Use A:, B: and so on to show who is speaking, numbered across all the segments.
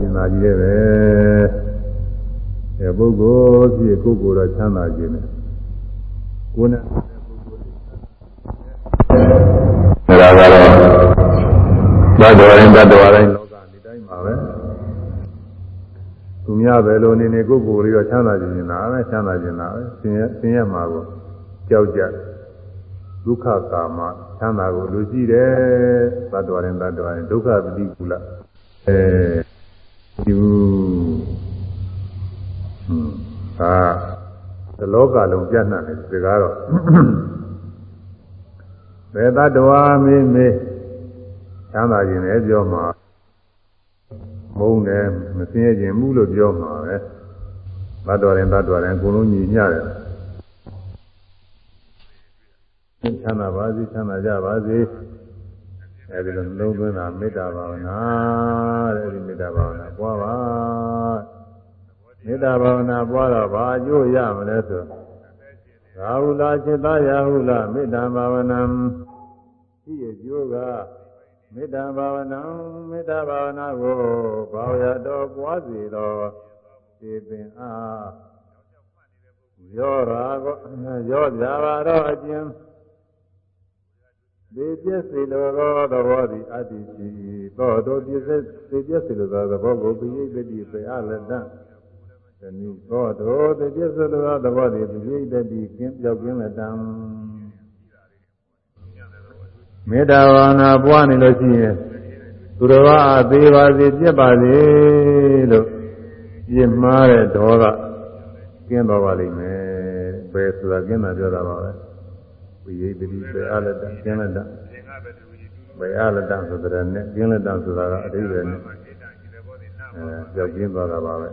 A: ဉာဏ်ကြီးရဲ့ပဲအဲပုဂ္ဂိုလ်ဖြစ်ကိုယ်ကိုယ်တော့ချမ်းသာခြင်းနဲ့ကိုယ်နဲ့ဒါကတော့ဘတ်တော်ရင်ဘတ်တော်တိုင်းလောကနေတိုင်းမှာပဲသူများပဲလို့နေနေကိုယ်ကိုယ်လေးတော့ချမ်းသာခြင်းနာပဲချမ်းသာခြင်းနာပဲဆင်းရဲဆင်းရဲမှာကိုကြောက်ကြဒုက္ခကာမချမ်းသာကိုလူရှိတယ်ဘတ်တော်ရင်ဘတ်တော်ရင်ဒုက္ခပတိကူလအဲယူ ဟာသလောကလုံးပြတ်နှံ့တယ်ဒီကားတော့ဘယ်တတ္တဝါမေးမေးချမ်းသာခြင်းလည်းပြောမှာမုန်းတယ်မစင်းရခြင်းမှုလို့ပြောမှာပဲတတ္တဝါရင်တတ္တဝါရင်အကုန်လုံးညီညတယ်ချမ်းသာပါစေချမ်းသာကြပါစေအဲဒီလိုလုံးသွင်းတာမေတ္တာဘာဝနာတဲ့ဒီမေတ္တာဘာဝနာပွားပါ မေတ္တာဘာဝနာပွားတော့ဘာအကျိုးရမလဲဆိုရာဟုလာจิตရာဟုလာမေတ္တာဘာဝနာရှိရကျိုးကမေတ္တာဘာဝနာမေတ္တာဘာဝနာကိုဘာဝရတော်ပွားစီတော်ဒီပင်အားရောရာကိုရောကြပါတော့အကျဉ်းဒီပြည့်စေလိုသောသဘောသည်အတ္တိရှိသောတို့ပြည့်စေဒီပြည့်စေလိုသောသဘောကိုပိယိပတိပေအလတ္တ သနိသောတို့ဒီပြည့်စေလိုသောသဘောသည်ပိယိပတိကင်းပြောက်ကင်းလက်တံမေတ္တာဘာနာပွားနေလို့ရှိရင်သူတော်ကအသေးပါစေပြည့်ပါစေလို့ပြင်းမှားတဲ့ဒေါသကင်းသွားပါလိမ့်မယ်ဘယ်ဆိုတာကင်းတာပြောတာပါပဲဝိယိတတိပေအလတ္တကျင်းလက်တပေအလတ္တဆိုတဲ့နဲ့ကျင်းလက်တဆိုတာကအတိပ္ပယ်နဲ့ အဲကြောက်ကျင်းသွားတာပါပဲ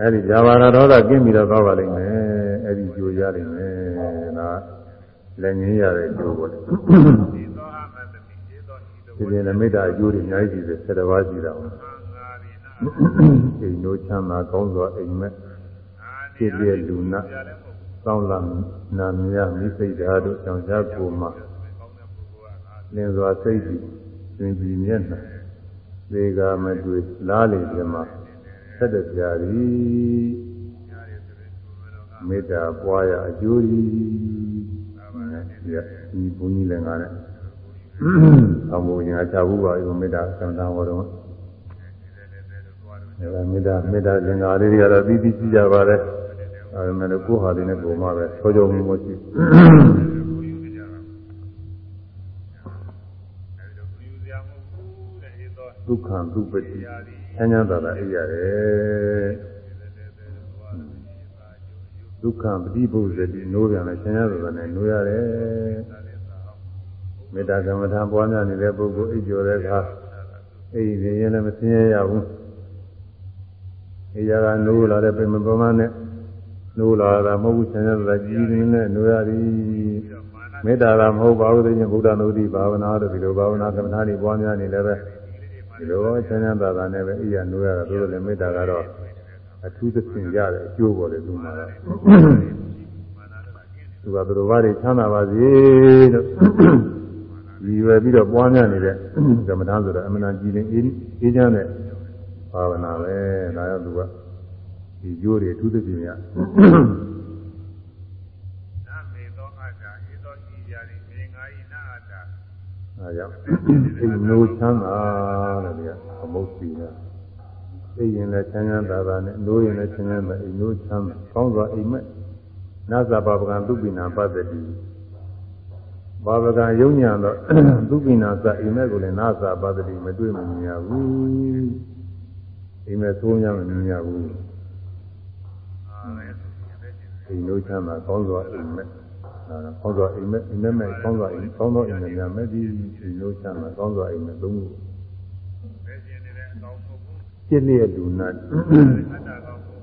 A: အဲဒီဇာဝရဒေါသကင်းပြီးတော့သွားပါလိမ့်မယ်အဲဒီကြိုရလိမ့်မယ်ဒါလည်းငင်းရတဲ့ကြိုးပေါ့လေဒီပြင်လည်းမေတ္တာအကျိုးတွေအများကြီးရှိတယ်၁၀ပါးရှိတာပါအိမ်တို့ချမ်းသာကောင်းစွာအိမ်မက်ဖြစ်တဲ့လူနာသောင်းလနာမြမိစိတ်ဓာတ်တို့ကြောင့်ရကိုမှလင်းစွာစိတ်ကြည်တွင်ကြည်မျက်နှာ သေကာမတွေ့လားလေပြမဆက်တဲ့ကြာရီမေတ္တာပွားရအကျိုးကြီးဒီဘုန်းကြီးလည်းငါနဲ့အမှုညာချဘူးပါဘူးမေတ္တာစံတန်ဟောတော့အဲမေတ္တာမေတ္တာလင်္ကာလေးတွေကတော့ပြီးပြီးကြည့်ကြပါလေအဲဒါမဲ့ကိုယ်ဟာလေးနဲ့ကိုယ်မှပဲဆောကြောမှုမရှိ ဒုက္ခံဒုပတိဆန်းချမ်းသာတာအိပ်ရတယ်ဒုက္ခံပฏิပုဇ္ဇတိနိုးပြန်လဲဆန်းချမ်းသာတာနဲ့နိုးရတယ်မေတ္တာကမ္မထာပွားများနေတဲ့ပုဂ္ဂိုလ်အိပ်ကျော်တဲ့အခါအိပ်နေရင်လည်းမဆင်းရဲရဘူးအိယာကနိုးလာတဲ့ပြင်မပမာနဲ့နိုးလာတာမဟုတ်ဘူးဆန်းချမ်းသာတာကြီးနေတဲ့နိုးရသည်မေတ္တာကမဟုတ်ပါဘူးသိရင်ဗုဒ္ဓနုတိဘာဝနာတို့ဒီလိုဘာဝနာကမ္မထာတွေပွားများနေလည်းပဲ ဒီလိုဆင်းရဲတာတာနဲ့ပဲအိယာနိုးရတာတို့လည်းမေတ္တာကတော့အထူးသဖြင့်ရတဲ့အကျိုးပေါ်တယ်သူမှာတော့သူကဘယ်လိုပါတွေချမ်းသာပါစေလို့ရည်ရွယ်ပြီးတော့ပွားများနေတဲ့ကမ္မထာဆိုတော့အမှန်တန်ကြည်လင်အေးအေးချမ်းတဲ့ဘာဝနာပဲဒါရောက်သူကဒီကျိုးတွေအထူးသဖြင့်ရ အဲကြောင့်အိမ်နိုးချမ်းသာတဲ့နေရာအမုတ်စီနာသိရင်လည်းချမ်းသာသာသာနဲ့နိုးရင်လည်းချမ်းသာအိမ်နိုးချမ်းသာကောင်းစွာအိမ်မက်နာဇဘာပကံသုပိနာပတ္တိဘာဝကံယုံညာတော့သုပိနာသအိမ်မက်ကိုလည်းနာဇဘာပတ္တိမတွေ့မမြင်ရဘူးအိမ်မက်သိုးညာမမြင်ရဘူးအိမ်နိုးချမ်းသာကောင်းစွာအိမ်မက် ဒါကောင်းစွာအိမ်မက်အိမ်မက်မဲ့ကောင်းစွာအိမ်ကောင်းသောအိမ်မက်များမဲ့ဒီအိမ်နိုးချမ်းသာကောင်းစွာအိမ်မက်သုံးခုစိလျက်လူနာ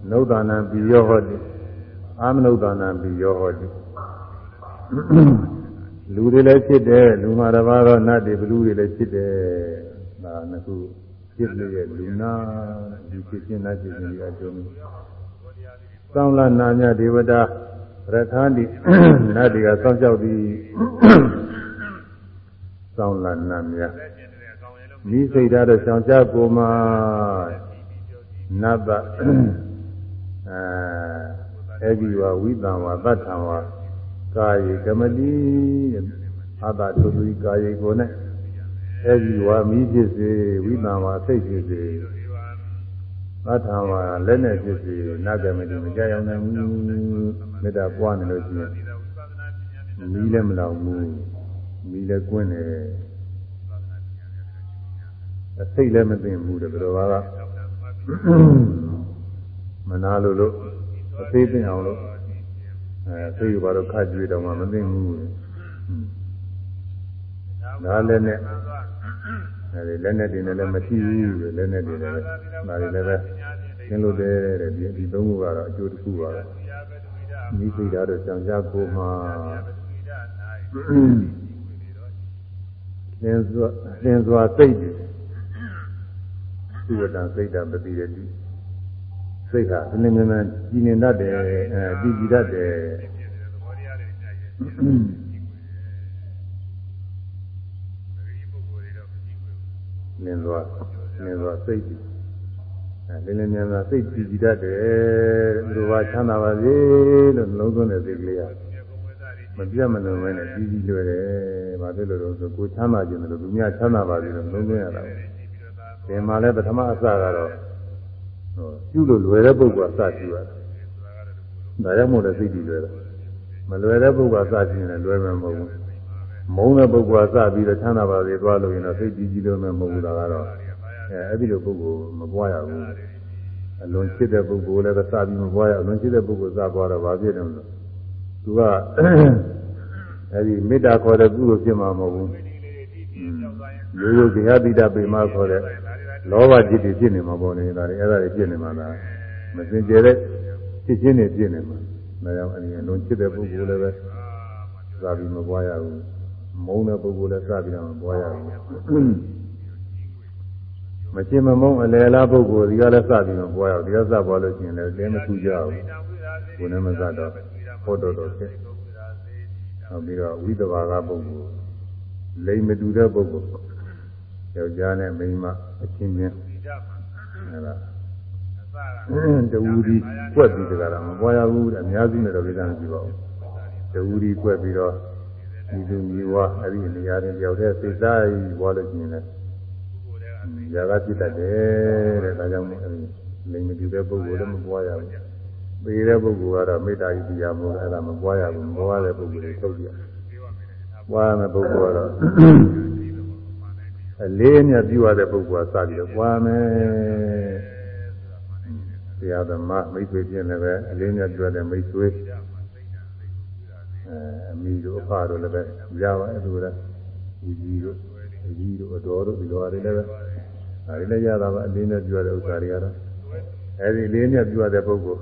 A: နုဒ္ဒနာပိယောဟောတိအာမနုဒ္ဒနာပိယောဟောတိလူတွေလည်းဖြစ်တယ်လူမှာတစ်ပါးတော့နတ်တွေဘလူတွေလည်းဖြစ်တယ်ဒါနှစ်ခုဖြစ်လျက်လူနာဒီဖြစ်ခြင်းနတ်ဖြစ်ခြင်းဒီအကျိုးမျိုးသောလနာမြဒေဝတာ ရထာတိနတ်တွေကစောင့်ကြောက်သည်သောလနာမြမိစိတ်ဓာတ်တော့ဆောင်ကြကိုမှနတ်တအဲအဲ့ဒီဝဝိတံဝသတ္ထံဝကာယေကမတိအတ္တထုသူကာယေကိုနဲ့အဲ့ဒီဝမိဖြစ်စေဝိတံဝစိတ်ဖြစ်စေ သတ္ထံဝလက်နဲ့ဖြစ်စေနတ်ကမတိမကြောက်နိုင်ဘူးမေတ္တာပွားနေလို့ရှိရင်မီးလည်းမလောင်ဘူးမီးလည်းကွင်းတယ်အစိတ်လည်းမသိဘူးတကယ်တော့ကမနာလို့လို့အသေးသိအောင်လို့အဲသိရပါတော့ခတ်ကြွေးတော့မှမသိဘူးဒါလည်းနဲ့ အဲဒီလက်နဲ့တင်လည်းမရှိဘူးလက်နဲ့တင်လည်းဒါတွေလည်းပဲသင်လို့တဲ့တဲ့ဒီဒီသုံးခုကတော့အကျိုးတစ်ခုပါပဲမိသိတာတော့ကြောင်ကြကိုမှသင်စွာသင်စွာစိတ်သုဝတ္တစိတ်တပတိရတိစိတ်ဟာအနည်းငယ်ကြီးနေတတ်တယ်အဲတည်ကြည်တတ်တယ် လင်းသွားလင်းသွားစိတ်ကြီးအဲလင်းလင်းမြန်မြန်စိတ်ကြည်ကြည်တတ်တယ်လူပါချမ်းသာပါစေလို့လုံးသွင်းတဲ့စိတ်ကလေးကမပြတ်မလွန်ပဲနဲ့ကြီးကြီးလွယ်တယ်။ဘာဖြစ်လို့လဲဆိုကိုချမ်းသာခြင်းလို့သူများချမ်းသာပါစေလို့လုံးသွင်းရတာ။ဒီမှာလည်းပထမအစကတော့ဟိုပြုလို့လွယ်တဲ့ပုဂ္ဂိုလ်ကစပြုရတယ်။ဒါကြောင့်မို့လဲစိတ်ကြည်လွယ်တယ်။မလွယ်တဲ့ပုဂ္ဂိုလ်ကစပြုရင်လည်းလွယ်မှာမဟုတ်ဘူး။ မုန်းတဲ့ပုဂ္ဂိုလ်ကစပြီးတော့ချမ်းသာပါစေသွားလို့ရင်တော့စိတ်ကြည်ကြည်လွယ်မှာမဟုတ်ဘူးဒါကတော့အဲအဲ့ဒီလိုပုဂ္ဂိုလ်မပွားရဘူး။အလွန်ချစ်တဲ့ပုဂ္ဂိုလ်လည်းစပြီးမပွားရအလွန်ချစ်တဲ့ပုဂ္ဂိုလ်စပွားတော့ဘာဖြစ်တယ်လဲ။သူကအဲဒီမေတ္တာခေါ်တဲ့ကုသိုလ်ဖြစ်မှာမဟုတ်ဘူး။ရိုးရိုးဂေဟတိတပေမခေါ်တဲ့လောဘจิตတွေဖြစ်နေမှာပေါ့နေတာလေအဲ့ဒါတွေဖြစ်နေမှာလားမစင်ကြယ်တဲ့ဖြစ်ချင်းတွေဖြစ်နေမှာဒါကြောင့်အရင်လုံးချစ်တဲ့ပုဂ္ဂိုလ်လည်းပဲသာပြီးမပွားရဘူး မုန်းတဲ့ပုဂ္ဂိုလ်လည်းစပြီးတော့မပွားရဘူးမချင်မမုန်းအလယ်လားပုဂ္ဂိုလ်ဒီကလည်းစပြီးမပွားရဘူးဒီကစပွားလို့ရှိရင်လည်းတဲမထူကြဘူးကိုယ်နဲ့မစတော့ဖို့တော်တော်ဖြစ်နောက်ပြီးတော့ဝိသဘာကပုဂ္ဂိုလ်လိမ်မတူတဲ့ပုဂ္ဂိုလ်ယောက်ျားနဲ့မိန်းမအချင်းချင်းအဲဒါတဝူဒီကွက်ပြီးတကလားမပွားရဘူးအများစုနဲ့တော့ကိစ္စမရှိပါဘူးတဝူဒီကွက်ပြီးတော့ ဒီလူမျိုးဝအဲ့ဒီနေရာတွေကြောက်တဲ့စိတ်စားကြီးပွားလို့ရှိရင်လည်းຢာကပြစ်တတ်တယ်တဲ့ဒါကြောင့်အဲ့ဒီလိမ်မတူတဲ့ပုဂ္ဂိုလ်လည်းမပွားရဘူးပေတဲ့ပုဂ္ဂိုလ်ကတော့မေတ္တာကြီးတရားမို့အဲ့ဒါမပွားရဘူးမပွားတဲ့ပုဂ္ဂိုလ်တွေထုတ်ပြပွားတဲ့ပုဂ္ဂိုလ်ကတော့အလေးအမြတ်ပြုရတဲ့ပုဂ္ဂိုလ်ကစပြီးတော့ပွားမယ်တရားသမားမိတ်ဆွေချင်းလည်းပဲအလေးအမြတ်ပြုရတဲ့မိတ်ဆွေ အဲအမိတို့အဖတို့လည်းပဲရပါအဲ့လိုလဲဒီကြီးတို့ဒီကြီးတို့အတော်တို့ဒီလိုအားတွေလည်းပဲဒါတွေလည်းရတာပါအလေးနဲ့ပြုရတဲ့ဥစ္စာတွေကတော့အဲဒီလေးနဲ့ပြုရတဲ့ပုဂ္ဂိုလ်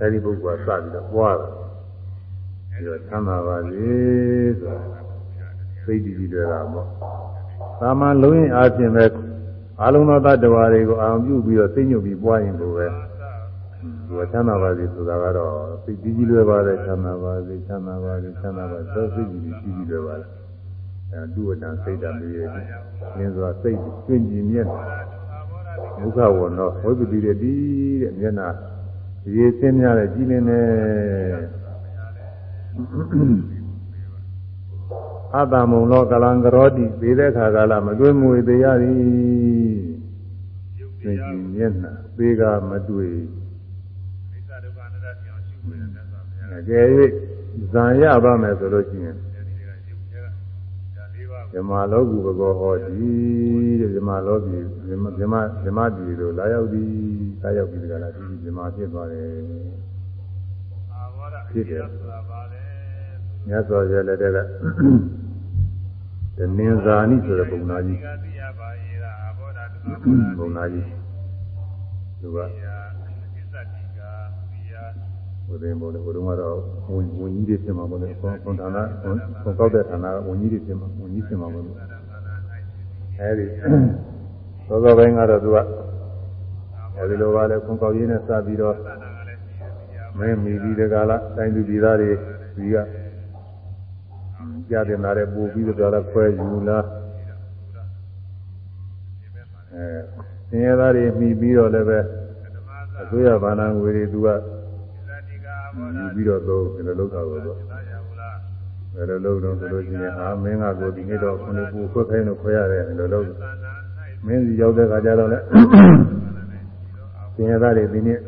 A: အဲဒီပုဂ္ဂိုလ်ကစပြီးတော့ပွားတယ်ပြီးတော့သမ်းပါပါစေဆိုတာစိတ်တည်ကြည်တယ်တာပေါ့သာမန်လုံးရင်အားဖြင့်ပဲအလုံးသောတ attva တွေကိုအာရုံပြုပြီးတော့သိညွတ်ပြီးပွားရင်ကိုပဲ ဒီချမ်းသာပါစေဆိုတာကတော့စိတ်တည်ကြည်လွယ်ပါတယ်ချမ်းသာပါစေချမ်းသာပါစေချမ်းသာပါစေစိတ်ကြည်ကြည်ကြည်လွယ်ပါတယ်အဲဒုဝတ္တစိတ်တမေရည်ရင်းစွာစိတ်ကျွင့်ကြည်မြတ်မုခဝဏ္ဏဝိပတိရတိတဲ့မျက်နာရေစင်းများတဲ့ကြည်လင်းတဲ့အတ္တမုံလောကလံကရောတိသေတဲ့ခါကာလမတွေ့မွေသေးရသည်သိကြည်မျက်နှာသေကမတွေ့ ကျယ်၍ဇံရပါမယ်ဆိုလို့ရှိရင်ဇမလောကုဘဂောဟောတိတဲ့ဇမလောကီဇမဇမဇမတီတို့လာရောက်သည်လာရောက်ပြီးကြလားဒီဇမဖြစ်သွားတယ်ဖြစ်တယ်မြတ်စွာဘုရားလက်ထက်ကတနင်္ဇာနိဆိုတဲ့ပုံနာကြီးပုံနာကြီးသူက ဝိသင်ဘုံတွေဘုံကတော့ဝင်ဝင်ကြီးတွေဖြစ်မှာပေါ့လေခွန်ခွန်ဌာနခွန်ခွန်ကောက်တဲ့ဌာနကဝင်ကြီးတွေဖြစ်မှာဝင်ကြီးဖြစ်မှာပေါ့လေအဲဒီသောသောပိုင်းကတော့သူကအဲဒီလိုပါလေခွန်ကောက်ရင်းနဲ့စပြီးတော့မင်းမိပြီးတကလားတိုင်းသူပြည်သားတွေဒီကကြားတင်လာတဲ့ပူပြီးတော့လည်းခွဲယူလားဆင်းရဲသားတွေမှီပြီးတော့လည်းပဲအစိုးရဘာနာငွေတွေသူက ယူပြီးတော့သုံးဒီလိုလုပ်တာကိုတော့ဘယ်လိုလုပ်တော့ဆိုလို့ရှိရင်အာမင်းကကိုဒီနေ့တော့ခုနှစ်ပူခွက်ခိုင်းလို့ခွဲရတယ်ဒီလိုလုပ်မင်းစီရောက်တဲ့ခါကျတော့လည်းဆင်းရဲသားတွေဒီနေ့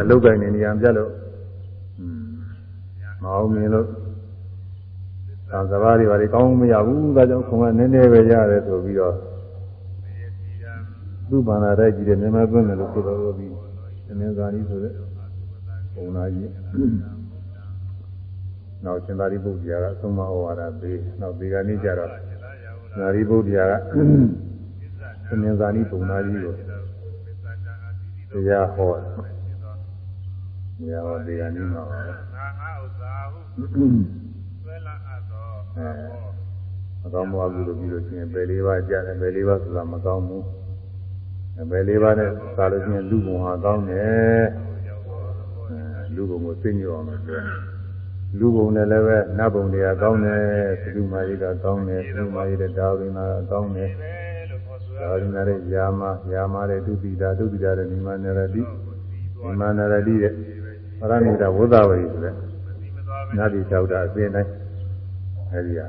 A: အလုပ်ကိုင်းနေနေရပြလို့မအောင်မြင်လို့သာစဘာတွေဘာတွေကောင်းမရဘူးဒါကြောင့်ခုံကနည်းနည်းပဲရတယ်ဆိုပြီးတော့သူ့ဘာသာတိုက်ကြည့်တယ်မြန်မာသွင်းတယ်လို့ဆိုတော့ပြီးသမင်းသာနီးဆိုတဲ့ ပုံနာကြီးနောက်ရှင်သာရိပုတ္တရာကအဆုံးမဩဝါဒပေးနောက်ဒီကနေ့ကျတော့နာရိပုတ္တရာကသမင်းသာနီးပုံနာကြီးကိုတရားဟောတရားဟောဒီကနေ့မှာပါမကောင်းမှုအကုသိုလ်ပြုလို့ရှိရင်ပယ်လေးပါးကြားတယ်ပယ်လေးပါးဆိုတာမကောင်းဘူးပယ်လေးပါးနဲ့သာလို့ရှိရင်လူဘုံဟာကောင်းတယ် လူဘုံကိုသိညွတ်အောင်လို့ပြောလူဘုံနဲ့လည်းပဲနတ်ဘုံတွေကကောင်းတယ်သုမာရိကကောင်းတယ်သုမာရိတဲ့ဒါဝိနာကကောင်းတယ်ဒါဝိနာရဲ့ယာမယာမတဲ့ဒုတိတာဒုတိတာတဲ့နိမနရတိနိမနရတိတဲ့ပရမိတာဝုဒ္ဓဝေဆိုတဲ့နတ်တိ၆တာအစဉ်တိုင်းအဲဒီဟာ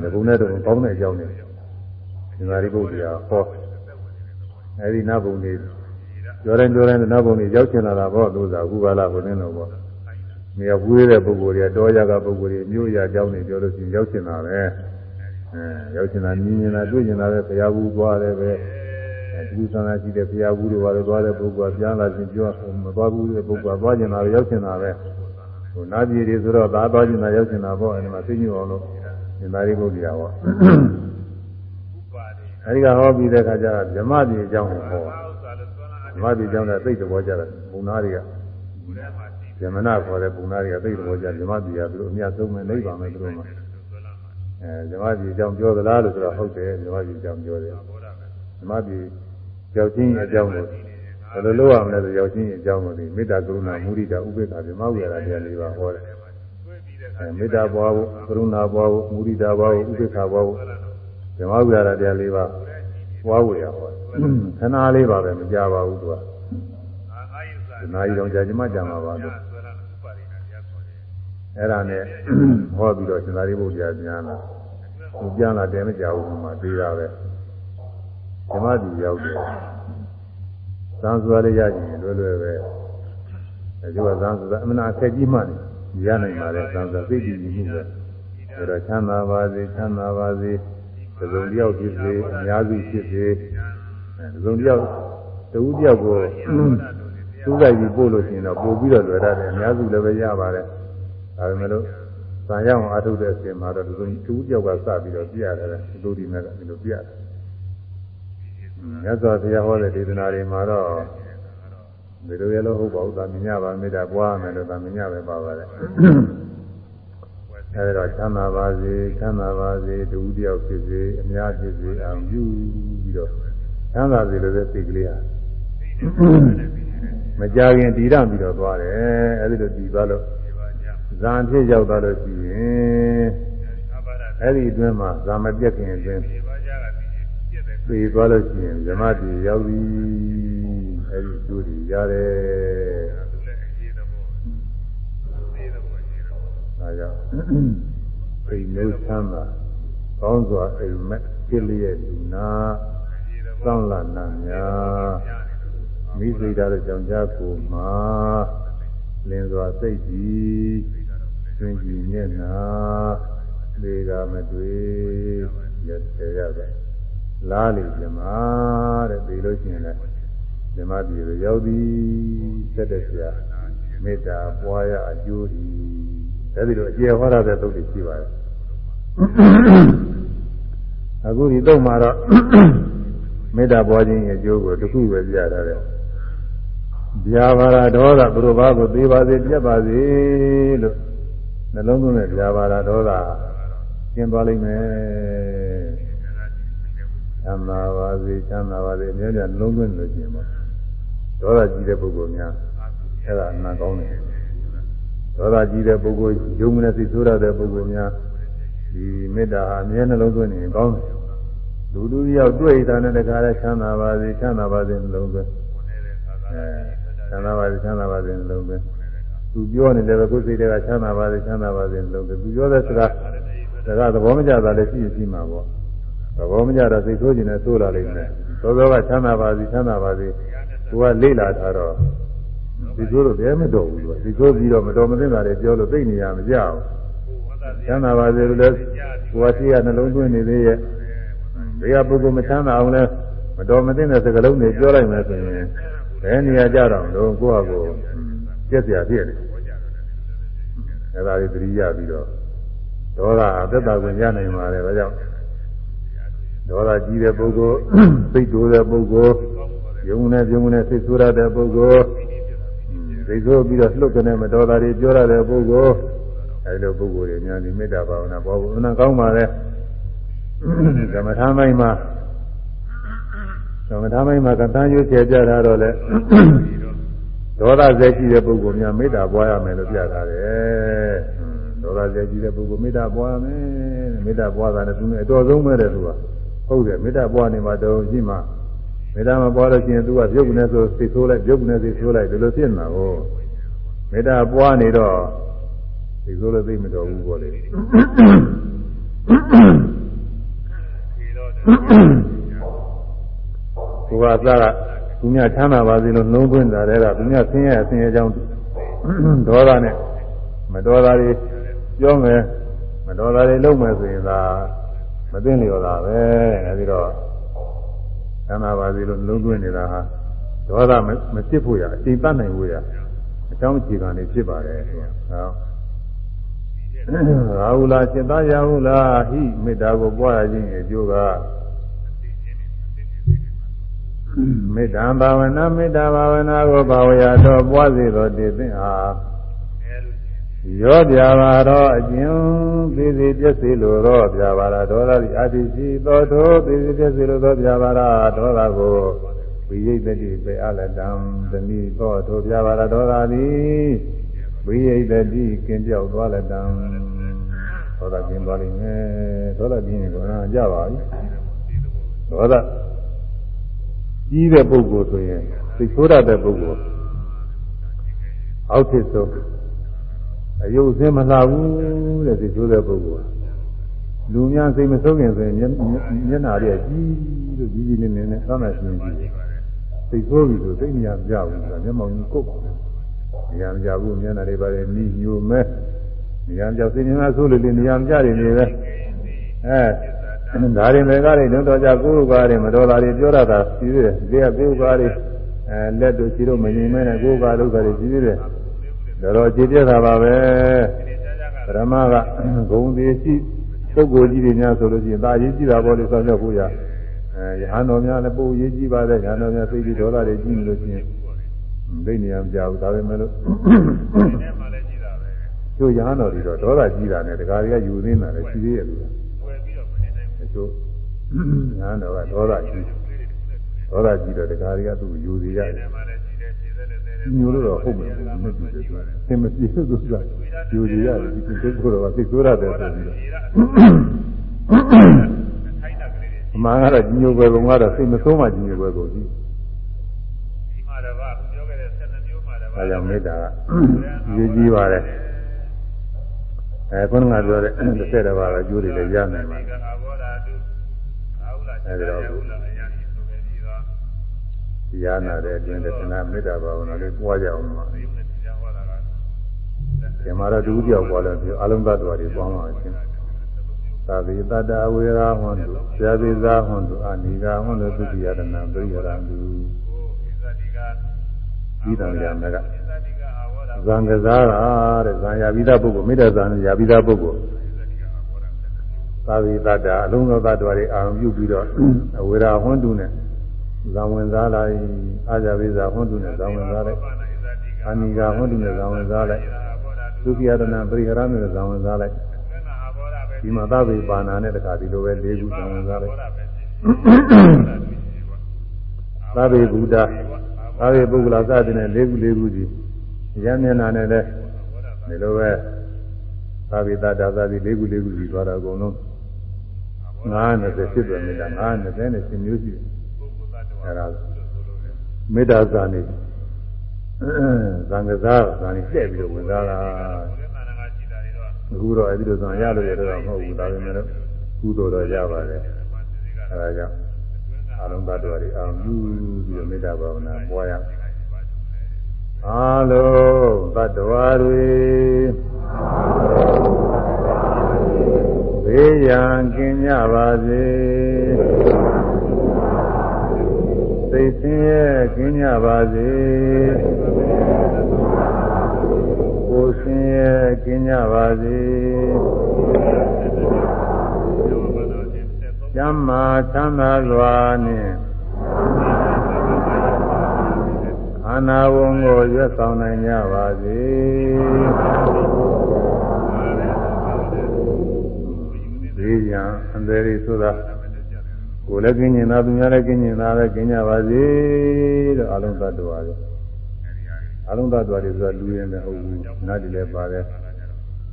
A: ဒီဘုံနဲ့တော့ကောင်းတဲ့အကြောင်းတွေဒီမာရိပုတ္တရာဟောအဲဒီနတ်ဘုံတွေ ပြောတိုင်းပြောတိုင်းနတ်ဘုံတွေရောက်ချင်လာတာပေါ့လို့သာအခုကလာကိုနင်းလို့ပေါ့မြေဝေးတဲ့ပုဂ္ဂိုလ်တွေတောရကပုဂ္ဂိုလ်တွေမြို့ရအကြောင်းတွေပြောလို့ရှိရင်ရောက်ချင်တာပဲအဲရောက်ချင်တာမြင်မြင်တာတွေ့ချင်တာပဲဘုရားဘူးသွားတယ်ပဲအဲဒီသံဃာရှိတဲ့ဘုရားဘူးတွေပါလို့သွားတဲ့ပုဂ္ဂိုလ်ကပြန်လာချင်းပြောမသွားဘူးတဲ့ပုဂ္ဂိုလ်ကသွားချင်တာပဲရောက်ချင်တာပဲဟိုနာပြည်တွေဆိုတော့သာသွားချင်တာရောက်ချင်တာပေါ့အဲဒီမှာသိညွတ်အောင်လို့သင်္သာရိပုတ္တရာဟောအဲဒီကဟောပြီးတဲ့အခါကျတော့ဓမ္မပြည်အကြောင်းကိုဟောဓ မ္မပြည်အကြောင်းကသိတဲ့ဘောကြတယ်ဘုံသားတွေကဇမနာခေါ်တဲ့ဘုံသားတွေကသိတဲ့ဘောကြဓမ္မပြည်ကသူတို့အများဆုံးပဲနိဗ္ဗာန်ပဲသူတို့မှာအဲဓမ္မပြည်အကြောင်းပြောသလားလို့ဆိုတော့ဟုတ်တယ်ဓမ္မပြည်အကြောင်းပြောတယ်ဓမ္မပြည်ကြောက်ချင်းအကြောင်းကိုဘယ်လိုလုပ်ရမလဲဆိုရောက်ချင်းအကြောင်းကိုဒီမေတ္တာကရုဏာမုဒိတာဥပေက္ခဓမ္မဝိရတရား၄ပါးဟောတယ်အဲမေတ္တာပွားဖို့ကရုဏာပွားဖို့မုဒိတာပွားဖို့ဥပေက္ခပွားဖို့ဓမ္မဝိရတရား၄ပါး ပွားဖို့ရဟောတယ်ခဏလေးပါပဲမကြပါဘူးသူကဒီနာရီတော့ကြာကျမကြမှာပါလို့အဲ့ဒါနဲ့ဟောပြီးတော့ရှင်သာရိပုတ္တရာပြန်လာသူပြန်လာတယ်မကြဘူးမှသေးတာပဲဓမ္မတိရောက်တယ်သံစွာလေးရကြည့်လွယ်လွယ်ပဲအဲဒီကသံစွာအမှန်အခက်ကြီးမှနေရနိုင်ပါလေသံစွာသိကြည့်မှုပဲအဲတော့ချမ်းသာပါစေချမ်းသာပါစေ သစုံတယောက်ဖြစ်စေအများစုဖြစ်စေသစုံတယောက်တူတယောက်ကိုသူ့ကြိုက်ပြီးပို့လို့ရှိရင်တော့ပို့ပြီးတော့လွယ်ရတယ်အများစုလည်းပဲရပါတယ်ဒါပေမဲ့လို့ဆံရအောင်အထုတ်တဲ့အချိန်မှာတော့သူတူတယောက်ကစပြီးတော့ပြရတယ်သူတို့ဒီမဲ့ကဒီလိုပြရတယ်မြတ်စွာဘုရားဟောတဲ့ဒေသနာတွေမှာတော့ဒီလိုရလို့ဟုတ်ပါဘူးသာမညပါမေတ္တာပွားမယ်လို့သာမညပဲပါပါတယ် အဲဒီတော့ချမ်းသာပါစေချမ်းသာပါစေတူတယောက်ဖြစ်စေအများဖြစ်စေအောင်ပြုပြီးတော့ချမ်းသာစေလို့ပဲစိတ်ကလေးဟာမကြခင်တည်ရပြီးတော့သွားတယ်အဲဒီလိုတည်သွားလို့ဇာဖြစ်ရောက်သွားလို့ရှိရင်အဲဒီအတွင်းမှာဇာမပြက်ခင်အတွင်းသိသွားလို့ရှိရင်ဇမတိရောက်ပြီအဲဒီအကျိုးတွေရတယ် ဒါကြောင့်အိမ်မျိုးချမ်းသာကောင်းစွာအိမ်မက်ဖြစ်လျက်လူနာစောင့်လာနာများမိစိတ်ဓာတ်ကြောင့်ကြာကိုမှာလင်းစွာစိတ်ကြည်တွင်ကြည်မျက်နာလေကမတွေ့ရတဲ့ရတယ်လားလေဇမတဲ့ပြီးလို့ရှိရင်လည်းဇမပြည်ရရောက်သည်သက်တဲ့ဆရာမေတ္တာပွားရအကျိုးဒီ ဒါပြီးတော့အကျေဟောရတဲ့သုတ်တွေရှိပါတယ်အခုဒီသုတ်မှာတော့မေတ္တာပွားခြင်းရဲ့အကျိုးကိုတစ်ခုပဲပြထားတယ်ဗျာပါရဒေါသသူတို့ဘာကိုသိပါစေပြတ်ပါစေလို့နှလုံးသွင်းတဲ့ဗျာပါရဒေါသကျင်းသွားလိမ့်မယ်ချမ်းသာပါစေချမ်းသာပါစေအများကြီးနှလုံးသွင်းလို့ကျင်ပါဒေါသကြီးတဲ့ပုဂ္ဂိုလ်များအဲ့ဒါအနာကောင်းတယ် ဒေါသကြီးတဲ့ပုဂ္ဂိုလ်ယုံမနဲ့သိဆိုးရတဲ့ပုဂ္ဂိုလ်များဒီမေတ္တာဟာအမြဲနှလုံးသွင်းနေကောင်းတယ်လူလူလူရောက်တွေ့တာနဲ့တခါလဲချမ်းသာပါစေချမ်းသာပါစေနှလုံးသွင်းအဲချမ်းသာပါစေချမ်းသာပါစေနှလုံးသွင်းသူပြောနေတယ်ပဲကိုယ်စိတ်တွေကချမ်းသာပါစေချမ်းသာပါစေနှလုံးသွင်းသူပြောတဲ့စကားစကားသဘောမကျတာလည်းရှိရှိမှာပေါ့သဘောမကျတော့စိတ်ဆိုးခြင်းနဲ့ဆိုးလာလိမ့်မယ်သောသောကချမ်းသာပါစေချမ်းသာပါစေသူကလေ့လာထားတော့ ဒီကိုတော့တဲမတော်ဘူးလို့ဒီကိုပြီးတော့မတော်မသင့်တာတွေပြောလို့သိနေရမကြဘူးချမ်းသာပါစေလို့လဲကိုယ်ရှိရနှလုံးသွင်းနေသေးရဲ့ဒီကပုဂ္ဂိုလ်မချမ်းသာအောင်လဲမတော်မသင့်တဲ့စကားလုံးတွေပြောလိုက်မယ်ဆိုရင်ဘယ်နေရာကြတော့လို့ကိုယ့်အကိုပြက်စရာဖြစ်နေအဲဒါလေးသတိရပြီးတော့ဒေါသအသက်တာကိုရနိုင်ပါလေဒါကြောင့်ဒေါသကြီးတဲ့ပုဂ္ဂိုလ်စိတ်တိုးတဲ့ပုဂ္ဂိုလ်ယုံနဲ့ယုံနဲ့စိတ်ဆိုးရတဲ့ပုဂ္ဂိုလ် စိတ်ဆိုးပြီးတော့လှုပ်ကနေမတော်တာတွေပြောရတဲ့ပုဂ္ဂိုလ်အဲဒီလိုပုဂ္ဂိုလ်တွေများဒီမေတ္တာဘာဝနာပေါ်ဖို့အနံကောင်းပါလေကမ္မထာမိုင်းမှာကမ္မထာမိုင်းမှာကတန်းရွေးချယ်ကြတာတော့လေဒေါသဇက်ရှိတဲ့ပုဂ္ဂိုလ်များမေတ္တာပွားရမယ်လို့ပြထားတယ်ဒေါသဇက်ရှိတဲ့ပုဂ္ဂိုလ်မေတ္တာပွားရမယ်မေတ္တာပွားတာနဲ့သူနဲ့အတော်ဆုံးပဲတဲ့သူကဟုတ်တယ်မေတ္တာပွားနေမှာတော့ရှိမှ မေတ္တာမပွားလို့ရှိရင်သူကပြုတ်နေဆိုစိတ်ဆိုးလိုက်ပြုတ်နေစိတ်ဆိုးလိုက်ဒီလိုဖြစ်နေတာကိုမေတ္တာပွားနေတော့စိတ်ဆိုးလို့သိမတော်ဘူးပေါ့လေကိုယ်ကစားကသူများချမ်းသာပါစေလို့နှုံးသွင်းတာတဲ့ကသူများဆင်းရဲဆင်းရဲကြောင်းဒေါသနဲ့မတော်တာတွေပြောမယ်မတော်တာတွေလုပ်မယ်ဆိုရင်သာမသိလျော်တာပဲအဲဒီတော့ ချမ်းသာပါစေလို့နှုံးသွင်းနေတာဟာဒေါသမဖြစ်ဖို့ရအချိန်တတ်နိုင်ဖို့ရအကြောင်းအခြေခံနေဖြစ်ပါတယ်ဆိုတော့ရာဟုလာစိတ္တရာဟုလာဟိမေတ္တာကိုပွားရခြင်းရဲ့အကျိုးကမေတ္တာဘာဝနာမေတ္တာဘာဝနာကိုဘာဝရတော်ပွားစေတော်တည်သင်အား ရောပြပါတော့အကျဉ်သေသေးပြည့်စေလိုတော့ပြပါလားဒေါသသည်အတိရှိသောထိုသေသေးပြည့်စေလိုသောပြပါလားဒေါသကိုဝိရိတ်တိပေအလတံသမိသောထိုပြပါလားဒေါသသည်ဝိရိတ်တိကင်းပြောက်သွားလက်တံဒေါသကင်းသွားလိမ့်မယ်ဒေါသကင်းရင်ကတော့ကြပါပြီဒေါသကြီးတဲ့ပုဂ္ဂိုလ်ဆိုရင်သိဆိုးရတဲ့ပုဂ္ဂိုလ်အောက်ဖြစ်ဆုံး အယုတ်စင်းမလှဘူးတဲ့သိဆိုးတဲ့ပုဂ္ဂိုလ်လူများစိတ်မဆုံးခင်ဆိုရင်မျက်နှာတွေကြီးလို့ကြီးကြီးနေနေနဲ့သာမရှင်ကြီးသိဆိုးပြီဆိုသိနေရမကြဘူးဆိုတာမျက်မှောင်ကြီးကုတ်နေရမကြဘူးမျက်နှာတွေပါတယ်နီးညိုမဲနေရမကြစိတ်များဆိုးလို့နေရမကြတယ်နေပဲအဲဒါရင်တွေကားတွေလုံးတော်ကြကိုယ်ကားတွေမတော်တာတွေပြောရတာရှိသေးတယ်ဒီကကိုယ်ကားတွေအဲလက်တို့ရှိတော့မငြိမ်မဲနဲ့ကိုယ်ကားဒုက္ခတွေရှိသေးတယ် တော်တော်ကြည်ပြတ်တာပါပဲပရမကဂုံသေးရှိပုဂ္ဂိုလ်ကြီးတွေများဆိုလို့ရှိရင်ဒါရေးကြည့်တာပေါ့လေဆောင်းရောက်ဖို့ရအဲရဟန်းတော်များလည်းပို့ရေးကြည့်ပါတဲ့ရဟန်းတော်များသိပြီးဒေါသတွေကြီးနေလို့ရှိရင်သိနေရမကြဘူးဒါပဲမဲ့လို့ကျိုးရဟန်းတော်တွေတော့ဒေါသကြီးတာနဲ့တခါတွေကယူသေးတာလည်းရှိသေးရဲ့လို့တို့ညာတော့ကဒေါသကြီးဒေါသကြီးတော့တခါတွေကသူ့ယူစီရတယ် ညိုလို့တော့ဟုတ်မယ်မသိဘူးသူသင်မပြေလို့သူကယူစီရတယ်ဒီကိစ္စကတော့သိဆိုးရတယ်ဆိုပြီးတော့အမှန်ကတော့ညိုပဲကောင်ကတော့စိတ်မဆိုးမှညိုပဲကောင်ကြီးဒီမှာတော့အခုပြောခဲ့တဲ့12မျိုးမှာတော့ဒါကြောင့်မေတ္တာကရေးကြီးပါတယ်အဲခုနကပြောတဲ့30တပါးကကျိုးတွေလည်းရနိုင်ပါတယ်အဲဒီတော့ တရားနာတဲ့အတွင်းတဏှာမေတ္တာဘာဝနာလေးပွားကြအောင်ပါဒီမှာတော့ဒုတိယပွားလို့ပြောအလုံးသတ္တဝါတွေပွားမှာချင်းသာဝေတတ္တဝေရာဟွန်တုဇာတိဇာဟွန်တုအာနိဂာဟွန်တုသုတိယရဏံပရိယရံတုဒီတံရမကဇံကစားတာတဲ့ဇံယာပိသပုဂ္ဂိုလ်မေတ္တာဇံယာပိသပုဂ္ဂိုလ်သာဝိတ္တအလုံးစုံသတ္တဝါတွေအာရုံပြုပြီးတော့အဝေရာဟွန်းတုနဲ့ ဇံဝင်စားလိုက်အာဇဝိဇာဟွန်းတုနဲ့ဇံဝင်စားလိုက်အာနိဂါဟွန်းတုနဲ့ဇံဝင်စားလိုက်သုခိယတနာပရိဟရနဲ့ဇံဝင်စားလိုက်ဒီမှာသဗ္ဗေပါဏာနဲ့တခါဒီလိုပဲ၄ခုဇံဝင်စားလိုက်သဗ္ဗေဘုဒ္ဓသဗ္ဗေပုဂ္ဂလာစသည်နဲ့၄ခု၄ခုစီရမျက်နာနဲ့လည်းဒီလိုပဲသဗ္ဗေတ္တာသတိ၄ခု၄ခုစီသွားတာအကုန်လုံး90ဖြစ်တယ်မေတ္တာ90နဲ့ရှင်မျိုးရှိတယ် အဲဒါမေတ္တာဇာနေသံဃာဇာနေပြည့်ပြီးတော့ဝင်လာတာအခုတော့အဲဒီလိုဇာရလို့ရတော့မဟုတ်ဘူးဒါပေမဲ့ကုသိုလ်တော့ရပါတယ်အဲဒါကြောင့်အလုံးသတ္တဝါတွေအောင်ယူပြီးတော့မေတ္တာဘာဝနာပွားရအားလုံးသတ္တဝါတွေဘေးရန်ကင်းကြပါစေ သိဆင်းရဲကင်းကြပါစေကိုယ်ဆင်းရဲကင်းကြပါစေကျမ်းမာချမ်းသာစွာနှင့်အာနာဝံကိုရွတ်ဆောင်နိုင်ကြပါစေဒီရန်အန္တရာယ်ဆိုတာ ကိုယ်လည်းကင်းကျင်တာသူများလည်းကင်းကျင်တာပဲကင်းကြပါစေတော့အလုံးသတ္တဝါတွေအလုံးသတ္တဝါတွေဆိုတာလူရင်းလည်းဟုတ်ဘူးနတ်တွေလည်းပါတယ်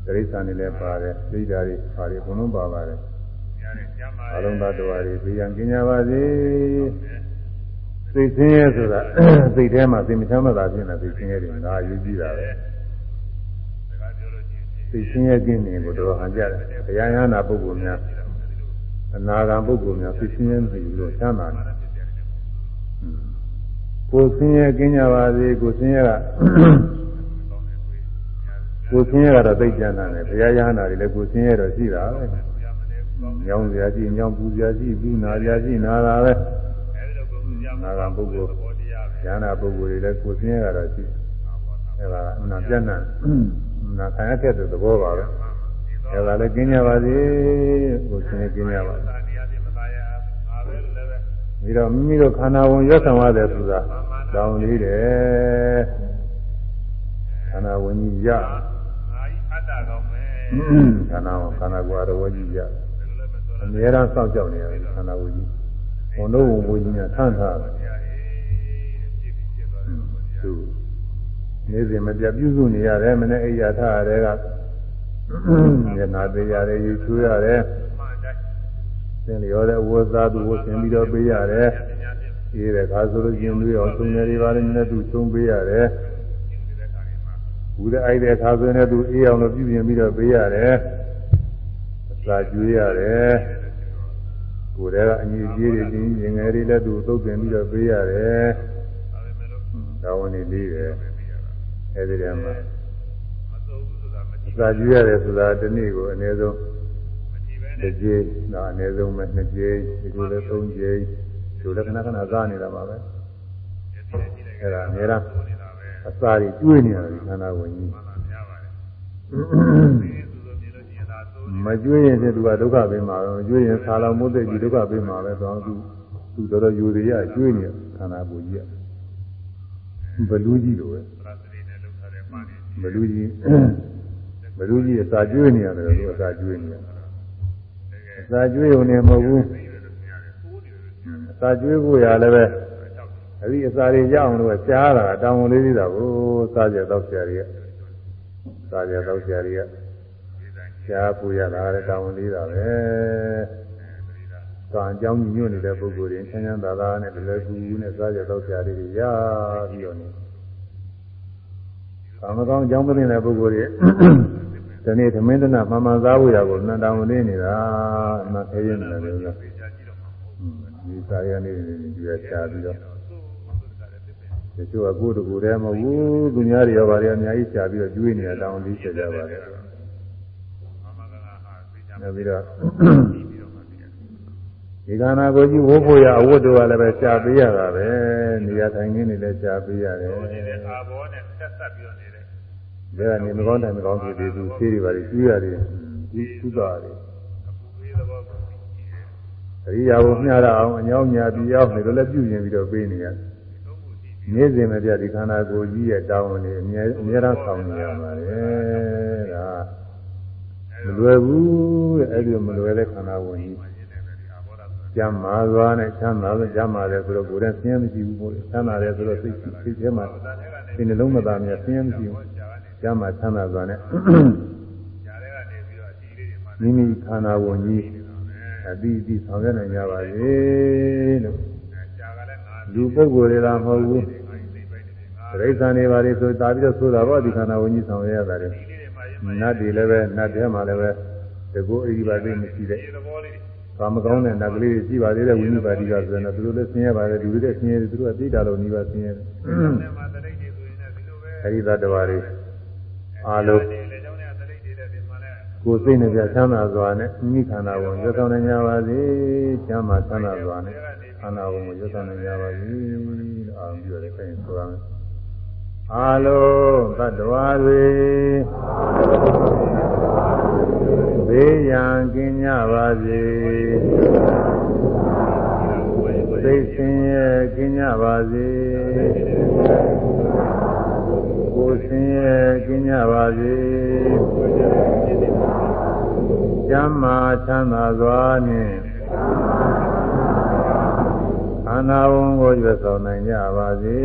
A: တိရစ္ဆာန်တွေလည်းပါတယ်သိတာတွေပါတယ်ဘုံလုံးပါပါတယ်အလုံးသတ္တဝါတွေပြရန်ကင်းကြပါစေသိစင်းရဲဆိုတာသိထဲမှာသိမချမ်းသာဖြစ်နေသိစင်းရဲတွေငါအရေးကြီးတာပဲသိစင်းရဲခြင်းတွေကိုတော့ဟန်ကြတယ်ဘုရားရဟနာပုဂ္ဂိုလ်များ အနာဂံပုဂ္ဂိုလ်များသိစင်းရဲပြီးလို့ချမ်းသာတယ်ကိုယ်ဆင်းရဲကင်းကြပါစေကိုယ်ဆင်းရဲကကိုယ်ဆင်းရဲကတော့သိကြတယ်ဘုရားရဟနာတွေလည်းကိုယ်ဆင်းရဲတော့ရှိတာပဲညောင်းစရာရှိညောင်းပူစရာရှိဘူးနာစရာရှိနာတာပဲနာဂံပုဂ္ဂိုလ်ဉာဏပုဂ္ဂိုလ်တွေလည်းကိုယ်ဆင်းရဲကတော့ရှိအဲဒါအနာပြတ်နာနာခံရခဲ့တဲ့သဘောပါပဲ အဲဒါလည်းကျင်းကြပါစေကိုယ်ဆင်းရဲကျင်းကြပါစေပြီးတော့မိမိတို့ခန္ဓာဝင်ရွတ်ဆောင်ရတယ်ဆိုတာတောင်းလေးတယ်ခန္ဓာဝင်ကြီးရခန္ဓာဝင်ခန္ဓာကိုယ်တော်ဝကြီးရအများအားစောင့်ကြောက်နေရတယ်ခန္ဓာဝင်ကြီးဘုံတို့ဝင်ကြီးများဆန့်ထားတယ်သူနေစဉ်မပြပြုစုနေရတယ်မနေ့အိယာထားရတယ်က ညနာသေးရတယ်ယူချွေးရတယ်သင်လျော်တဲ့ဝတ်သားသူဝတ်ဆင်ပြီးတော့ပေးရတယ်အေးတဲ့ခါဆိုလို့ရှင်တွေအောင်သုံးနေတွေပါလည်းနည်းသူသုံးပေးရတယ်ဘူးတဲ့အိုက်တဲ့ခါဆိုရင်သူအေးအောင်လို့ပြုပြင်ပြီးတော့ပေးရတယ်အစာကျွေးရတယ်ကိုယ်တည်းကအညီကြီးတွေချင်းရင်ငယ်တွေလည်းသူသုတ်တင်ပြီးတော့ပေးရတယ်ဒါဝန်နေလေးတယ်အဲဒီတည်းမှာအ စာကျွေးရတယ်ဆိုတာဒီနေ့ကိုအနည်းဆုံးတစ်ကြိမ်တော့အနည်းဆုံးပဲနှစ်ကြိမ်ဒီလိုလည်းသုံးကြိမ်ဒီလိုလည်းခဏခဏစားနေတာပါပဲအဲဒါအများအားအစာတွေကျွေးနေရတယ်ခန္ဓာဝင်ကြီးမကျွေးရင်သူကဒုက္ခပေးမှာပဲမကျွေးရင်ဆာလောင်မိုးသိပြီးဒုက္ခပေးမှာပဲတော့သူသူတော်တော်ယူရရကျွေးနေခန္ဓာကိုယ်ကြီးဘလူးကြီးလိုပဲဘလူးကြီး ဘလူးကြီးအစာကျွေးနေရတယ်သူအစာကျွေးနေတယ်အစာကျွေးုံနဲ့မဟုတ်ဘူးအစာကျွေးဖို့ရလည်းပဲအဲဒီအစာတွေရအောင်လို့ရှားတာတောင်းဝန်လေးသေးတာကိုစားကြတော့ဆရာကြီးကစားကြတော့ဆရာကြီးကရှားပူရတာလည်းတောင်းဝန်လေးတာပဲကံအကြောင်းညွှန်နေတဲ့ပုဂ္ဂိုလ်တွေဆန်းဆန်းသာသာနဲ့လည်းကူနဲ့စားကြတော့ဆရာတွေရပြီးတော့ နေကာမကောင်းအကြောင်းမသိတဲ့ပုဂ္ဂိုလ်တွေဒီနေ့သမင်းတနာမှန်မှန်စားဖို့ရကိုနှစ်တောင်လေးနေတာအမှခဲရင်တယ်လို့ဒီစာရနေကြည့်ရချပြီးတော့ဒီချို့ကကိုယ်တကူတည်းမဟုတ်ဘူးသူများတွေရောပါရအများကြီးချပြီးတော့ကျွေးနေတာတောင်းလေးဆက်ကြပါတယ်နောက်ပြီးတော့ ဒီကနာကိုကြီးဝိုးဖို့ရအဝတ်တို့ကလည်းပဲရှားပေးရတာပဲနေရာထိုင်ခင်းတွေလည်းရှားပေးရတယ်အာဘောနဲ့ဆက်ဆက်ပြီးတော့နေတဲ့ဒါကနေမကောင်းတယ်မကောင်းဖြစ်သေးဘူးဆေးတွေပါလေကျွေးရတယ်ဒီသုသာတွေအရိယာဘုမျှရအောင်အညောင်းညာပြရောက်နေလို့လည်းပြုရင်ပြီးတော့ပေးနေရတယ်နေ့စဉ်မပြဒီခန္ဓာကိုယ်ကြီးရဲ့တောင်းဝင်နေအများအများအားဆောင်နေရပါလေဒါမလွယ်ဘူးတဲ့အဲ့ဒီမလွယ်တဲ့ခန္ဓာဝင်ကြီး ကျမ်းမာသွားနဲ့ချမ်းသာလို့ကျမ်းမာတယ်ဆိုတော့ကိုယ်နဲ့ဆင်းရဲမရှိဘူးပေါ့ချမ်းသာတယ်ဆိုတော့စိတ်စိတ်ထဲမှာဒီနှလုံးမသားမြတ်ဆင်းရဲမရှိဘူးကျမ်းမာချမ်းသာသွားနဲ့မိမိခန္ဓာဝင်ကြီးအတိအတိဆောင်ရွက်နိုင်ကြပါစေလို့လူပုဂ္ဂိုလ်တွေလားမဟုတ်ဘူးပြိဿာနေပါလေဆိုတာပြီးတော့ဆိုတာပေါ့ဒီခန္ဓာဝဉ္ကြီးဆောင်ရွက်ရတာလေနတ်တွေလည်းပဲနတ်တွေမှာလည်းပဲတကူအရိပါသိမရှိတဲ့ ကာမကောင်းတဲ့နတ်ကလေးတွေရှိပါသေးတယ်ဝိနည်းပါတိကဆိုတော့သူတို့လည်းဆင်းရဲပါတယ်လူတွေလည်းဆင်းရဲတယ်သူတို့ကသိတာလို့နှီးပါဆင်းရဲတယ်အဲဒီသတ္တဝါတွေအားလုံးကိုယ်စိတ်နဲ့ကြချမ်းသာစွာနဲ့မိခန္ဓာဝင်ရွတ်ဆောင်နိုင်ကြပါစေချမ်းသာချမ်းသာစွာနဲ့ခန္ဓာဝင်ကိုရွတ်ဆောင်နိုင်ကြပါစေလို့အာရုံပြုရတဲ့ခိုင်းဆိုရမယ်အားလုံးသတ္တဝါတွေ ဘေးရန်ကင်းကြပါစေစိတ်ဆင်းရဲကင်းကြပါစေကိုယ်ဆင်းရဲကင်းကြပါစေကျမ်းမာချမ်းသာစွာနှင့်အာနာဝံကိုရွတ်ဆောင်နိုင်ကြပါစေ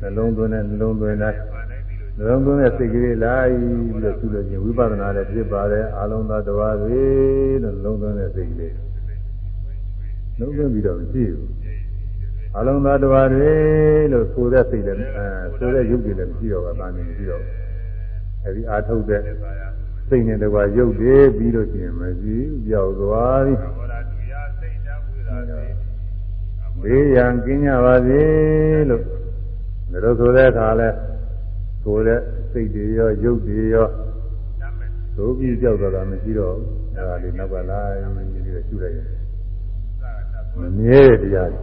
A: နှလုံးသွင်းတဲ့နှလုံးသွင်းတဲ့ နှလုံးသွင်းတဲ့စိတ်ကလေးလိုက်ပြီးတော့သူ့လို့ချင်းဝိပဿနာနဲ့ဖြစ်ပါတယ်အာလုံးသတ္တဝါတွေလို့နှလုံးသွင်းတဲ့စိတ်ကလေးနှလုံးသွင်းပြီးတော့မရှိဘူးအလုံးသတ္တဝါတွေလို့ဆိုတဲ့စိတ်လည်းအဲဆိုတဲ့ရုပ်တွေလည်းမရှိတော့ဘူး။ဒါနဲ့မရှိတော့ဘူး။အဲဒီအာထုတ်တဲ့စိတ်နဲ့တကွာရုပ်တွေပြီးလို့ရှိရင်မရှိဘူးပြောက်သွားပြီ။ဘေးရန်ကင်းကြပါစေလို့ဒါလို့ဆိုတဲ့အခါလဲ ဆိုတဲ့စိတ်တွေရောရုပ်တွေရောသို့ပြီးကြောက်တော့တာမရှိတော့ဘူး။အဲဒါလေးနောက်ကလာပြီးပြီးတော့ရှုလိုက်ရင်မမြဲတဲ့တရားတွေ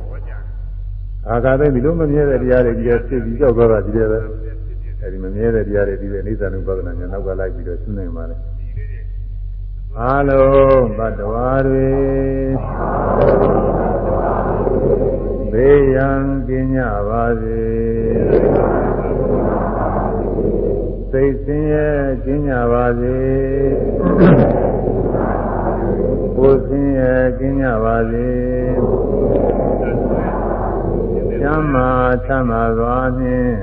A: အာဃာသိဒီလိုမမြဲတဲ့တရားတွေဒီလိုဖြစ်ပြီးကြောက်သွားတာဒီလိုပဲအဲဒီမမြဲတဲ့တရားတွေဒီလိုအိသနုပဒနာညာနောက်ကလိုက်ပြီးတော့ရှင်းနိုင်ပါလေအားလုံးဘတ်တော်တွေဘေးရန်ကင်းကြပါစေ စိတ်ဆင်းရဲကင်းကြပါစေကိုယ်ဆင်းရဲကင်းကြပါစေချမ်းသာချမ်းသာစွာနှင့်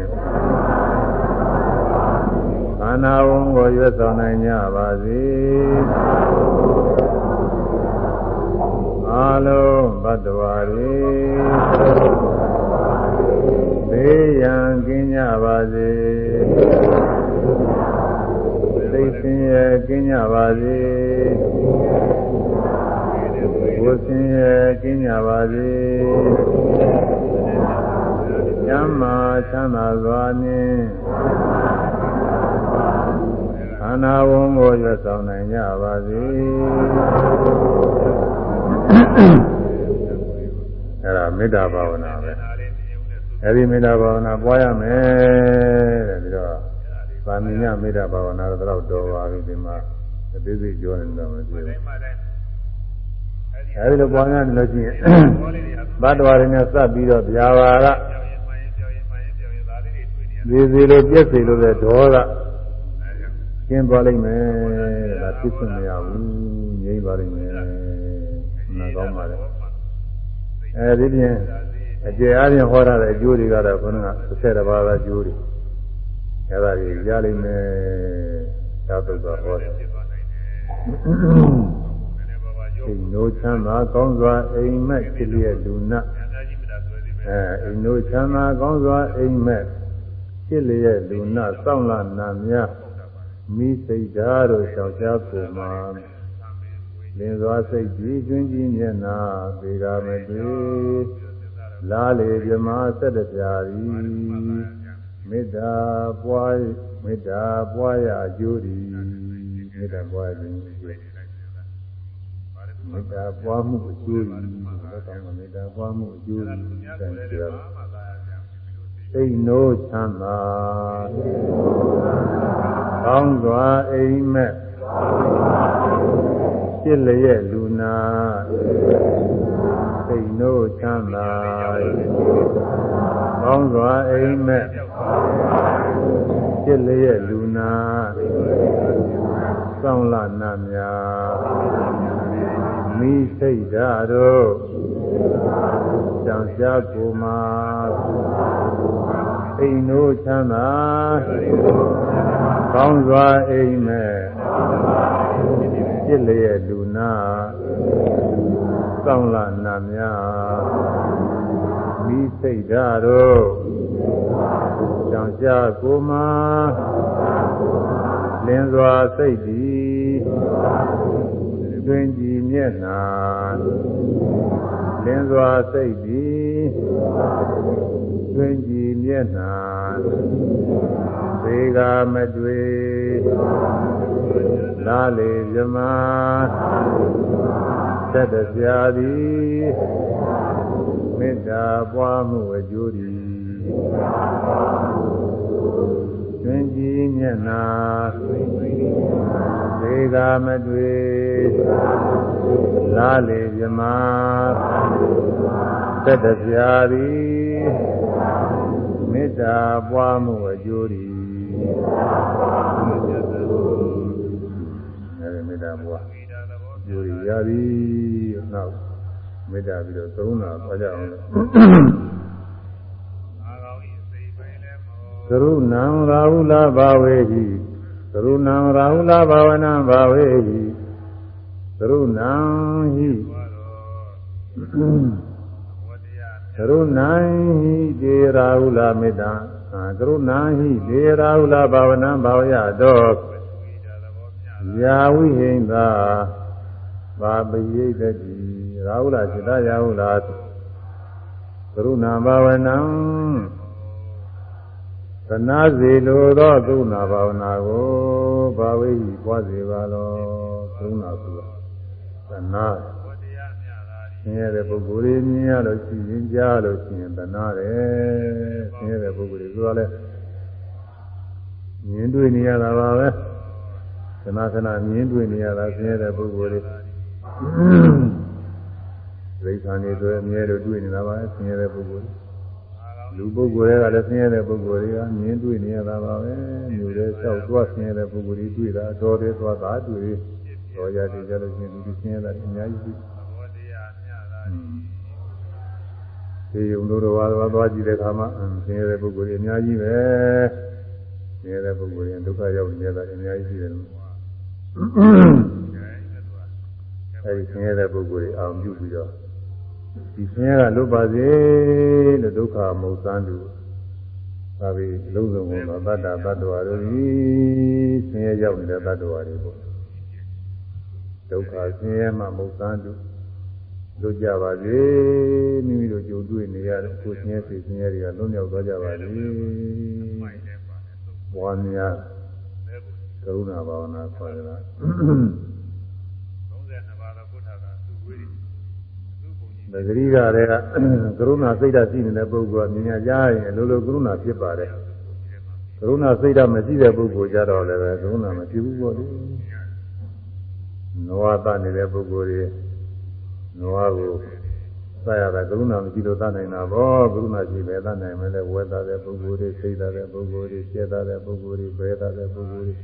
A: ခန္ဓာဝန်ကိုရွတ်ဆောင်နိုင်ကြပါစေအာလုံးဘတ်တော်ရီဘေးရန်ကင်းကြပါစေ သိစင်ရဲ့ကင်းကြပါစေဝဆင်းရဲ့ကင်းကြပါစေကျမ်းမာချမ်းသာစွာနှင့်ခန္ဓာဝန်ကိုရွတ်ဆောင်နိုင်ကြပါစေအဲ့ဒါမေတ္တာဘာဝနာပဲအဲ့ဒီမေတ္တာဘာဝနာပွားရမယ်တဲ့ပြီးတော့ ဗာမညမေတ္တာဘာဝနာတော့တော်ပါပြီဒီမှာအသေးစိတ်ပြောနေတော့မသိဘူးအဲဒီလိုပွားများနေလို့ရှိရင်ဘတ်တော်ရင်းနဲ့စပ်ပြီးတော့ဗျာပါကဒီစီလိုပြည့်စီလိုတဲ့ဒေါသကျင်းသွားလိမ့်မယ်ဒါဖြစ်စမရဘူးငြိမ့်သွားလိမ့်မယ်နားကောင်းပါလေအဲဒီပြင်အကျေအားဖြင့်ဟောရတဲ့အကျိုးတွေကတော့ခုနက30ပါးသောအကျိုးတွေ အဲဒါကြီးရလိမ့်မယ်သာသုတ်တော်ဟောတယ်အိမ်တို့ချမ်းသာကောင်းစွာအိမ်မက်ဖြစ်လျက်လူနာအဲအိမ်တို့ချမ်းသာကောင်းစွာအိမ်မက်ဖြစ်လျက်လူနာစောင့်လာနာများမိစိတ်ဓာတ်တို့ရှောက်ရှားကိုမှာလင်းစွာစိတ်ကြီးကျွင်းကြီးမျက်နာသေကာမတွေ့လားလေပြမဆက်တပြာရီ မေတ္တာပွားမေတ္တာပွားရအကျိုးဒီမေတ္တာပွားခြင်းအကျိုးမေတ္တာပွားမှုအကျိုးဒီဘယ်ကောင်မေတ္တာပွားမှုအကျိုးဒီတန်ကြရစိတ်နိုးချမ်းသာကောင်းစွာအိမ်မက်ဖြစ်လျက်လူနာစိတ်နိုးချမ်းသာကောင်းစွာအိမ်မက် ဖြစ်လျက်လူနာစောင့်လာနာများမိစိတ်ဓာတ်တို့ကြောင့်ရှားကိုမှာအိမ်တို့ချမ်းသာကောင်းစွာအိမ်မဲ့ပြစ်လျက်လူနာကောင်းလာနာများမိစိတ်ဓာတ်တို့ ကြောင့်ရှားကိုမှာလင်းစွာစိတ်သည်တွင်ကြည်မျက်နာလင်းစွာစိတ်သည်တွင်ကြည်မျက်နာသေကမတွေ့လာလေမြမသက်တပြာသည်မေတ္တာပွားမှုအကျိုးသည်တွ င်ကြည်မျက်နာသေကာမတွေ့လာလေမြမသက်တပြာသည်မေတ္တာပွားမှုအကျိုးသည်အဲဒီမေတ္တာပွားအကျိုးရသည်နောက်မေတ္တာပြီးတော့သုံးတာပါကြအောင် ကရုဏံရာဟုလဘာဝေဟိကရုဏံရာဟုလဘာဝနံဘာဝေဟိကရုဏံဟိကရုဏံဟိဒေရာဟုလမေတ္တာကရုဏံဟိဒေရာဟုလဘာဝနံဘာဝယတောယာဝိဟိန္တာဘာပိယိတတိရာဟုလစိတယာဟုလကရုဏံဘာဝနံ သနာစီလိုသောသုဏဘာဝနာကိုဘာဝိဟိပွားစေပါလောသုဏဆိုတာသနာဆင်းရဲတဲ့ပုဂ္ဂိုလ်တွေမြင်ရလို့ရှိရင်ကြားလို့ရှိရင်သနာတယ်ဆင်းရဲတဲ့ပုဂ္ဂိုလ်တွေဆိုတာလဲမြင်တွေ့နေရတာပါပဲခဏခဏမြင်တွေ့နေရတာဆင်းရဲတဲ့ပုဂ္ဂိုလ်တွေဒိဋ္ဌာန်တွေဆိုအမြဲတမ်းတွေ့နေတာပါဆင်းရဲတဲ့ပုဂ္ဂိုလ်တွေ လူပုဂ္ဂိုလ်တွေကလည်းဆင်းရဲတဲ့ပုဂ္ဂိုလ်တွေကမြင်တွေ့နေရတာပါပဲမျိုးတဲ့လျှောက်သွားဆင်းရဲတဲ့ပုဂ္ဂိုလ်တွေတွေ့တာတော်တယ်သွားတာတွေ့တော်ကြတယ်ကြလို့ရှိရင်လူတွေဆင်းရဲတာအများကြီးတွေ့ဒီယုံတို့တော်ဘာသွားကြည့်တဲ့အခါမှာဆင်းရဲတဲ့ပုဂ္ဂိုလ်တွေအများကြီးပဲဆင်းရဲတဲ့ပုဂ္ဂိုလ်တွေဒုက္ခရောက်နေတာအများကြီးရှိတယ်လို့အဲဒီဆင်းရဲတဲ့ပုဂ္ဂိုလ်တွေအောင်ပြုပြီးတော့ ဒီဆင်းရဲကလွတ်ပါစေလို့ဒုက္ခမုတ်သန်းတူသာပြီးလုံးစုံကုန်သောတတ္တတ attva တို့ဤဆင်းရဲရောက်နေတဲ့တ attva တွေပေါ့ဒုက္ခဆင်းရဲမှမုတ်သန်းတူလွတ်ကြပါစေမိမိတို့ကြုံတွေ့နေရတဲ့ကိုယ်ဆင်းရဲစိတ်ဆင်းရဲတွေကလွတ်မြောက်သွားကြပါစေဘဝများကရုဏာဘာဝနာခေါ်ရတာ ပဂရိကတွေကကရုဏာစိတ်ဓာတ်ရှိနေတဲ့ပုဂ္ဂိုလ်ကမြင်ရကြရင်လိုလိုကရုဏာဖြစ်ပါတယ်ကရုဏာစိတ်ဓာတ်မရှိတဲ့ပုဂ္ဂိုလ်ကြတော့လည်းပဲကရုဏာမရှိဘူးပေါ့လေနဝတနေတဲ့ပုဂ္ဂိုလ်တွေနဝကိုသရတာကရုဏာမရှိလို့သနိုင်တာပေါ့ကရုဏာရှိပဲသနိုင်မယ်လေဝေဒတဲ့ပုဂ္ဂိုလ်တွေစိတ်တဲ့ပုဂ္ဂိုလ်တွေစေတဲ့ပုဂ္ဂိုလ်တွေဘဲတဲ့ပုဂ္ဂိုလ်တွေ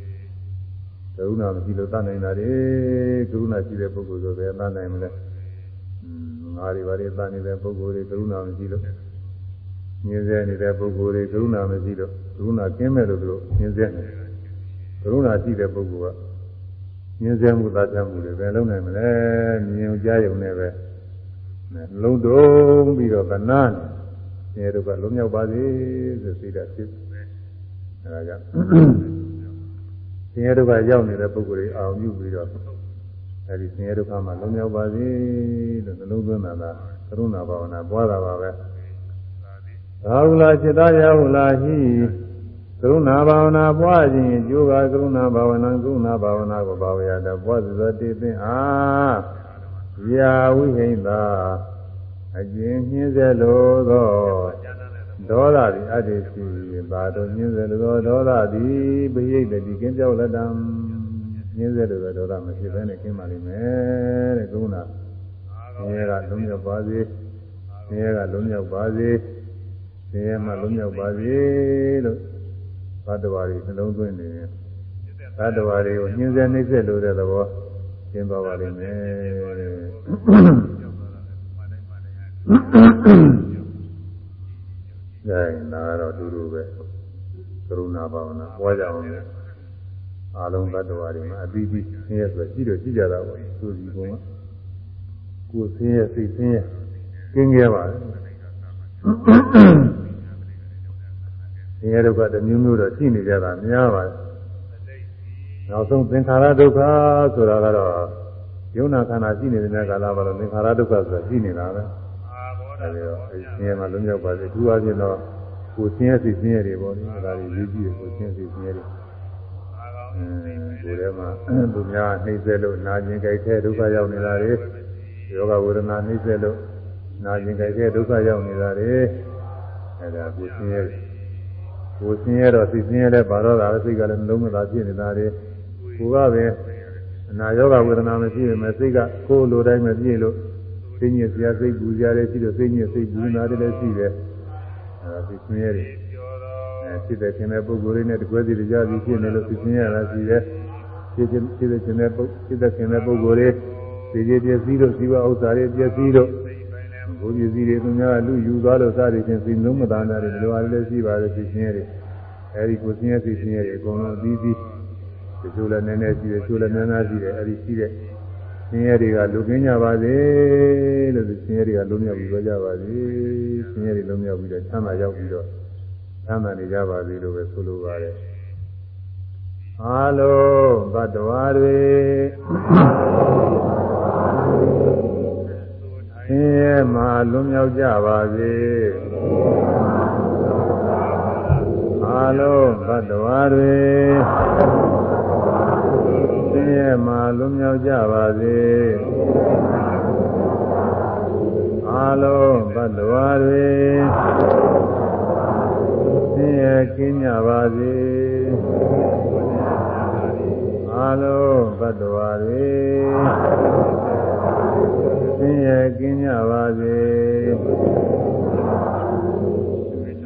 A: ကရုဏာမရှိလို့သနိုင်တာတွေကရုဏာရှိတဲ့ပုဂ္ဂိုလ်ဆိုပဲသနိုင်မလဲ ငါတွေဘာတွေသနေတဲ့ပုဂ္ဂိုလ်တွေကရုဏာမရှိလို့ညင်းဆဲနေတဲ့ပုဂ္ဂိုလ်တွေကရုဏာမရှိလို့ကရုဏာကင်းမဲ့လို့သူတို့ညင်းဆဲနေကရုဏာရှိတဲ့ပုဂ္ဂိုလ်ကညင်းဆဲမှုသာချမှုတွေပဲလုံးနိုင်မလဲမြင်ကြရုံနဲ့ပဲလုံးတုံးပြီးတော့ကနာနေတို့ကလုံးမြောက်ပါစေဆိုစိတ်ဓာတ်ဖြစ်အဲဒါကြောင့်ဆင်းရဲဒုက္ခရောက်နေတဲ့ပုဂ္ဂိုလ်တွေအောင်ပြုပြီးတော့ အဲဒီဆင်းရဲဒုက္ခမှလုံးရောက်ပါစေလို့နှလုံးသွင်းတာကကရုဏာဘာဝနာပွားတာပါပဲသာဟုလာจิตာယဟုလာဟိကရုဏာဘာဝနာပွားခြင်းကျိုးကကရုဏာဘာဝနာကရုဏာဘာဝနာကိုဘာဝရတာပွားသတိသိအားယာဝိဟိန္တာအကျဉ်ညင်းစေလိုသောဒေါသသည်အတ္တိရှိပါတော့ညင်းစေလိုသောဒေါသသည်ပိယိတ်တိကင်းကြောက်လက်တံ ညင်းစေလို့ဒေါသမဖြစ်ဘဲနဲ့ကျင်းပါလိမ့်မယ်တဲ့ကုဏဆင်းရဲကလုံးရောက်ပါစေဆင်းရဲကလုံးရောက်ပါစေဆင်းရဲမှလုံးရောက်ပါစေလို့သတ္တဝါတွေနှလုံးသွင်းနေတယ်သတ္တဝါတွေကိုညှင်းဆဲနှိမ့်ဆက်လို့တဲ့သဘောကျင်းသွားပါလိမ့်မယ်ဒါနာတော့တူတူပဲကရုဏာဘာဝနာပွားကြအောင်လေ အာလုံးတ attva တွေမှာအပြီးပြီးဆင်းရဲဆိုကြည့်တော့ကြည့်ကြတာပေါ့သူဒီကောင်ကကိုယ်ဆင်းရဲစိတ်ဆင်းရဲကင်းကြပါလေဆင်းရဲဒုက္ခတစ်မျိုးမျိုးတော့ရှိနေကြတာများပါတယ်နောက်ဆုံးသင်္ခါရဒုက္ခဆိုတာကတော့ယုံနာခန္ဓာရှိနေတဲ့ကာလမှာတော့သင်္ခါရဒုက္ခဆိုတာရှိနေတာပဲအဲဒီတော့အဲဒီဆင်းရဲမှာလွတ်မြောက်ပါစေသူအချင်းတော့ကိုယ်ဆင်းရဲစိတ်ဆင်းရဲတွေပေါ့လေဒါတွေရေးကြည့်ရကိုယ်ဆင်းရဲစိတ်ဆင်းရဲတွေ ကိုယ်ထဲမှာသူများနှိမ့်ဆက်လို့နာကျင်ကြိုက်တဲ့ဒုက္ခရောက်နေတာတွေယောဂဝေဒနာနှိမ့်ဆက်လို့နာကျင်ကြိုက်တဲ့ဒုက္ခရောက်နေတာတွေအဲဒါကိုဆင်းရဲကိုဆင်းရဲတော့စိတ်ဆင်းရဲလဲပါတော့တာစိတ်ကလည်းနှလုံးမသာဖြစ်နေတာတွေကိုကပဲအနာယောဂဝေဒနာမရှိပေမဲ့စိတ်ကကိုယ်လိုတိုင်းမပြည့်လို့စိတ်ညစ်စရာစိတ်ပူစရာတွေရှိလို့စိတ်ညစ်စိတ်ပူနေတာတွေလည်းရှိတယ်အဲဒါစိတ်ဆင်းရဲတွေအဲ ဖြစ်တဲ့ခြင်းတဲ့ပုဂ္ဂိုလ်တွေနဲ့တကွဲစီတရားစီဖြစ်နေလို့စိတ်ဆင်းရဲတာရှိတယ်ဖြစ်ခြင်းဖြစ်တဲ့ခြင်းတဲ့ပုဖြစ်တဲ့ခြင်းတဲ့ပုဂ္ဂိုလ်တွေဒီကြီးပစ္စည်းတို့ဇီဝဥစ္စာတွေပစ္စည်းတို့ဘုရားပစ္စည်းတွေသူများလူယူသွားလို့စသည်ဖြင့်စိတ်လုံးမသားတာတွေဒီလိုအားလည်းရှိပါတယ်စိတ်ဆင်းရဲတွေအဲဒီကိုဆင်းရဲစိတ်ဆင်းရဲတွေအကုန်လုံးအသီးသီးတချို့လည်းနည်းနည်းရှိတယ်တချို့လည်းများများရှိတယ်အဲဒီရှိတဲ့ဆင်းရဲတွေကလူကင်းကြပါစေလို့ဆင်းရဲတွေကလုံးမြောက်ပြီးပြောကြပါစေဆင်းရဲတွေလုံးမြောက်ပြီးတော့ချမ်းသာရောက်ပြီးတော့ ချမ်းသာနေကြပါစေလို့ပဲဆိုလိုပါတယ်အားလုံးဘတ်တော်တွေဆင်းရဲမှလွန်မြောက်ကြပါစေအားလုံးဘတ်တော်တွေဆင်းရဲမှလွန်မြောက်ကြပါစေအားလုံးဘတ်တော်တွေဆ င်းရဲကင်းကြပါစေအားလုံးဘတ်တော်တွေဆင်းရဲကင်းကြပါစေ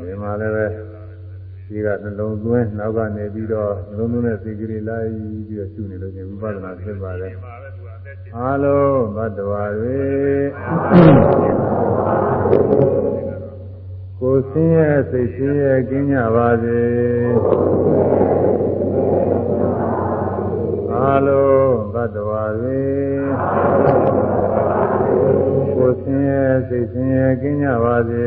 A: ဒီမှာလည်းပဲဒီကနှလုံးသွင်းနောက်ကနေပြီးတော့နှလုံးသွင်းတဲ့စိတ်ကလေးလိုက်ပြီးတော့ရှုနေလို့ချင်းဝိပဿနာဖြစ်ပါတယ်အားလုံးဘတ်တော်တွေ ကိုယ်ဆင်းရဲစိတ်ဆင်းရဲကင်းကြပါစေအားလုံးဘတ်တော်တွေကိုယ်ဆင်းရဲစိတ်ဆင်းရဲကင်းကြပါစေ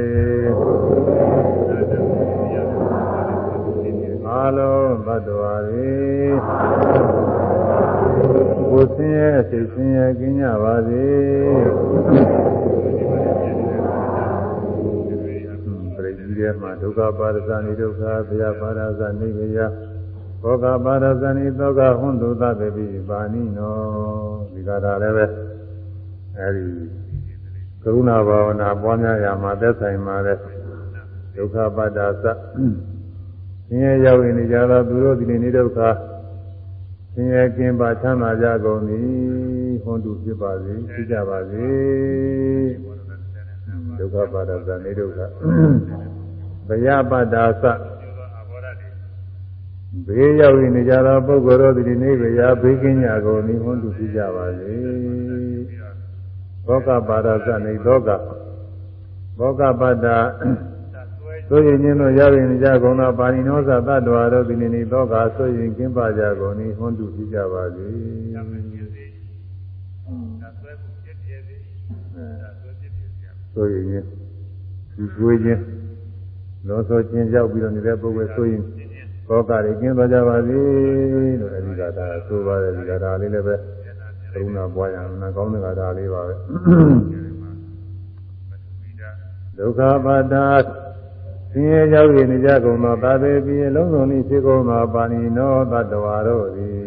A: အားလုံးဘတ်တော်တွေကိုယ်ဆင်းရဲစိတ်ဆင်းရဲကင်းကြပါစေ ပရိသီရဲ့မှာဒုက္ခပါရဇာနိဒုက္ခဘုရားပါရဇာနိဗ္ဗယဘောဂပါရဇာနိသောကဟွန်တုသတပိပါဏိနောဒီကရာလည်းပဲအဲဒီကရုဏာဘာဝနာပွားများရာမှာသက်ဆိုင်မှာတဲ့ဒုက္ခပါဒသဆင်းရဲရောက်နေကြသောသူတို့ဒီနေ့ဒုက္ခဆင်းရဲကင်းပါချမ်းသာကြကုန်သည်ဟွန်တုဖြစ်ပါစေဖြစ်ကြပါစေဒုက္ခပါဒသနေဒုက္ခ ဘယပတ္တာသဘေးရောက်နေကြသောပုဂ္ဂိုလ်တို့ဒီနေ့ဘေးရာဘေးကင်းကြကုန်သည်ဟွန်တုဖြစ်ကြပါစေဘောကပါဒသနေသောကဘောကပတ္တာဆိုရင်ချင်းတို့ရောက်ရင်ကြကုန်သောပါဏိနောသတ္တဝါတို့ဒီနေ့သောကဆိုရင်ကင်းပါကြကုန်သည်ဟွန်တုဖြစ်ကြပါစေဆိုရင်ချင်းဒီကိုချင်း လောဆိုချင်းရောက်ပြီးတော့နေတဲ့ပုဂ္ဂိုလ်ဆိုရင်ဘောကတွေကင်းသွားကြပါစေလို့အဲဒီကတာဆိုပါတယ်ဒီကတာလေးလည်းပဲကရုဏာပွားရအောင်နာကောင်းတဲ့ကတာလေးပါပဲဒုက္ခပါဒဆင်းရဲရောက်နေကြကုန်သောသာသေပြီးလုံးစုံဤဖြစ်ကုန်သောပါဏိနောတတ္တဝါတို့သည်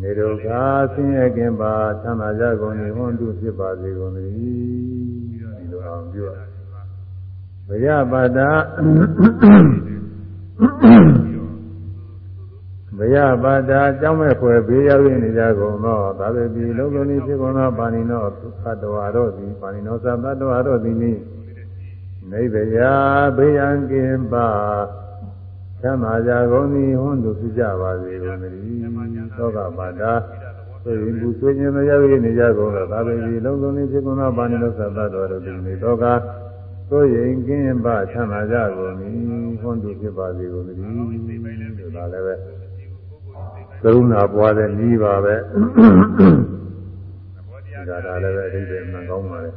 A: နေဒုက္ခဆင်းရဲခြင်းပါသံသာကြကုန်၏ဟွန်တုဖြစ်ပါစေကုန်၏ဒီလိုအောင်ပြော ဘယပါဒဘယပါဒအကြောင်းမဲ့ဖွယ်ဘေးရောက်နေကြကုန်သောသာသေပြီးလုံးစုံဤဖြစ်ကုန်သောပါဏိနောတတ္တဝါတို့သည်ပါဏိနောသတ္တဝါတို့သည်နိနိဗ္ဗယာဘေးရန်ကင်းပါသမာကြကုန်သည်ဟွန်းတို့ဖြစ်ကြပါစေကုန်သတည်းသောကပါဒဆိုရင်ဘူးဆွေခြင်းမရောက်ရနေကြကုန်တော့သာဝေဒီလုံးစုံလေးဖြစ်ကုန်သောဘာနိလောသတ္တတော်တို့ဒီနေ့တော့က ဆိုရင်ကင်းပါချမ်းသာကြကုန်၏ဟွန်းတုဖြစ်ပါစေကုန်သတည်းဒါလည်းပဲကရုဏာပွားတဲ့ဤပါပဲဒါဒါလည်းပဲအဓိပ္ပာယ်မှန်ကောင်းပါလေ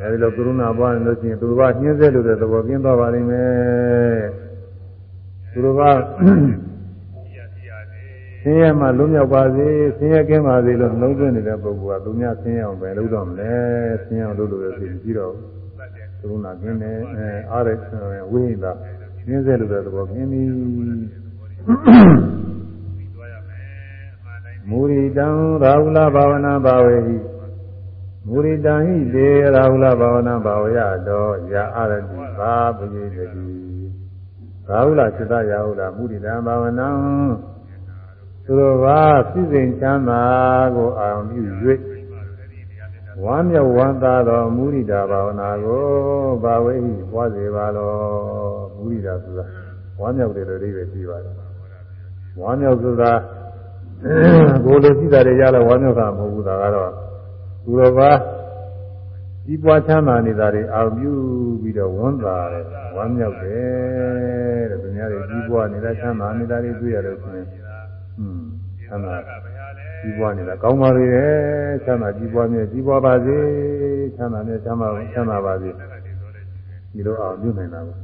A: အဲဒီလိုကရုဏာပွားနေလို့ရှိရင်သူတော်ကညှင်းစေလို့တဲ့သဘောကျင်းသွားပါလိမ့်မယ်သူတော်ကဆင်းရဲမှလွတ်မြောက်ပါစေဆင်းရဲကင်းပါစေလို့နှလုံးသွင်းနေတဲ့ပုဂ္ဂိုလ်ကသူများဆင်းရဲအောင်ပဲလုပ်တော့မလဲဆင်းရဲအောင်လုပ်လို့ရပြီပြီးတော့က ရုဏာကင်းတယ်အဲအားရဝိဟိတာညှင်းစေလို့တဲ့သဘောကျင်းပြီမူရိတံရာဟုလဘာဝနာဘာဝေဟိမူရိတံဟိတေရာဟုလဘာဝနာဘာဝရတောယာအရတိဘာပရိသေတိရာဟုလစိတ္တရာဟုလမူရိတံဘာဝနာသူတော်ဘာပြည့်စုံချမ်းသာကိုအာရုံပြု၍ ဝမ်းမြောက်ဝမ်းသာသောမူရိတာဘာဝနာကိုဘာဝေဟိပွားစေပါလောမူရိတာဆိုတာဝမ်းမြောက်တယ်လို့အိဗယ်ရှိပါတယ်ဝမ်းမြောက်ဆိုတာကိုယ်လိုရှိတာတွေရလဲဝမ်းမြောက်တာမဟုတ်ဘူးဒါကတော့သူတော်ဘာကြီးပွားချမ်းသာနေတာတွေအာပြုပြီးတော့ဝမ်းသာတယ်ဝမ်းမြောက်တယ်တဲ့သူများတွေကြီးပွားနေတာချမ်းသာနေတာတွေတွေ့ရလို့ဆိုရင်ဟွန်းချမ်းသာ ကြီးပွားနေတာကောင်းပါလေချမ်းသာကြီးပွားမြဲကြီးပွားပါစေချမ်းသာမြဲချမ်းသာချမ်းသာပါစေဒီလိုအာပြုနိုင်တာကို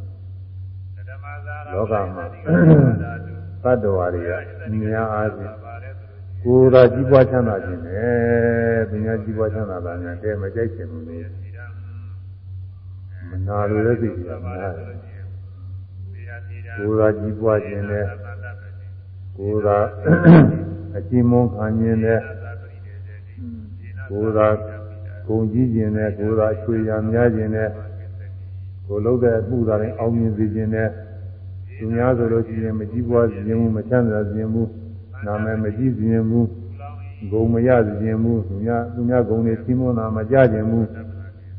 A: လောကမှာသတ္တဝါတွေကများအားဖြင့်ကိုယ်သာကြီးပွားချမ်းသာခြင်းနဲ့ပညာကြီးပွားချမ်းသာတာများတဲမကြိုက်ချင်ဘူးလေမနာလိုတဲ့စိတ်ကများတယ်ကိုယ်သာကြီးပွားခြင်းနဲ့ကိုယ်သာ အကျဉ်းမွန်ခံခြင်းနဲ့ကိုယ်သာဂုံကြီးခြင်းနဲ့ကိုယ်သာချွေရများခြင်းနဲ့ကိုယ်လုံးတဲ့အမှုသာရင်အောင်မြင်စေခြင်းနဲ့သူများဆိုလို့ရှိရင်မကြီးပွားခြင်းမချမ်းသာခြင်းဘူးနာမည်မကြည့်ခြင်းမူဂုံမရခြင်းမူသူများသူများဂုံတွေချင်းမွန်းတာမကြခြင်းမူ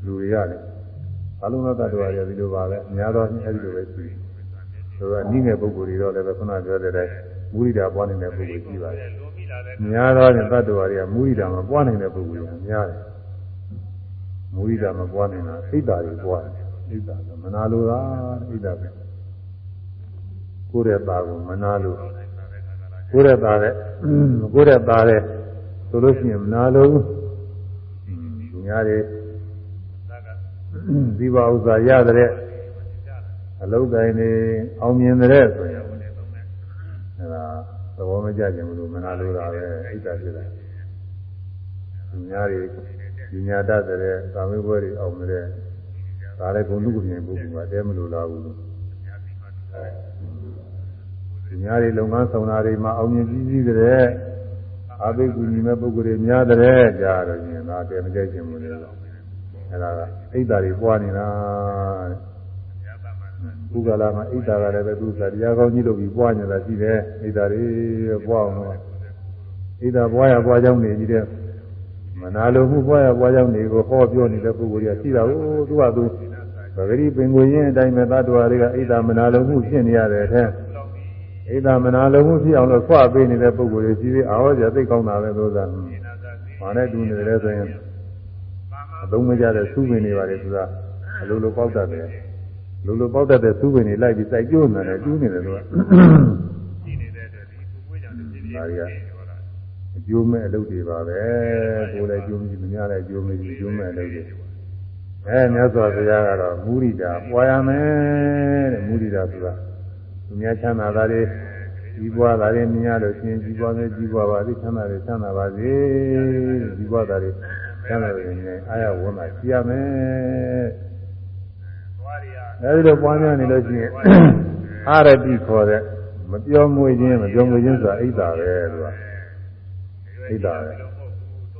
A: လူတွေရတယ်အလုံးစုံတ attva တွေဒီလိုပါပဲအများသောအဲဒီလိုပဲရှိတယ်ဆိုတော့နိငယ်ပုဂ္ဂိုလ်တွေတော့လည်းပဲခုနပြောတဲ့တိုင်းမူရိတာပွားနေတဲ့ပုဂ္ဂိုလ်ရှိပါတယ် များသောတ attva တွေကမူရိတာမပွားနေတဲ့ပုဂ္ဂိုလ်တွေများတယ်မူရိတာမပွားနေတာဣဒ္ဓာတွေပွားတယ်ဣဒ္ဓာကမနာလိုတာဣဒ္ဓာပဲကိုယ်ရဲ့သားကိုမနာလိုကိုယ်ရသားတဲ့ကိုယ်ရသားတဲ့ဆိုလို့ရှိရင်မနာလို့သူများတွေဒီပါဥစ္စာရတဲ့အလုံးတိုင်းနေအောင်မြင်တဲ့ဆိုရင်အဲဒါ သဘောမကျခြင်းမလို့မနာလို့တာပဲအိတ်တာဖြစ်တယ်သူများတွေပညာတတ်တဲ့ကာမေဘွဲတွေအောင်တဲ့ဒါလည်းဂုဏ်လူကမြင်ပုဂ္ဂိုလ်ကတဲမလို့လားဘူးဒီများတွေလုပ်ငန်းဆောင်တာတွေမှာအောင်မြင်ကြီးကြီးတဲ့အာဘိကူညီမဲ့ပုဂ္ဂိုလ်တွေများတဲ့ကြာတော့ရင်ဒါတည်းမကြိုက်ခြင်းမလို့လေအဲ့ဒါကအိတ်တာတွေပွားနေတာ ဘုရားလာမှာအိတ်တာကလည်းပဲသူစားတရားကောင်းကြီးလုပ်ပြီးပွားနေတာရှိတယ်အိတ်တာတွေပွားအောင်လို့အိတ်တာပွားရပွားကြောင်းနေကြီးတဲ့မနာလိုမှုပွားရပွားကြောင်းနေကိုဟောပြောနေတဲ့ပုဂ္ဂိုလ်တွေကရှိတာကိုသူကသူပဂရိပင်ကိုရင်းအတိုင်းပဲသတ္တဝါတွေကအိတ်တာမနာလိုမှုဖြစ်နေရတဲ့အထက်ဣဒမနာလုံးမှုဖြစ်အောင်လို့ဆွပေးနေတဲ့ပုဂ္ဂိုလ်တွေရှိသေးအာဟောကြသိကောင်းတာပဲသို့သာ။ဘာနဲ့တူနေတယ်ဆိုရင်အသုံးမကျတဲ့သုပင်တွေပါလေသူကအလိုလိုပေါက်တတ်တယ်။ လိုလိုပေါက်တတ်တဲ့သုပင်တွေလိုက်ပြီးစိုက်ကျိုးနေတယ်ကျူးနေတယ်သူက။ရှိနေတဲ့အတွက်ဒီကိုကိုကြောင့်ဒီဒီအကျိုးမဲ့အလုပ်တွေပါပဲ။ကိုယ်လည်းကျိုးမရှိမများလည်းကျိုးမရှိကျိုးမဲ့အလုပ်တွေ။အဲမြတ်စွာဘုရားကတော့မူရိတာပွားရမယ်တဲ့မူရိတာဆိုတာသူများချမ်းသာတာတွေကြီးပွားတာတွေမြင်ရလို့ရှင်ကြီးပွားမယ်ကြီးပွားပါစေချမ်းသာတယ်ချမ်းသာပါစေကြီးပွားတာတွေချမ်းသာတယ်မြင်အားရဝန်တာရှိရမယ် အဲဒီလိုပွားများနေလို့ရှိရင်အာရတိခေါ်တဲ့မပြောမွေခြင်းမပြောမွေခြင်းဆိုတာအိတ်တာပဲသူကအိတ်တာပဲ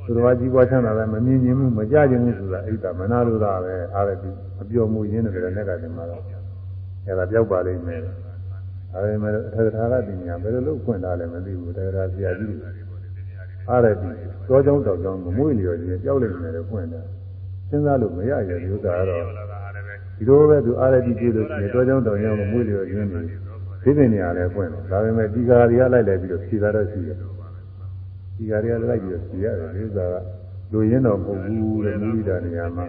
A: သူတော်ကြီးပွားချမ်းသာတယ်မမြင်ခြင်းမှုမကြခြင်းမှုဆိုတာအိတ်တာမနာလိုတာပဲအာရတိမပြောမွေခြင်းတဲ့လည်းကတည်းကမှာတော့အဲဒါပြောက်ပါလိမ့်မယ်ဒါပေမဲ့ထေရထာကပညာဘယ်လိုလုပ်ခွင့်တာလဲမသိဘူးထေရထာဆရာကြီးအားရပြီသောကြောင့်တောက်ကြောင့်မမွေးလျော်ခြင်းကြောက်လိမ့်မယ်လို့ဖွင့်တယ်စဉ်းစားလို့မရရဒီဥစ္စာကတော့ ဒီလိုပဲသူအားရပြီပြလို့ရှိရင်သောကြောင့်တောက်ကြောင့်မမွေးလျော်ခြင်းတွေသိပင်နေရလဲဖွင့်တယ်ဒါပေမဲ့ဒီကာရီကလိုက်လိုက်ပြီးတော့ဖြေတာတော့ရှိတယ်ဒီကရီကလိုက်ပြီးတော့ဖြေရတယ်ဒီဥစ္စာကလူရင်းတော့မဟုတ်ဘူးတဲ့မူရိတာနေရာမှာ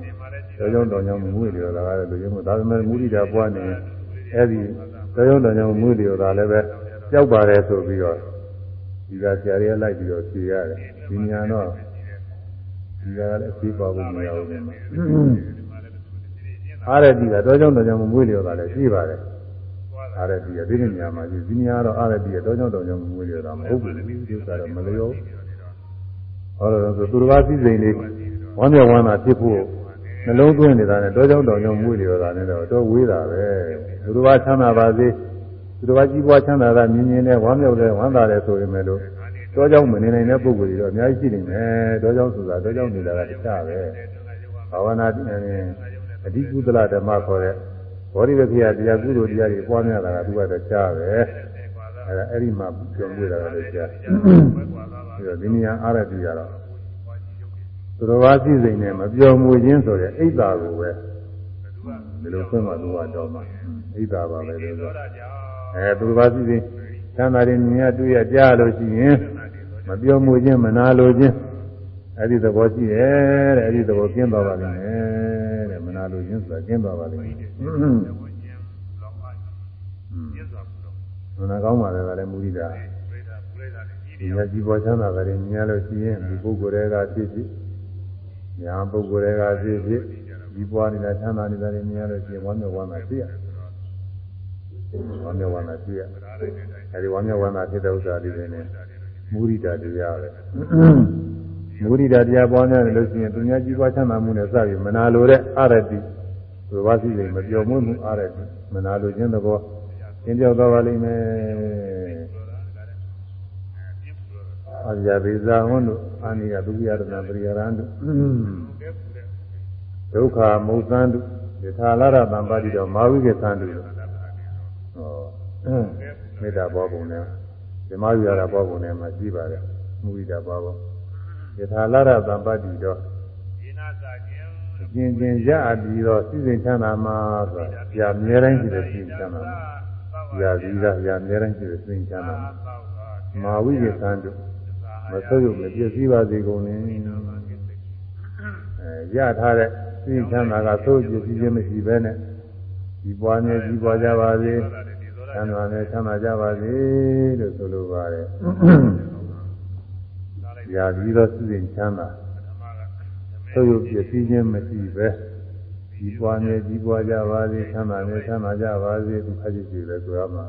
A: တော်ကြောင့်တော်ကြောင့်မွေးတယ်ဆိုတာကလည်းလူရင်းမဒါပေမဲ့မူရိတာပွားနေအဲ့ဒီတော်ကြောင့်တော်ကြောင့်မွေးတယ်ဆိုတာလည်းပဲကြောက်ပါတယ်ဆိုပြီးတော့ဒီကဆရာတွေကလိုက်ပြီးတော့ဖြေရတယ်ဒီညာတော့ဒီကလည်းအဖြေပါဖို့မရဘူးကွ အားရတိကတော်ကြောင့်တော်ကြောင့်မွေးတယ်ဆိုတာလည်းရှိပါတယ်အားရတိကဒီနေရာမှာဒီဒီနေရာတော့အားရတိကတော်ကြောင့်တော်ကြောင့်မွေးတယ်ဆိုတာမဟုတ်ဘူးဒီဥစ္စာတော့မလျော်ဟောတော့သူတော်ဘာစည်းစိမ်လေးဝမ်းမြောက်ဝမ်းသာဖြစ်ဖို့နှလုံးသွင်းနေတာနဲ့တောကြောင်တောင်ကြောင်မွေးလျော်တာနဲ့တော့တော့ဝေးတာပဲသူတော်ဘာချမ်းသာပါစေသူတော်ဘာကြီးပွားချမ်းသာတာမြင်မြင်နဲ့ဝမ်းမြောက်လဲဝမ်းသာတယ်ဆိုရင်လည်းတောကြောင်မနေနိုင်တဲ့ပုဂ္ဂိုလ်တွေတော့အများကြီးရှိနေမယ်တောကြောင်ဆိုတာတောကြောင်နေတာကတခြားပဲဘာဝနာ အဓိကုသလဓမ္မခေါ်တဲ့ဘောဓိဝိခယတရားကုသိုလ်တရားတွေပွားများတာကသူကတခြားပဲအဲဒါအဲ့ဒီမှာပြောပြတာကလည်းကြားပြီးတော့ဒီနေရာအားရတိကတော့သူတော်ဘာစည်းစိမ်နဲ့မပြောမူခြင်းဆိုတဲ့အိတ်တာကိုပဲဒီလိုဆွဲမှသူကတော့မှအိတ်တာပါပဲလို့ဆိုအဲသူတော်ဘာစည်းစိမ်သံသာရင်မြင်ရတွေ့ရကြားလို့ရှိရင်မပြောမူခြင်းမနာလိုခြင်းအဲ့ဒီသဘောရှိတယ်တဲ့အဲ့ဒီသဘောကျင်းသွားပါလိမ့်မယ်တဲ့မနာ လိုခြင်းဆိုတာကျင်းသွားပါလိမ့်မယ်မနာကောင်းပါလေကလည်းမူရိတာဒီမျက်ကြည့်ပေါ်ချမ်းသာကြတယ်မြင်ရလို့ရှိရင်ဒီပုဂ္ဂိုလ်တွေကဖြစ်ဖြစ်ညာပုဂ္ဂိုလ်တွေကဖြစ်ဖြစ်ဒီပွားနေတာချမ်းသာနေတာတွေမြင်ရလို့ရှိရင်ဝမ်းမြောက်ဝမ်းသာဖြစ်ရဝမ်းမြောက်ဝမ်းသာဖြစ်ရအဲဒီဝမ်းမြောက်ဝမ်းသာဖြစ်တဲ့ဥစ္စာတွေနဲ့မူရိတာတရားပဲ မူရိတာတရားပွားများတယ်လို့ရှိရင်သူများကြည့်ပွားချမ်းသာမှုနဲ့စပြီးမနာလိုတဲ့အရတိသူဘာရှိလိမ့်မပြောမွေးမှုအရတိမနာလိုခြင်းသဘောသင်ကြောက်သွားပါလိမ့်မယ်အာဇာဗေဇာဟွန်းတို့အာနိယဒုက္ခရတနာပရိယရန်တို့ဒုက္ခမုသံတို့ယထာလာရတံပါတိတော်မာဝိကေသံတို့ဟောမေတ္တာဘောပုံနဲ့ဓမ္မယူရတာဘောပုံနဲ့မှာရှိပါတယ်မူဝိတာဘောပုံ ယထာလာရတံပါတိတော်အကျဉ်းချင်းရအပ်ပြီးတော့စိစိမ်ချမ်းသာမှာဆိုတာကြာအများတိုင်းရှိတဲ့စိစိမ်ချမ်းသာမှာကြာပြီးသားကြာအများတိုင်းရှိတဲ့စိစိမ်ချမ်းသာမှာမာဝိကေသံတို့မဆုပ်ရုပ်မပြည့်စည်ပါစေကုန်နဲ့အဲရထားတဲ့သိချမ်းသာကသို့ပြည့်စည်ခြင်းမရှိဘဲနဲ့ဒီပွားနဲ့ဒီပွားကြပါစေချမ်းသာနဲ့ချမ်းသာကြပါစေလို့ဆိုလိုပါတယ် ရာပြီးတော့သိစဉ်ချမ်းသာသို့ရုပ်ပြည့်စည်ခြင်းမရှိဘဲဒီပွားနဲ့ဒီပွားကြပါစေချမ်းသာနဲ့ချမ်းသာကြပါစေသူခကြည့်ကြည့်လဲဆိုရမှာ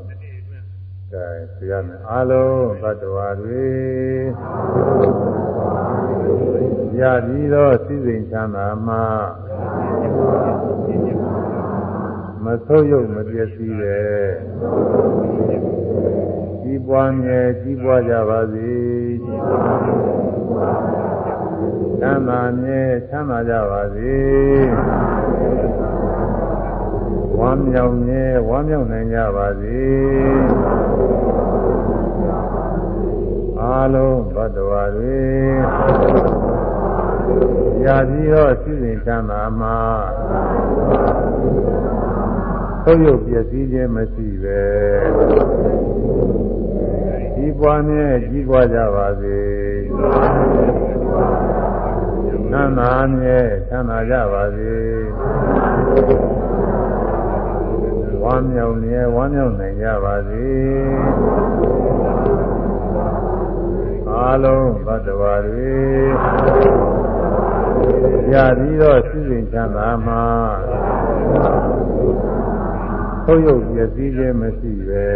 A: ကဲတရားနဲ့အလုံးသတ္တဝါတွေရပြီးတော့စိစိမ်ချမ်းသာမှမဆုပ်ယုပ်မပြည့်စည်ပဲ ကြီးပွားမြဲကြီးပွားကြပါစေချမ်းသာမြဲချမ်းသာကြပါစေဝမ်းမြောက်မြဲဝမ်းမြောက်နိုင်ကြပါစေအားလုံးဘတ်တော်တွေရာပြီးတော့ရှိစဉ်ချမ်းသာမှာသုတ်ရုပ်ပျက်စီးခြင်းမရှိပဲကြီး ပွားမြဲကြီးပွားကြပါစေချမ်းသာမြဲချမ်းသာကြပါစေဝမ်းမြောက်မြဲဝမ်းမြောက်နိုင်ကြပါစေအားလုံးဘတ်တော်တွေရပြီးတော့စိစဉ်ချမ်းသာမှာထုတ်ရုပ်ပြည့်စည်ခြင်းမရှိပဲ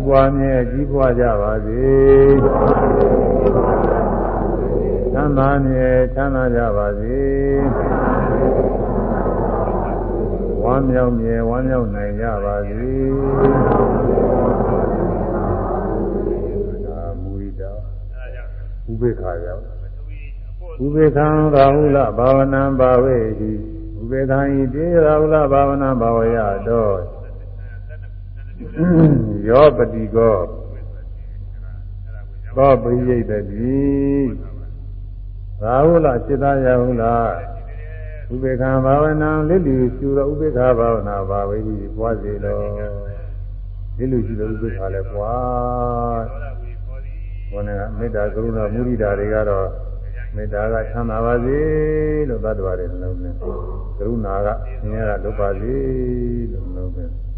A: ကြီးပွားမြဲကြီးပွားကြပါစေချမ်းသာမြဲချမ်းသာကြပါစေဝမ်းမြောက်မြဲဝမ်းမြောက်နိုင်ကြပါစေဥပေက္ခရောက်ဥပေက္ခံရာဟုလဘာဝနံဘာဝေတိဥပေက္ခံဤတေရာဟုလဘာဝနံဘာဝရတော ယောပတိကောသောပိယိတတိရာဟုလစိတ္တယဟုလဥပေက္ခဘာဝနံလိလူရှုသောဥပေက္ခဘာဝနာဘာဝေတိပွားစေလောလိလူရှိသောဥပေက္ခလည်းပွားဘုန်းကမေတ္တာကရုဏာမုဒိတာတွေကတော့မေတ္တာကချမ်းသာပါစေလို့သတ္တဝါတွေနှလုံးသွင်းကရုဏာကဆင်းရဲကလွတ်ပါစေလို့နှလုံးသွင်း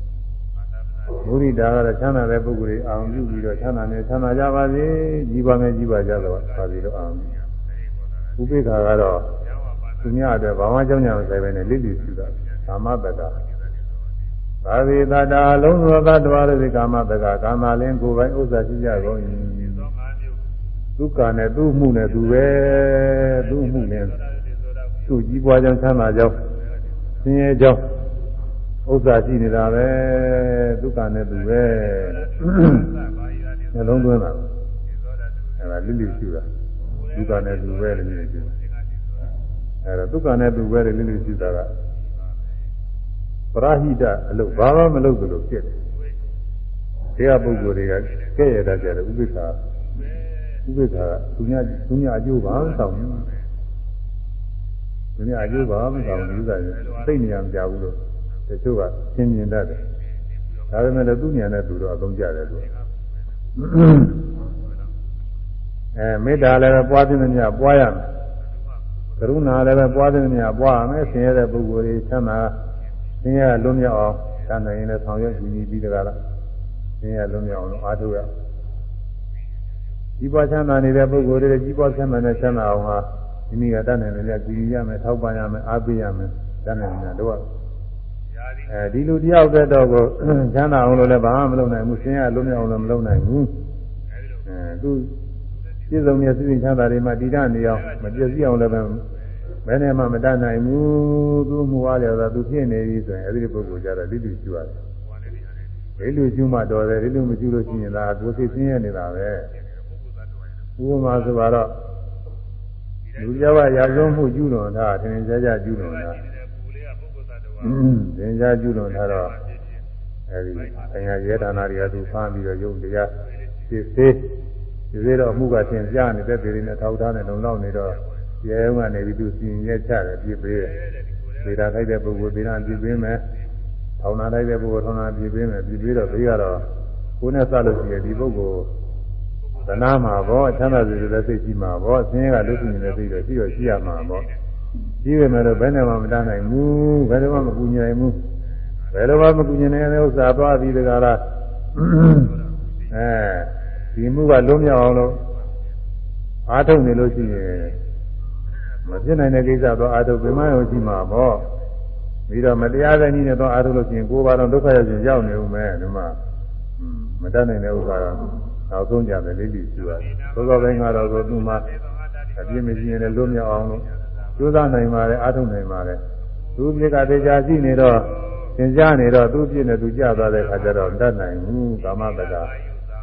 A: မုဒိတာကတော့ချမ်းသာတဲ့ပုဂ္ဂိုလ်တွေအောင်ပြုပြီးတော့ချမ်းသာနေချမ်းသာကြပါစေကြီးပါမယ်ကြီးပါကြတော့ပါပြီလို့အောင်ဥပိ္ပခာကတော့သူများအတွက်ဘာမှကြောင်းကြမဆိုင်ပဲနဲ့လိလိရှိတာကာမတက္ကသာဝေတတာလုံးစုံသတ္တဝါတွေကာမတက္ကကာမလင်းကိုယ်ပိုင်ဥစ္စာရှိကြကုန်၏ဒုက္ခနဲ့သူ့မှုနဲ့သူပဲသူ့မှုနဲ့သူ့ကြီးပွားကြောင်းချမ်းသာကြောင်းဆင်းရဲကြောင်း ဥစ္စာရှိနေတာပဲဒုက္ခနဲ့သူပဲနှလုံးသွင်းတာအဲဒါလိလိရှိတာဒုက္ခနဲ့သူပဲလိလိရှိတာအဲဒါဒုက္ခနဲ့သူပဲလိလိရှိတာကပရဟိတအလုပ်ဘာမှမလုပ်သလိုဖြစ်တယ်။ဒီကပုဂ္ဂိုလ်တွေကကဲ့ရတတ်ကြတယ်ဥပိ္ပခာဥပိ္ပခာကသူများသူများအကျိုးဘာမှဆောင်ဘူး။သူများအကျိုးဘာမှဆောင်ဘူးဥစ္စာတွေသိနေရမကြဘူးလို့ တချို့ကသင်မြင်တတ်တယ်။ဒါပေမဲ့လည်းသူညာနဲ့သူတော့အသုံးကြတယ်သူ။အဲမေတ္တာလည်းပဲပွားခြင်းနဲ့မြပွားရမယ်။ကရုဏာလည်းပဲပွားခြင်းနဲ့မြပွားရမယ်။ဆင်းရဲတဲ့ပုဂ္ဂိုလ်တွေချမ်းသာဆင်းရဲလွတ်မြောက်အောင်သာနိုင်ရင်လည်းဆောင်ရွက်ကြည့်ပြီးတကားလားဆင်းရဲလွတ်မြောက်အောင်အားထုတ်ရကြီးပွားချမ်းသာနေတဲ့ပုဂ္ဂိုလ်တွေကြီးပွားချမ်းသာတဲ့ချမ်းသာအောင်ဟာဒီနည်းကတတ်နိုင်တယ်ကြည်ရမယ်ထောက်ပံ့ရမယ်အားပေးရမယ်တတ်နိုင်တယ်တော့ အဲဒီလူတယောက်တဲ့တော့ကိုချမ်းသာအောင်လို့လည်းဘာမှမလုပ်နိုင်ဘူးဆင်းရဲလွတ်မြောက်အောင်လည်းမလုပ်နိုင်ဘူးအဲသူပြည့်စုံတဲ့စိတ်ချမ်းသာတွေမှာတည်တတ်နေအောင်မပြည့်စည်အောင်လည်းဘယ်နဲ့မှမတတ်နိုင်ဘူးသူမှုအားလျော်သာသူဖြစ်နေပြီဆိုရင်အဲဒီပုဂ္ဂိုလ်ကြတော့လိလိကျူရတယ်ဒီလိုကျူမှတော်တယ်ဒီလိုမကျူလို့ရှိရင်လားကိုယ်စိတ်ဆင်းရဲနေတာပဲဥပမာဆိုတော့လူကြောက်ကရာဇဝမှုကျူလွန်တာထင်ထင်ရှားရှားကျူလွန်တာ သင်္ချာကျူလွန်တာတော့အဲဒီဆင်ရရဲဌာနတွေကသူဖမ်းပြီးတော့ယုံတရားစစ်သေးဒီလိုတော့အမှုကသင်ကြားနေတဲ့ပြည်တွေနဲ့ထောက်ထားနဲ့လုံလောက်နေတော့ရဲုံကနေပြီးသူစီရင်ရက်ချတယ်ပြစ်ပေးတယ်။ဒေတာထိုက်တဲ့ပုဂ္ဂိုလ်ဒေတာပြစ်ပေးမယ်။ထောင်နာထိုက်တဲ့ပုဂ္ဂိုလ်ထောင်နာပြစ်ပေးမယ်။ပြစ်ပေးတော့ဘေးကတော့ကိုယ်နဲ့စလို့ရှိရင်ဒီပုဂ္ဂိုလ်သနာမှာပေါ့ချမ်းသာစေတဲ့စိတ်ရှိမှာပေါ့ဆင်းရဲကလွတ်နေတဲ့စိတ်တော့ရှိတော့ရှိရမှာပေါ့။ ရှိပေမဲ့တော့ဘယ်နဲ့မှမတတ်နိုင်ဘူး။ဘယ်တော့မှမကူညီနိုင်ဘူး။ဘယ်တော့မှမကူညီနိုင်တဲ့ဥစ္စာသွားပြီးတကလားအဲဒီမှုကလုံးမြောက်အောင်လို့အားထုတ်နေလို့ရှိရင်မဖြစ်နိုင်တဲ့ကိစ္စတော့အာထုပြမရောရှိမှာပေါ့ပြီးတော့မတရားတဲ့နည်းနဲ့တော့အာထုလို့ရှိရင်ကိုယ်ပါတော့ဒုက္ခရောက်ခြင်းရောက်နေဦးမယ်ဒီမှာမတတ်နိုင်တဲ့ဥစ္စာတော့နောက်ဆုံးကြမယ်လေးလိရှိပါတယ်သောသောပိုင်းကတော့ကိုသူမှအပြည့်မရှိရင်လည်းလွတ်မြောက်အောင်လို့ ကြိုးစားနိုင်ပါတယ်အာထုနိုင်ပါတယ်သူပြစ်ကတေချာရှိနေတော့သင်ကြားနေတော့သူပြည့်နေသူကြသွားတဲ့ခါကျတော့တတ်နိုင်ဘူးကာမတက္က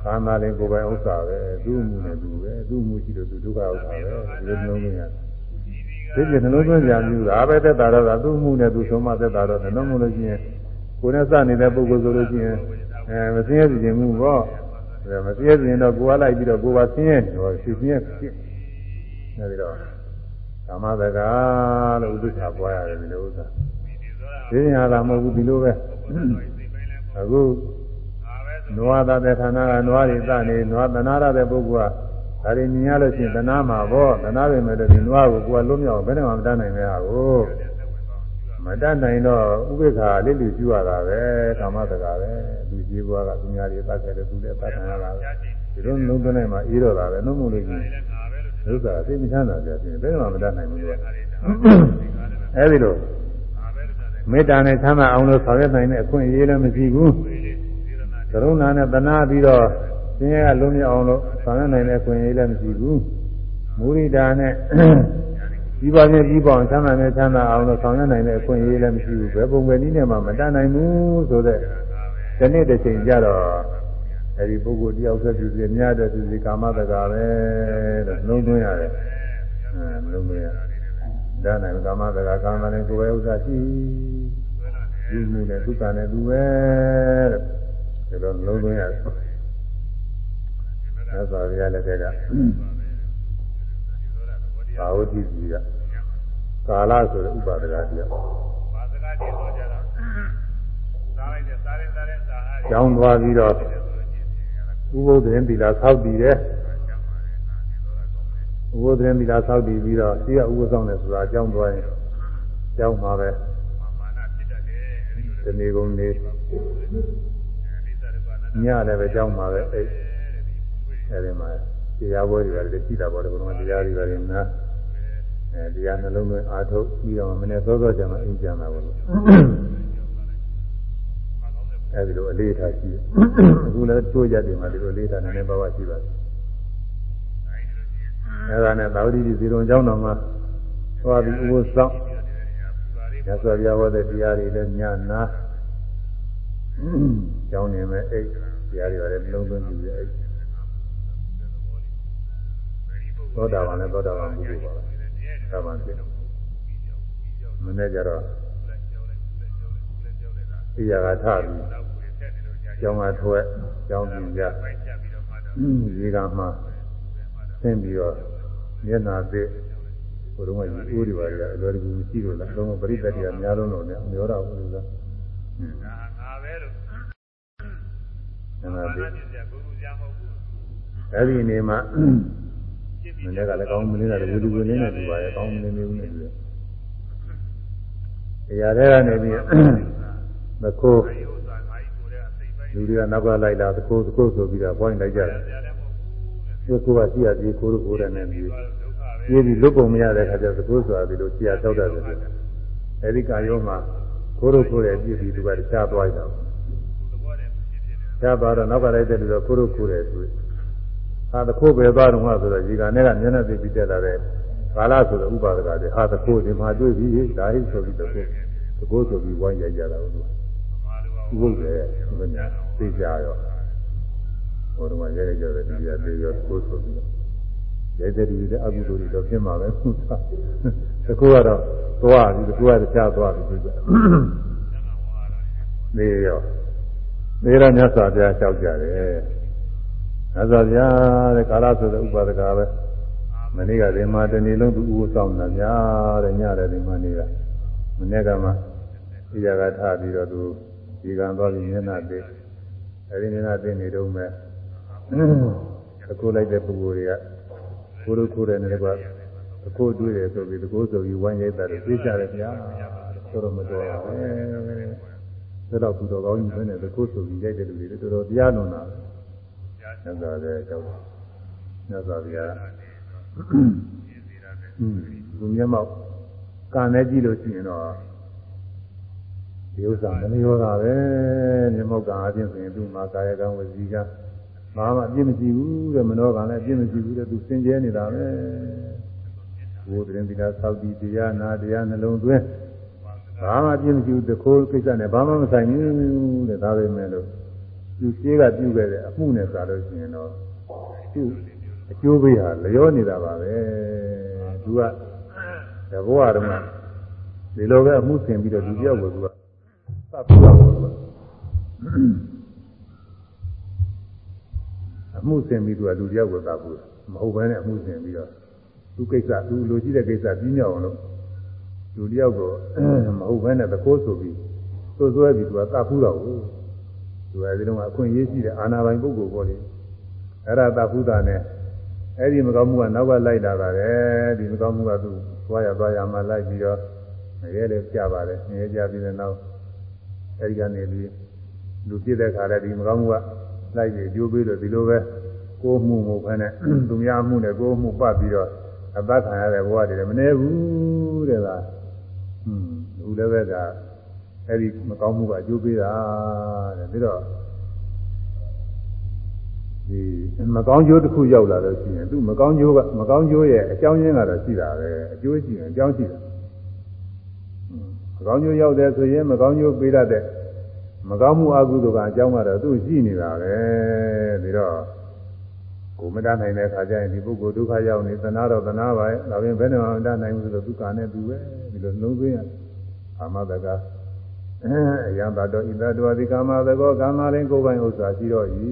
A: ကာမလည်းကိုယ်ပိုင်ဥစ္စာပဲသူ့မှုနဲ့သူပဲသူ့မှုရှိလို့သူဒုက္ခဥစ္စာပဲဒီလိုမျိုးမျိုးဒီပြနှလုံးသွင်းကြမျိုးဒါပဲသက်တာတော့သူ့မှုနဲ့သူဆုံးမသက်တာတော့နှလုံးမလို့ရှိရင်ကိုယ်နဲ့စနေတဲ့ပုဂ္ဂိုလ်ဆိုလို့ရှိရင်အဲမသိရစီခြင်းမှုပေါ့မသိရစီရင်တော့ကိုယ်ကလိုက်ပြီးတော့ကိုယ်ပါဆင်းရဲတော့ရှိဆင်းရဲဖြစ်နေပြီးတော့ ကာမတကာလို့ဥဒ္ဒချပွားရတယ်ဒီလိုဥစ္စာဒီညာလာမဟုတ်ဘူးဒီလိုပဲအခုနွားသားတဲ့ဌာနကနွားတွေသနေနွားသနာရတဲ့ပုဂ္ဂိုလ်ကဒါတွေမြင်ရလို့ရှိရင်တနာမှာပေါ့တနာပဲမဲ့လို့ဒီနွားကိုကိုယ်ကလုံးမြောက်ဘယ်နဲ့မှမတတ်နိုင်တဲ့ဟာကိုမတတ်နိုင်တော့ဥပိ္ပခာလေးလူကျူရတာပဲကာမတကာပဲလူကြီးဘွားကသူများတွေတတ်ခဲ့တယ်သူလည်းတတ်နိုင်ရတာပဲဒီလိုလုံးသွင်းနိုင်မှအေးတော့တာပဲနှုတ်မှုလေးကြီး ဥစ္စာသိမချမ်းသာကြတယ်ဘယ်နဲ့မှမတတ်နိုင်ဘူးလေအဲဒီလိုမေတ္တာနဲ့ချမ်းသာအောင်လို့ဆောင်ရွက်နိုင်တဲ့အခွင့်အရေးလည်းမရှိဘူးကရုဏာနဲ့တနာပြီးတော့ဆင်းရဲကလုံးမြောက်အောင်လို့ဆောင်ရွက်နိုင်တဲ့ခွင့်ရလည်းမရှိဘူးမူရိတာနဲ့ဒီပါနဲ့ဒီပေါအောင်ချမ်းသာနဲ့ချမ်းသာအောင်လို့ဆောင်ရွက်နိုင်တဲ့အခွင့်အရေးလည်းမရှိဘူးဘယ်ပုံပဲနည်းနဲ့မှမတတ်နိုင်ဘူးဆိုတဲ့ဒီနေ့တစ်ချိန်ကြတော့ အဲဒီပုဂ္ဂိုလ်တယောက်ဆက်သူစီများတဲ့သူစီကာမတကာပဲတဲ့လုံးသွင်းရတယ်အဲလုံးသွင်းရဒါနဲ့ကာမတကာကာမနဲ့ကိုယ်ရဲ့ဥစ္စာရှိဒီမှုနဲ့ဒုက္ခနဲ့သူပဲတဲ့ဒါတော့လုံးသွင်းရတယ်သစ္စာရလက်ထက်ကဘာဝတိကြီးကကာလဆိုတဲ့ဥပါဒကတရားဘာစကားတည်းဆိုကြတော့စားလိုက်တဲ့စားရင်စားရင်စားအားကျောင်းသွားပြီးတော့ ဥပုသ္တေသီလာဆောက်တည်တယ်ဥပဒရင်သီလဆောက်တည်ပြီးတော့ရှိရဥပဆောင်တယ်ဆိုတာအကြောင်းသွားရင်အကြောင်းမှာပဲဒီနေ့ကုန်နေညလည်းပဲအကြောင်းမှာပဲအဲ့အဲဒီမှာတရားပွဲတွေလည်းရှိတာပေါ့ဒီကောင်တရားတွေလည်းနာအဲတရားနှလုံးသွင်းအာထုတ်ပြီးတော့မနေ့စောစောကျမှအင်းကြံတာပေါ့လို့ အဲဒီလိုအလေးထားရှိတယ်အခုလည်းချိုးရတယ်မှာဒီလိုအလေးထားနည်းနည်းပါးပါးရှိပါတယ်အဲဒါနဲ့သာဝတိဒီဇီရုံကျောင်းတော်မှာသွားပြီးဥပုသောင်းရသော်ပြဝတဲ့တရားတွေလည်းညနာကျောင်းနေမဲ့အိတ်တရားတွေလည်းမလုံးသွင်းပြီးအိတ်သောတာပန်လည်းသောတာပန်ဘုရားပါပဲသာမန်ဖြစ်မနေ့ကျတော့ ဣယာကထပြီးကျောင်းကထွက်ကျောင်းပြင်ကြရေကမှဆင်းပြီးတော့မျက်နာသိဟိုတုန်းကယူအိုးတွေပါရအလွယ်တကူမရှိလို့လားတော့ပရိသတ်တွေကများလုံးတော့လည်းမျောတော့ဘူးလို့လားဒါငါပဲလို့ငါပဲအဲ့ဒီနေမှာမနေ့ကလည်းကောင်းမလေးကလည်းဝီလူဝင်နေတယ်ဒီပါရဲ့ကောင်းမလေးမျိုးနဲ့ပြီးတရားတွေကနေပြီး သခိုးလူတွေကနောက်ကလိုက်လာသခိုးသခိုးဆိုပြီးတော့ပွိုင်းလိုက်ကြတယ်ဒီကိုကရှိရဒီကိုလိုကိုယ်နဲ့ပြီးပြည်ပြီးလွတ်ပုံမရတဲ့ခါကျသခိုးဆိုတာဒီလိုရှိရတောက်တတ်တယ်အဲဒီကာယောမှာကိုလိုကိုယ်ရဲ့ပြည်ပြီးသူကတခြားသွားကြတယ်တခြားသွားတော့နောက်ကလိုက်တဲ့လူတော့ကိုလိုကိုယ်ရဲ့သူဟာသခိုးပဲသွားတော့မှဆိုတော့ဒီကနေ့ကမျက်နှာသိပြီးတက်လာတဲ့ကာလဆိုတော့ဥပါဒကတွေဟာသခိုးဒီမှာတွေ့ပြီးဒါဟိဆိုပြီးတော့သခိုးဆိုပြီးဝိုင်းရိုက်ကြတာလို့ ဘုရားဘယ်ညာသိကြရောဟိုတော့ရဲရဲကြတယ်ဒီကသေးရောကိုဆိုပြီးတော့ရဲတဲ့လူတွေအကုသိုလ်တွေတော့ဖြစ်မှာပဲခုသာတကူကတော့သွားပြီးတကူကတခြားသွားပြီးပြကြနေရောနေရမြတ်စွာဘုရားလျှောက်ကြတယ်မြတ်စွာဘုရားတဲ့ကာလဆိုတဲ့ဥပါဒကပဲမနေ့ကဒီမှာတနေ့လုံးသူဥပဆောင်တာများတဲ့ညတဲ့ဒီမှာနေကမနေ့ကမှဒီကြကထပြီးတော့သူ ဒီကံသွားပြီးမျက်နှာသိအဲဒီမျက်နှာသိနေတော့မဲ့အခုလိုက်တဲ့ပုဂ္ဂိုလ်တွေကကိုလိုခိုးတယ်နဲ့ကွာအခုတွေ့တယ်ဆိုပြီးတကိုးဆိုပြီးဝိုင်းရိုက်တာတွေသိကြတယ်ဗျာဆိုတော့မတော်ပါဘူးဒါတော့ဘုတော်ကောင်းကြီးပဲနဲ့တကိုးဆိုပြီးရိုက်တဲ့လူတွေတော်တော်တရားလွန်တာညသာတဲ့ကြောက်ညသာဗျာอืมဘုမျက်မှောက်ကံနဲ့ကြည့်လို့ရှိရင်တော့ ဒီဥစ္စာမလျောတာပဲမျက်မှောက်ကံအချင်းဆိုရင်သူ့မှာကာယကံဝစီကံဘာမှအပြစ်မရှိဘူးတဲ့မနောကံလည်းအပြစ်မရှိဘူးတဲ့သူစင်ကြဲနေတာပဲဘုရားတင်သီလသောက်တည်တရားနာတရားနှလုံးသွင်းဘာမှအပြစ်မရှိဘူးတခိုးကိစ္စနဲ့ဘာမှမဆိုင်ဘူးတဲ့ဒါပဲမဲ့လို့သူရှိကပြုခဲ့တဲ့အမှုနဲ့ဆိုလို့ရှိရင်တော့သူအကျိုးပေးဟာလျောနေတာပါပဲသူကတဘောရမှာဒီလိုပဲအမှုဆင်ပြီးတော့ဒီပြောက်ကိုသူက သတ်ပြီးတော့အမှုဆင်ပြီးသူကလူတယောက်ကိုသတ်ဘူးမဟုတ်ဘဲနဲ့အမှုဆင်ပြီးတော့သူကိစ္စသူလိုရှိတဲ့ကိစ္စပြီးမြောက်အောင်လို့လူတယောက်ကိုမဟုတ်ဘဲနဲ့သခိုးဆိုပြီးသွဆွဲပြီးသူကသတ်ဘူးတော့သူကဒီတော့အခွင့်အရေးရှိတဲ့အာနာပိုင်ပုဂ္ဂိုလ်ပေါ်လေအဲ့ဒါသတ်ဘူးတာနဲ့အဲ့ဒီမကောင်းမှုကနောက်ကလိုက်လာပါတယ်ဒီမကောင်းမှုကသူသွားရသွားရမှလိုက်ပြီးတော့ငရဲလည်းကြပါတယ်ငရဲကြပြီးတဲ့နောက် အဲ့ဒီကနေပြီးလူပြည့်တဲ့ခါလည်းဒီမကောင်းမှုကလိုက်ပြီးကြိုးပြီးတော့ဒီလိုပဲကိုယ်မှုမဟုတ်ဘဲနဲ့သူများမှုနဲ့ကိုယ်မှုပတ်ပြီးတော့အသက်ခံရတဲ့ဘဝတွေလည်းမနေဘူးတဲ့လားဟွန်းလူလည်းပဲကအဲ့ဒီမကောင်းမှုကအကျိုးပေးတာတဲ့ပြီးတော့ဒီမကောင်းကျိုးတစ်ခုရောက်လာလို့ရှိရင်သူမကောင်းကျိုးကမကောင်းကျိုးရဲ့အကြောင်းရင်းကတော့ရှိတာပဲအကျိုးရှိရင်အကြောင်းရှိတယ် မကောင်းကျိုးရောက်တယ်ဆိုရင်မကောင်းကျိုးပေးတတ်တဲ့မကောင်းမှုအကုသိုလ်ကအကြောင်းကတော့သူ့ရှိနေတာပဲပြီးတော့ကိုမတတ်နိုင်တဲ့အခါကျရင်ဒီပုဂ္ဂိုလ်ဒုက္ခရောက်နေသနာတော့သနာပါရဲ့ဒါပြင်ဘယ်နဲ့မှမတတ်နိုင်ဘူးဆိုတော့ဒုက္ခနဲ့သူပဲဒီလိုလုံးသွင်းရအာမတကအယံတတော်ဣဒတောဒီကာမသကောကာမရင်ကိုယ်ပိုင်ဥစ္စာရှိတော့ဤ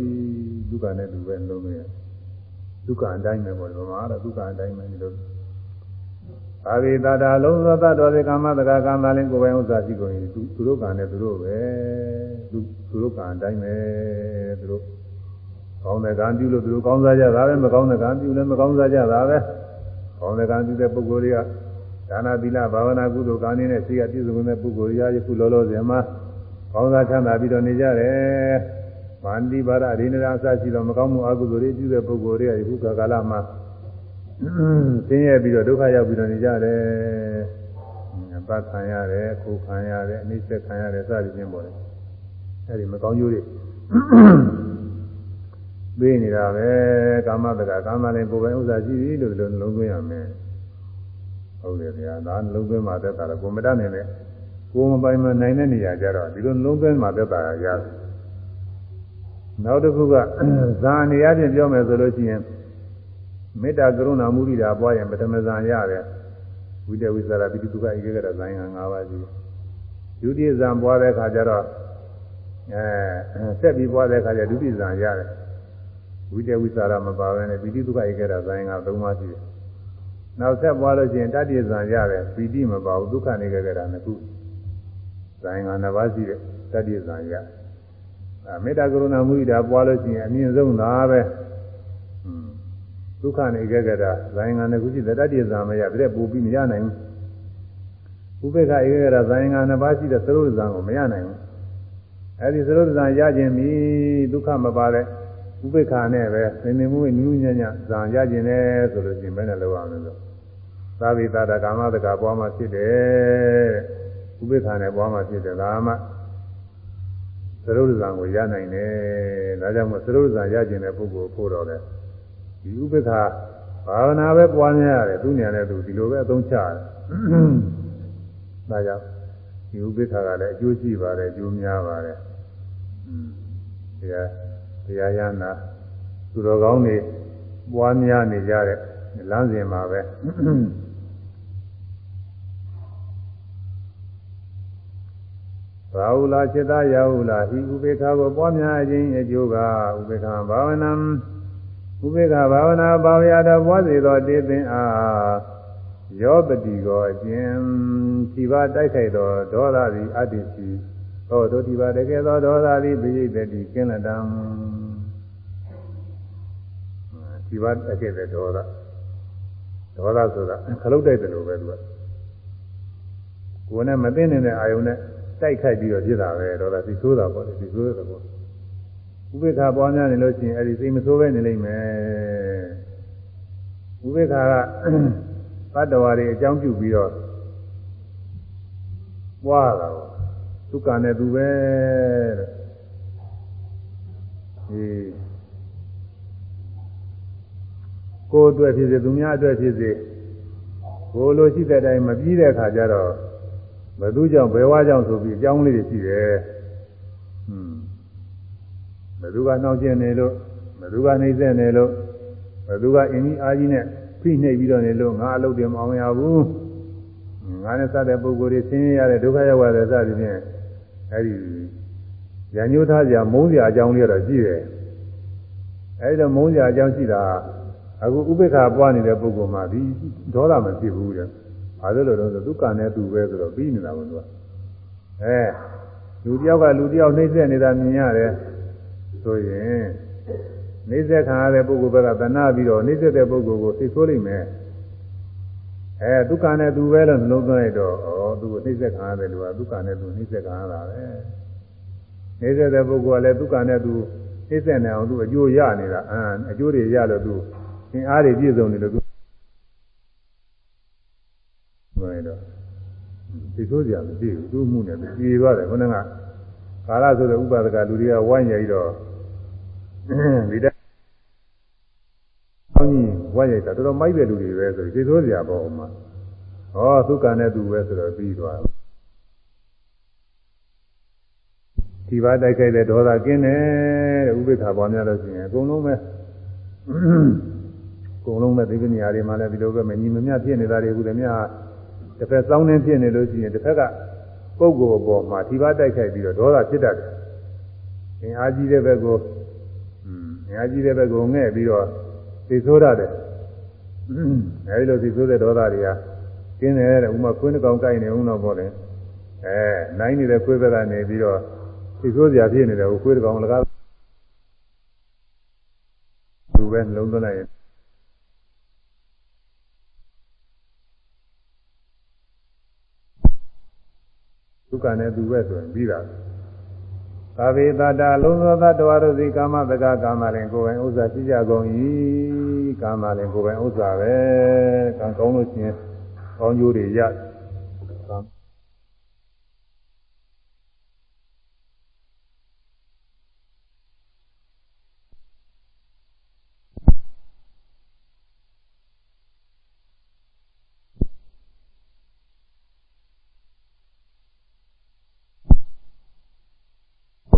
A: ဒုက္ခနဲ့သူပဲလုံးသွင်းရဒုက္ခအတိုင်းပဲပေါ့ဒီမှာတော့ဒုက္ခအတိုင်းပဲဒီလို အာဝိတတာလုံးသောတတော်ဒီကာမတကကာမရင်ကိုယ်ပိုင်ဥစ္စာရှိကုန်ဤသူသူတို့ကံနဲ့သူတို့ပဲသူသူတို့ကံအတိုင်းပဲသူတို့ကောင်းတဲ့ကံပြုလို့သူတို့ကောင်းစားကြတာပဲမကောင်းတဲ့ကံပြုလည်းမကောင်းစားကြတာပဲဘောင်းကံပြုတဲ့ပုဂ္ဂိုလ်တွေကဒါနာသီလဘာဝနာကုသိုလ်ကောင်းနေတဲ့ရှိကပြည့်စုံတဲ့ပုဂ္ဂိုလ်တွေကယခုလောလောဆယ်မှာကောင်းစားချမ်းသာပြီးတော့နေကြတယ်။မာနိပါဒအရိနရာအစရှိတော့မကောင်းမှုအကုသိုလ်တွေပြုတဲ့ပုဂ္ဂိုလ်တွေကယခုကာလမှာ ဆင်းရဲပြီးတော့ဒုက္ခရောက်ပြီးတော့နေကြတယ်။အပတ်ခံရတယ်၊ကိုယ်ခံရတယ်၊အနိစ္စခံရတယ်စသည်ဖြင့်ပေါ့လေ။အဲဒီမကောင်းကျိုးတွေပေးနေတာပဲကာမတက္ကကာမလည်းကိုယ်ပိုင်ဥစ္စာရှိပြီလို့ဒီလိုနှလုံးသွင်းရမယ်ဟုတ်တယ်ဗျာဒါနှလုံးသွင်းမှသက်တာလည်းကိုမတတ်နိုင်တဲ့ကိုမပိုင်မနိုင်တဲ့နေရာကြတော့ဒီလိုနှလုံးသွင်းမှသက်တာရတယ်နောက်တစ်ခုကဇာနေရာချင်းပြောမယ်ဆိုလို့ရှိရင် မေတ္တာကရုဏာမုဒိတာပွားရင်ပထမဇာရတယ်ဝိတဝိသရာပိတုကဧကဂရဇာယံ၅ပါးရှိဒုတိယဇာပွားတဲ့အခါကျတော့အဲဆက်ပြီးပွားတဲ့အခါကျဒုတိယဇာရတယ်ဝိတဝိသရာမပါဘဲနဲ့ပိတိဒုက္ခဧကရဇာယံက၃ပါးရှိတယ်နောက်ဆက်ပွားလို့ရှိရင်တတိယဇာရတယ်ပိတိမပါဘူးဒုက္ခနေကြကြတာနှစ်ခုဇာယံကနှစ်ပါးရှိတယ်တတိယဇာရအဲမေတ္တာကရုဏာမုဒိတာပွားလို့ရှိရင်အမြင့်ဆုံးသာပဲ ဒုက္ခနေကြကြတာဇာယံကနှစ်ခုရှိတယ်တတိယဇာမရတဲ့ပူပြီးမရနိုင်ဘူးဥပေက္ခဧကကြတာဇာယံကနှစ်ပါးရှိတဲ့သရုပ်ဇာကိုမရနိုင်ဘူးအဲဒီသရုပ်ဇာရခြင်းပြီဒုက္ခမပါတဲ့ဥပေက္ခနဲ့ပဲသင်္နေမှုနူးညံ့ညံ့ဇာရခြင်းနဲ့ဆိုလို့ရှိရင်ဘယ်နဲ့လောက်အောင်လဲဆိုသာဝိတာတကာမတကာပွားမှဖြစ်တယ်ဥပိ္ပခာနဲ့ပွားမှဖြစ်တယ်ဒါမှသရုပ်ဇံကိုရနိုင်တယ်ဒါကြောင့်မို့သရုပ်ဇံရကျင်တဲ့ပုဂ္ဂိုလ်ဖို့တော့လေ ဒီဥပိ္ပခာဘာဝနာပဲပွားများရတယ်သူညာနဲ့သူဒီလိုပဲအသုံးချရတယ်ဒါကြောင့်ဒီဥပိ္ပခာကလည်းအကျိုးရှိပါတယ်အကျိုးများပါတယ်တရားတရားရနာသူတော်ကောင်းတွေပွားများနေကြတဲ့လမ်းစဉ်မှာပဲဘာဟုလာจิตာယဟုလာဤဥပေက္ခကိုပွားများခြင်းအကျိုးကဥပေက္ခဘာဝနာ ဥပေက္ခဘာဝနာဘာဝရတော်ပွားစေသောတေသင်အားယောပတိကိုအကျဉ်ဒီပါတိုက်ခိုက်သောဒေါသသည်အတ္တိစီဟောတို့ဒီပါတကယ်သောဒေါသသည်ပိဋိတတိကင်းလတံဒီပါတကယ်တဲ့ဒေါသဒေါသဆိုတာခလုတ်တိုက်တယ်လို့ပဲသူကကိုယ်နဲ့မသိနေတဲ့အာယုံနဲ့တိုက်ခိုက်ပြီးတော့ဖြစ်တာပဲတော့ဒီဆိုးတာပေါ့လေဒီဆိုးတဲ့ပေါ့ ဥပေက္ခပွားများနေလို့ရှိရင်အဲ့ဒီစိတ်မဆိုးပဲနေလိမ့်မယ်ဥပေက္ခကသတ္တဝါတွေအကြောင်းပြုပြီးတော့ပွားတာပေါ့ဒုက္ခနဲ့သူပဲတဲ့ဒီကိုယ်အတွက်ဖြစ်စေသူများအတွက်ဖြစ်စေကိုယ်လိုရှိတဲ့အတိုင်းမပြီးတဲ့အခါကျတော့ဘယ်သူကြောင့်ဘယ်ဝါကြောင့်ဆိုပြီးအကြောင်းလေးတွေရှိတယ်။ဟွန်း ဘယ်သူကနှောက်ကျင်နေလို့ဘယ်သူကနှိမ့်ဆက်နေလို့ဘယ်သူကအင်းကြီးအားကြီးနဲ့ဖိနှိပ်ပြီးတော့နေလို့ငါအလုပ်တွေမအောင်ရဘူး။ငါနဲ့စတဲ့ပုဂ္ဂိုလ်တွေဆင်းရဲရတဲ့ဒုက္ခရောက်ရတဲ့စသည်ဖြင့်အဲဒီရညှိုးထားကြမုန်းစရာအကြောင်းလေးတော့ရှိတယ်။အဲဒီတော့မုန်းစရာအကြောင်းရှိတာအခုဥပေက္ခပွားနေတဲ့ပုဂ္ဂိုလ်မှာဒီဒေါသမဖြစ်ဘူးတဲ့။ဘာလို့လဲတော့ဒုက္ခနဲ့သူပဲဆိုတော့ပြီးနေတာဘုရားအဲလူတယောက်ကလူတယောက်နှိမ့်ဆက်နေတာမြင်ရတယ် ဆိုရင်နှိမ့်ဆက်ခံရတဲ့ပုဂ္ဂိုလ်ဘက်ကတဏှာပြီးတော့နှိမ့်ဆက်တဲ့ပုဂ္ဂိုလ်ကိုသိဆိုးလိမ့်မယ်အဲဒုက္ခနဲ့သူပဲလို့နှလုံးသွင်းလိုက်တော့ဩသူကိုနှိမ့်ဆက်ခံရတဲ့လူကဒုက္ခနဲ့သူနှိမ့်ဆက်ခံရတာပဲနှိမ့်ဆက်တဲ့ပုဂ္ဂိုလ်ကလည်းဒုက္ခနဲ့သူနှိမ့်ဆက်နေအောင်သူအကျိုးရနေတာအင်းအကျိုးတွေရလို့သူသင်အားတွေပြည့်စုံနေလို့ဆိုရင်တော့ဒီဆိုကြမရှိဘူးသူ့မှုနဲ့ပြေသွားတယ်ခொနက ကာလဆိုတဲ့ဥပါဒကလူတွေကဝိုင်းရပြီးတော့ဒီတဲ့အောင်းကြီးဝိုင်းရတာတော်တော်မိုက်တဲ့လူတွေပဲဆိုဒီဆိုကြပေါ့ဥမာဟောသုက္ကနဲ့သူပဲဆိုတော့ပြီးသွားဒီပါတိုက်ခိုက်တဲ့ဒေါသကင်းတယ်တဲ့ဥပိ္ပခါပေါ်များလို့ရှိရင်အကုန်လုံးပဲအကုန်လုံးပဲဒီကနေ့အရာတွေမှာလည်းဒီလိုပဲမညီမမျှဖြစ်နေတာတွေအခုတည်းများတစ်ဖက်စောင်းနေဖြစ်နေလို့ရှိရင်တစ်ဖက်က ပုဂ္ဂိုလ်အပေါ်မှာဒီပါတိုက်ခိုက်ပြီးတော့ဒေါသဖြစ်တတ်တယ်။အင်အားကြီးတဲ့ဘက်ကိုအင်းအင်အားကြီးတဲ့ဘက်ကိုငဲ့ပြီးတော့သိဆိုးရတယ်။အဲဒီလိုသိဆိုးတဲ့ဒေါသတွေကကျင်းတယ်တဲ့ဥမာခွင်းတစ်ကောင်ကိုက်နေဦးတော့ပေါ့လေ။အဲနိုင်နေတဲ့ခွေးဘက်ကနေပြီးတော့သိဆိုးစရာဖြစ်နေတယ်ဟိုခွေးတစ်ကောင်လကားသူပဲလုံးသွင်းလိုက်ရင် ဒုက္ခနဲ့သူပဲဆိုရင်ပြီးတာသာဝေတတာလုံးသောသတ္တဝါတို့သည်ကာမတက္ကကာမရင်ကိုယ်ပိုင်ဥစ္စာရှိကြကုန်၏ကာမရင်ကိုယ်ပိုင်ဥစ္စာပဲကံကောင်းလို့ရှိရင်ကောင်းကျိုးတွေရ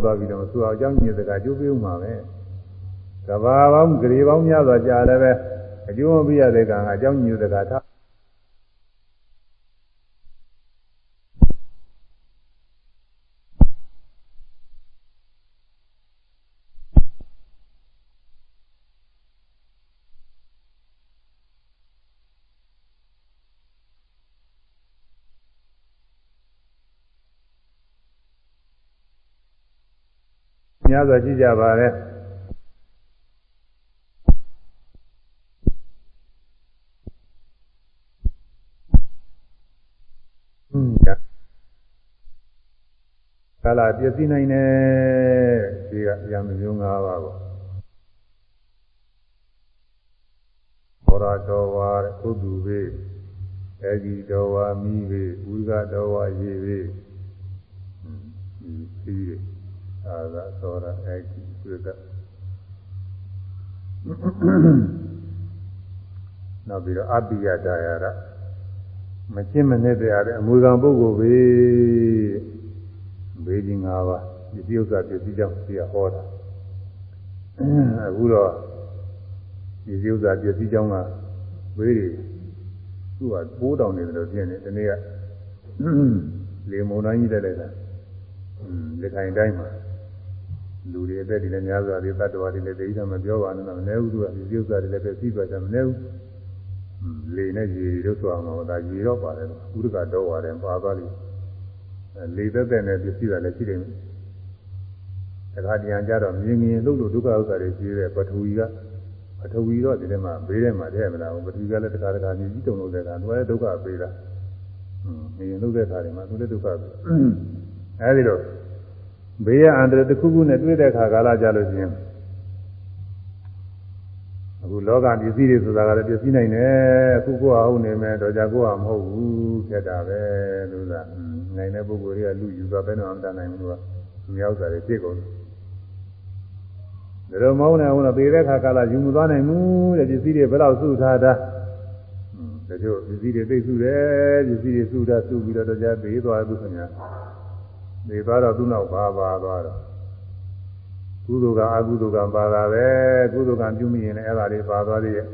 A: သွားပြီးတော့သူအောင်အကြောင်းညင်စကားကျိုးပြုံးမှာပဲကဘာပေါင်းဂရေပေါင်းများစွာကြာလည်းပဲအကျိုးမပြရတဲ့ကံကအကြောင်းညင်စကားထား များစွာရှိကြပါတယ်ကာလပြည့်စည်နိုင်တယ်ဒီကရံမျိုး၅ပါးပေါ့ဘောရတော်ဝါကုတုဘေအေကြီးတော်ဝါမိဘေဝိကတော်ဝါရေဘေဒီဒီ အာသသောရအေကိသုဒနောက်ပြီးတော့အပိယတာယရမကျင့်မနဲ့တရားတဲ့အမွေခံပုဂ္ဂိုလ်ပဲဘေးကြီး၅ပါးဒီပြုဥစ္စာပစ္စည်းကြောင့်ဒီကဟောတာအခုတော့ဒီပြုဥစ္စာပစ္စည်းကြောင့်ကဘေးတွေသူ့ကပိုးတောင်နေတယ်လို့ပြင်းနေဒီနေ့ကလေမုန်တိုင်းကြီးတက်လိုက်တာလက်ခိုင်တိုင်းမှာ လူတွေအသက်တွေလည်းများစွာတွေတတ္တဝါတွေလည်းတည်ရမပြောပါနဲ့တော့မနေဘူးသူကဒီပြုစာတွေလည်းပဲပြီးသွားကြမနေဘူးလေနဲ့ရေတို့ဆိုအောင်တော့ဒါရေတော့ပါတယ်ဥဒကတော့ပါတယ်ပါသွားလိမ့်လေသက်သက်နဲ့ပြည့်စည်တာလည်းရှိတယ်တခါတရံကြတော့မြင်မြင်လို့လို့ဒုက္ခဥစ္စာတွေရှိတဲ့ပထဝီကပထဝီတော့ဒီထဲမှာဘေးထဲမှာတည့်မလားပထဝီကလည်းတခါတခါမြည်ကြီးတုံလို့တဲ့ကသူလည်းဒုက္ခပေးတာဟွန်းမြင်လို့တဲ့ခါတွေမှာသူလည်းဒုက္ခပေးအဲဒီတော့ ဘေးရအန္တရာယ်တစ်ခုခုနဲ့တွေ့တဲ့အခါကာလကြလို့ချင်းအခုလောကပစ္စည်းတွေဆိုတာကလည်းပစ္စည်းနိုင်တယ်အခုကိုယ်အောင်နေမယ်တော့ကြကိုယ်အောင်မဟုတ်ဘူးဖြစ်တာပဲလို့ကနိုင်တဲ့ပုဂ္ဂိုလ်တွေကလူယူသွားပဲတော့မတတ်နိုင်ဘူးကသူများဥစ္စာတွေဖြစ်ကုန်တယ်ဒါတော့မောင်းနေအောင်တော့ပေတဲ့ခါကာလယူမသွားနိုင်ဘူးတဲ့ပစ္စည်းတွေဘယ်တော့စုထားတာဒါကြောင့်ပစ္စည်းတွေသိစုတယ်ပစ္စည်းတွေစုတာစုပြီးတော့ကြာပေးသွားသူခင်ဗျာ နေသွားတော့သူ့နောက်ပါပါသွားတော့ကုသိုလ်ကအကုသိုလ်ကပါတာပဲကုသိုလ်ကပြုမိရင်လည်းအဲ့ဒါလေးပါသွားသေးရဲ့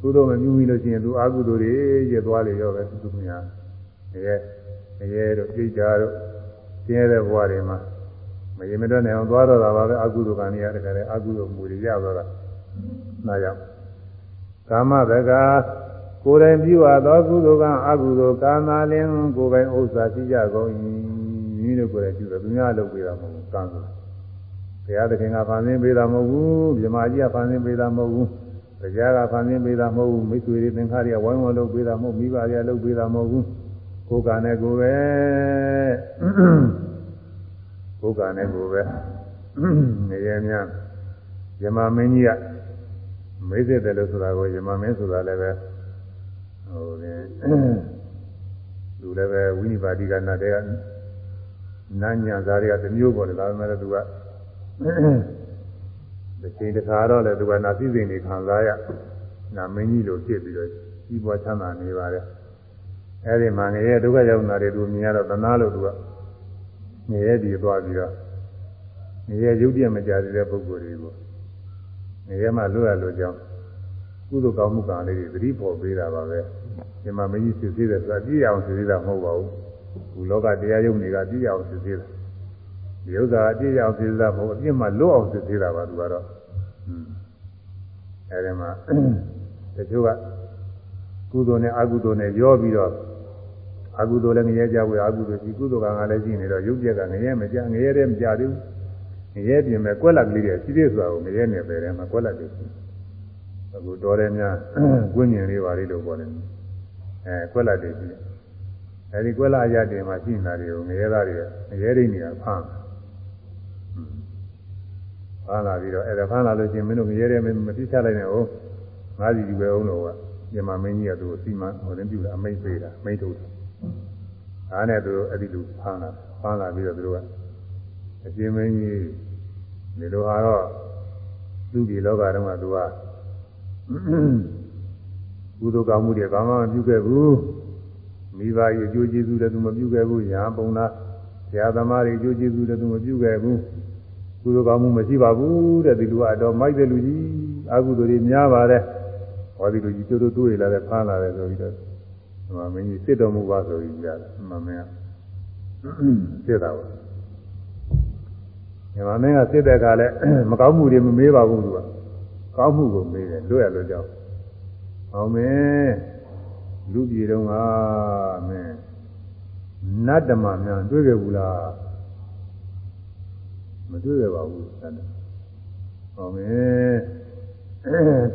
A: ကုသိုလ်မပြုမိလို့ရှိရင်သူအကုသိုလ်တွေရသွားလေရောပဲသူသူများငရဲငရဲတို့ပြိတ္တာတို့ကျင်းတဲ့ဘဝတွေမှာမရင်မတွက်နိုင်အောင်သွားတော့တာပါပဲအကုသိုလ်ကံတွေရတကယ်အကုသိုလ်မူတွေရသွားတာနားရောက်ကာမတကကိုယ်တိုင်ပြုအပ်သောကုသိုလ်ကအကုသိုလ်ကာမလင်ကိုယ်ပိုင်ဥစ္စာရှိကြကုန်၏ မိတို့ကိုယ်တိုင်ပြုတယ်သူများလုပ်ပေးတာမဟုတ်ဘူးကံဆိုတာဘုရားသခင်ကဖန်ဆင်းပေးတာမဟုတ်ဘူးမြမကြီးကဖန်ဆင်းပေးတာမဟုတ်ဘူးတရားကဖန်ဆင်းပေးတာမဟုတ်ဘူးမိတ်ဆွေတွေသင်္ခါရဝိုင်းဝန်းလုပ်ပေးတာမဟုတ်မိဘတွေကလုပ်ပေးတာမဟုတ်ဘူးကိုယ်ကနဲ့ကိုယ်ပဲကိုယ်ကနဲ့ကိုယ်ပဲနေရများယမမင်းကြီးကမေးစစ်တယ်လို့ဆိုတာကိုယမမင်းဆိုတာလည်းပဲဟိုတယ်လူလည်းပဲဝိနိပါတိကနာတဲ့ နာညာသားတွေကတစ်မျိုးပေါ်တယ်ဒါပေမဲ့သူကဒီချိန်တစ်ခါတော့လေသူကနာသိစိန်တွေခံစားရနာမင်းကြီးလိုဖြစ်ပြီးတော့ကြီးပွားချမ်းသာနေပါတယ်အဲဒီမှာငရဲဒုက္ခရောက်တာတွေသူမြင်ရတော့သနာလို့သူကငရဲဒီသွားပြီးတော့ငရဲရုပ်ပြမကြတဲ့ပုဂ္ဂိုလ်တွေကိုငရဲမှာလွတ်ရလို့ကြောင်းကုသိုလ်ကောင်းမှုကံလေးတွေသတိပေါ်ပေးတာပါပဲဒီမှာမင်းကြီးစစ်သေးတယ်ဆိုတာကြည့်အောင်စစ်သေးတာမဟုတ်ပါဘူး ခုလောကတရားယုံတွေကပြည့်အောင်စစ်သေးတာဒီဥစ္စာအပြည့်အောင်စစ်သေးတာမဟုတ်အပြည့်မှလွတ်အောင်စစ်သေးတာပါသူကတော့အဲဒီမှာတချို့ကကုသိုလ်နဲ့အကုသိုလ်နဲ့ရောပြီးတော့အကုသိုလ်လည်းငရဲကြဝေအကုသိုလ်ရှိကုသိုလ်ကငါလည်းရှိနေတော့ရုပ်ပြက်ကငရဲမကြငရဲတဲ့မကြသေးဘူးငရဲပြင်မဲ့ကွက်လက်ကလေးတွေရှိသေးဆိုတာကိုငရဲနဲ့ပဲတယ်မှာကွက်လက်တွေရှိအခုတော်တယ်များကွင်းညင်လေးပါလေးလို့ပြောတယ်အဲကွက်လက်တွေရှိတယ် အဲဒီကွက်လာရတင်မှာရှိနေတာတွေကိုငရဲသားတွေငရဲဒိနေကဖမ်းဖမ်းလာပြီးတော့အဲ့ဒါဖမ်းလာလို့ချင်းမင်းတို့ငရဲတဲ့မပြစ်ချလိုက်နဲ့ဟုတ်ငါးစီဒီပဲအောင်လို့ကမြန်မာမင်းကြီးကသူ့ကိုစီမံဟိုတင်ပြလာအမိတ်ပေးတာအမိတ်ထုတ်တာအားနဲ့သူအဲ့ဒီလူဖမ်းလာဖမ်းလာပြီးတော့သူတို့ကအရှင်မင်းကြီးဒီလိုဟာတော့သူဒီလောကတုန်းကသူကကုသိုလ်ကောင်းမှုတွေဘာမှမပြုခဲ့ဘူး မိဘရဲ့အကျိုးကျေးဇူးလည်းသူမပြုခဲ့ဘူးညာပုံလားဆရာသမားတွေအကျိုးကျေးဇူးလည်းသူမပြုခဲ့ဘူးကုသိုလ်ကောင်းမှုမရှိပါဘူးတဲ့ဒီလူကတော့မိုက်တဲ့လူကြီးအကုသိုလ်တွေများပါတယ်ဟောဒီလူကြီးတို့တို့တွေးလာတယ်ဖားလာတယ်ဆိုပြီးတော့ဒီမှာမင်းကြီးစစ်တော်မူပါဆိုပြီးကြားတယ်ဒီမှာမင်းကစစ်တာပါဒီမှာမင်းကစစ်တဲ့အခါလဲမကောင်းမှုတွေမမေးပါဘူးသူကကောင်းမှုကိုမေးတယ်လွတ်ရလို့ကြောက်အောင်မင်း လူပြည်တုန်းကမင်းနတ်ဓမ္မများတွေ့ကြဘူးလားမတွေ့ရပါဘူးနတ်ဓမ္မဟောမင်း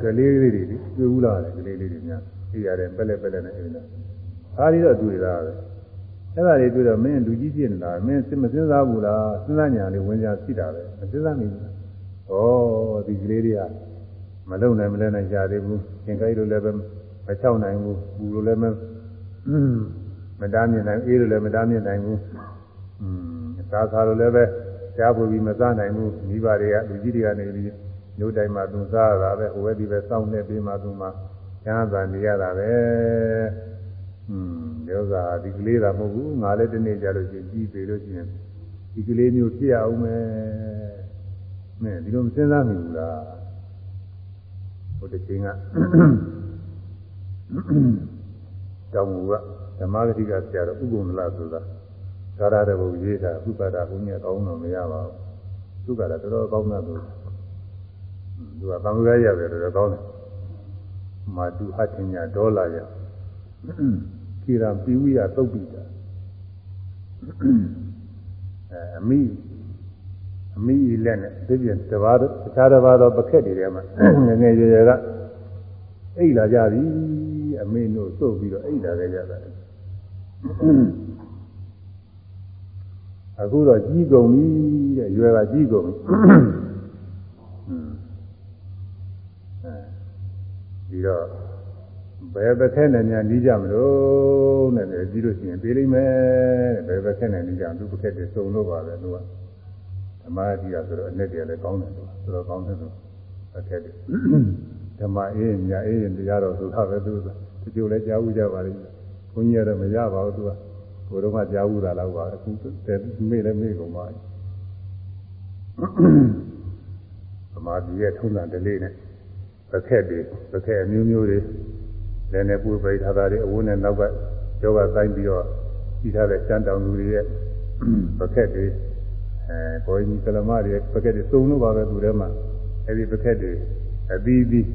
A: ကလေးလေးတွေတွေ့ဘူးလားကလေးလေးတွေများသိရတယ်ပက်လက်ပက်လက်နဲ့အိမ်လားအားဒီတော့တွေ့တာပဲအဲ့ဒါတွေတွေ့တော့မင်းလူကြီးဖြစ်နေတာမင်းမစဉ်းစားဘူးလားစဉ်းစားညာလေးဝင်ကြရှိတာပဲမစဉ်းစားမိဘူးဩဒီကလေးတွေကမလုံနိုင်မလဲနိုင်ကြသေးဘူးသင်္ကိုင်းလိုလည်းပဲ မချောက်နိုင်ဘူးပူလိုလည်းမမတားမြင်နိုင်အေးလိုလည်းမတားမြင်နိုင်ဘူးอืมသာခါလိုလည်းပဲကြားပူပြီးမစားနိုင်ဘူးမိဘတွေကလူကြီးတွေကနေပြီးမျိုးတိုင်းမှာသူစားရတာပဲဟိုဘက်ဒီဘက်စောင့်နေပြီးမှသူမှကျမ်းသာနေရတာပဲอืมဒီဥစ္စာဒီကလေးသာမဟုတ်ဘူးငါလည်းဒီနေ့ကြလို့ရှိရင်ကြီးပေလို့ရှိရင်ဒီကလေးမျိုးဖြစ်ရအောင်မယ်မင်းဒီလိုမစဉ်းစားမိဘူးလားဟိုတစ်ချိန်က တောင်မူကဓမ္မဂတိကဆရာတော်ဥက္ကုမလဆိုတာသာရတဲ့ဘုရေးတာဥပဒါဘုညကောင်းတော့မရပါဘူးသူကလည်းတော်တော်ကောင်းတာလို့သူကသံဃာရတယ်တော်တော်ကောင်းတယ်မာတုဟထင်ညာဒေါ်လာရကိရံပိဝိယသုတ်ပိတာအဲအမိအမိလက်နဲ့ဒီပြင်တပါးတခြားတစ်ပါးတော့ပခက်တွေထဲမှာငငယ်ရွယ်ရွယ်ကအိတ်လာကြပြီ အမေတို့သုတ်ပြီးတော့အိတ်လာခဲ့ကြတာအခုတော့ကြီးကုန်ပြီတဲ့ရွယ်ကကြီးကုန်ပြီဒီတော့ဘယ်တစ်ခက်နဲ့များနီးကြမလို့နဲ့ပြီးလို့ရှိရင်ပြေးလိမ့်မယ်တဲ့ဘယ်တစ်ခက်နဲ့နီးကြသူတစ်ခက်တည်းစုံလို့ပါပဲသူကဓမ္မကြီးကဆိုတော့အနဲ့တည်းလည်းကောင်းတယ်သူကဆိုတော့ကောင်းတယ်သူတစ်ခက်တည်း ဓမ္မအေးညာအေးတရားတော်ဆိုတာပဲသူကဒီလိုလဲကြားဘူးကြပါလိမ့်ဘုန်းကြီးကတော့မရပါဘူးသူကကိုယ်တော့မှကြားဘူးတာတော့ပါအခုမေ့လည်းမေ့ကုန်ပါဓမ္မကြီးရဲ့ထုံးစံတလေးနဲ့ပခက်တွေပခက်အမျိုးမျိုးတွေလည်းနဲ့ပူပိတ်ထားတာတွေအဝန်းနဲ့နောက်ကယောဂတိုင်းပြီးတော့ပြီးထားတဲ့စံတောင်လူတွေရဲ့ပခက်တွေအဲကိုကြီးကလမတွေပခက်တွေစုံလို့ပါပဲသူထဲမှာအဲဒီပခက်တွေအသီးသီး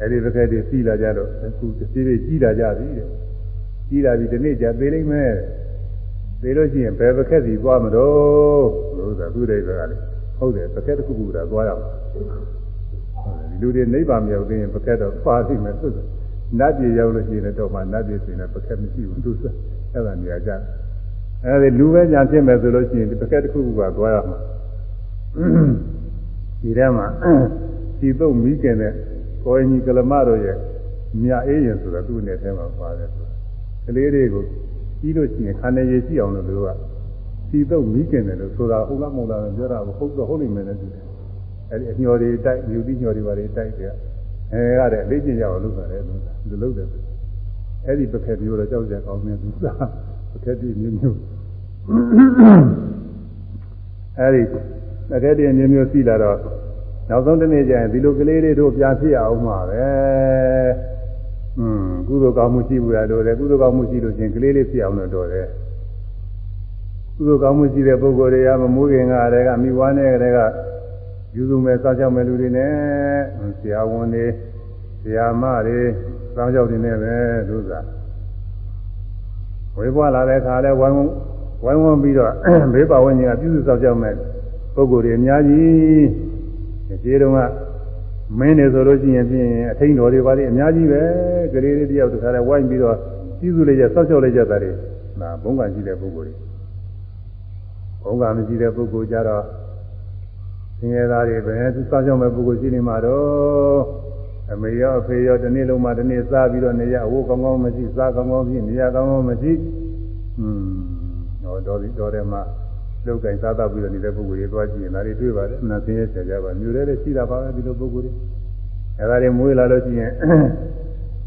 A: အဲဒီပခက်တွေစီးလာကြတော့အခုတစ်စီးလေးကြီးလာကြပြီတဲ့ကြီးလာပြီဒီနေ့ကျသေးလိမ့်မယ်သေးလို့ရှိရင်ဘယ်ပခက်စီသွားမလို့လို့ဆိုသူတွေကလည်းဟုတ်တယ်ပခက်တစ်ခုခုတော့သွားရမှာဒီလူတွေနိဗ္ဗာန်မြောက်သိရင်ပကက်တော့ပါသိမယ်သူနတ်ပြည်ရောက်လို့ရှိရင်တော့မှနတ်ပြည်ဆိုရင်ပကက်မရှိဘူးသူအဲ့ဒါနေရာကြအဲဒီလူပဲညာဖြစ်မယ်ဆိုလို့ရှိရင်ပကက်တစ်ခုခုကသွားရမှာဒီထဲမှာဒီတော့မိခင်တဲ့ ကိုယ်ကြီးကလမတို့ရဲ့မြအေးရင်ဆိုတော့သူ့နဲ့ထဲမှာပါတယ်ဆိုကလေးတွေကိုကြီးလို့ရှိရင်ခန္ဓာရည်ရှိအောင်လို့တို့ကဒီတော့မိခင်တယ်လို့ဆိုတာဟုတ်လားမဟုတ်လားပြောတာဟုတ်တော့ဟုတ်နေမယ်နဲ့တူတယ်အဲဒီအညော်တွေတိုက်မြူတိညော်တွေပါတွေတိုက်တယ်အဲရတဲ့လေ့ကျင့်ကြအောင်လုပ်ပါတယ်လို့ဒီလုပ်တယ်အဲဒီပကက်မျိုးတော့ကြောက်ကြကောင်းနေသူကပကက်ဒီမျိုးမျိုးအဲဒီပကက်ဒီမျိုးမျိုးစီလာတော့ နောက်ဆုံးတစ်နေ့ကျရင်ဒီလိုကလေးလေးတို့ပြန်ဖြစ်အောင်မှာပဲอืมကုသိုလ်ကောင်းမှုရှိဘူးလားတော့တယ်ကုသိုလ်ကောင်းမှုရှိလို့ချင်းကလေးလေးဖြစ်အောင်လို့တော့တယ်ကုသိုလ်ကောင်းမှုရှိတဲ့ပုဂ္ဂိုလ်တွေကမမိုးခင်ကတည်းကမိဘနဲ့ကတည်းကယူစုမဲ့စောင့်ကြောက်မဲ့လူတွေနဲ့ဆရာဝန်တွေဆရာမတွေစောင့်ကြောက်နေနေပဲလို့သာဝေပွားလာတဲ့အခါလဲဝိုင်းဝန်းဝိုင်းဝန်းပြီးတော့ဘေးပါဝင်ကြီးကပြုစုစောင့်ကြောက်မဲ့ပုဂ္ဂိုလ်တွေအများကြီး ဒီတုန်းကမင်းနေဆိုလို့ရှိရင်ဖြင့်အထိန်တော်တွေပါလေအများကြီးပဲကလေးလေးတယောက်တခါလဲဝိုင်းပြီးတော့ပြုစုလိုက်ကြစောင့်ကြောက်လိုက်ကြတာတွေဒါဘုံကရှိတဲ့ပုဂ္ဂိုလ်တွေဘုံကမရှိတဲ့ပုဂ္ဂိုလ်ကြတော့ဆင်းရဲသားတွေပဲသူစောင့်ရှောက်မဲ့ပုဂ္ဂိုလ်ရှိနေမှာတော့အမေရောအဖေရောဒီနေ့လုံးမှဒီနေ့စားပြီးတော့နေရအဝတ်ကောင်းကောင်းမရှိစားကောင်းကောင်းမရှိနေရကောင်းကောင်းမရှိอืมတော့တော်ပြီတော်တယ်မှာ လောက်ကင်စားတော့ပြီးတော့နေတဲ့ပုဂ္ဂိုလ်တွေသွားကြည့်ရင်ဒါတွေတွေ့ပါတယ်အမှန်ဆင်းရဲဆရာကြပါမျိုးတွေရှိတာပါပဲဒီလိုပုဂ္ဂိုလ်တွေအဲဒါတွေမွေးလာလို့ရှိရင်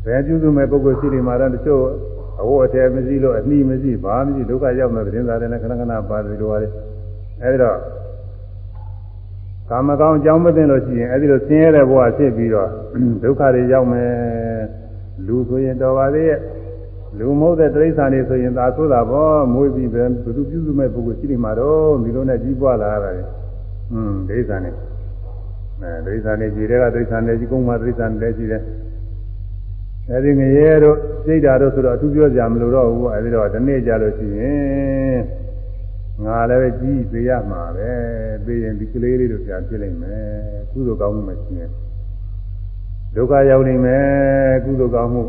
A: ဘယ်ကျူးစုမဲ့ပုဂ္ဂိုလ်ရှိနေမှာတော့တချို့အဝတ်အထည်မရှိလို့အနှီးမရှိဘာမရှိဒုက္ခရောက်တဲ့သတင်းစာတွေနဲ့ခဏခဏပါတယ်လို့ရတယ်အဲဒီတော့ကာမကောင်းအကြောင်းမသိလို့ရှိရင်အဲဒီလိုဆင်းရဲတဲ့ဘဝဖြစ်ပြီးတော့ဒုက္ခတွေရောက်မယ်လူဆိုရင်တော်ပါသေးရဲ့ လူမဟုတ်တဲ့တိရစ္ဆာန်တွေဆိုရင်သာဆိုတာပေါ့မွေးပြီးပဲဘယ်သူပြုစုမဲ့ပုဂ္ဂိုလ်ရှိနေမှာတော့ဒီလိုနဲ့ကြီးပွားလာရတယ်ဟွန်းတိရစ္ဆာန်တွေအဲတိရစ္ဆာန်တွေကြီးတဲ့ကတိရစ္ဆာန်တွေကြီးကုန်းမှာတိရစ္ဆာန်တွေရှိတယ်အဲဒီငရဲတို့စိတ်ဓာတ်တို့ဆိုတော့အထူးပြောကြမလို့တော့ဘူးအဲဒီတော့ဒီနေ့ကြလို့ရှိရင်ငါလည်းပဲကြီးပေးရမှာပဲပေးရင်ဒီကလေးလေးတို့ပြန်ဖြစ်လိမ့်မယ်ကုသိုလ်ကောင်းမှုမရှိရင်ဒုက္ခရောက်နေမယ်ကုသိုလ်ကောင်းမှု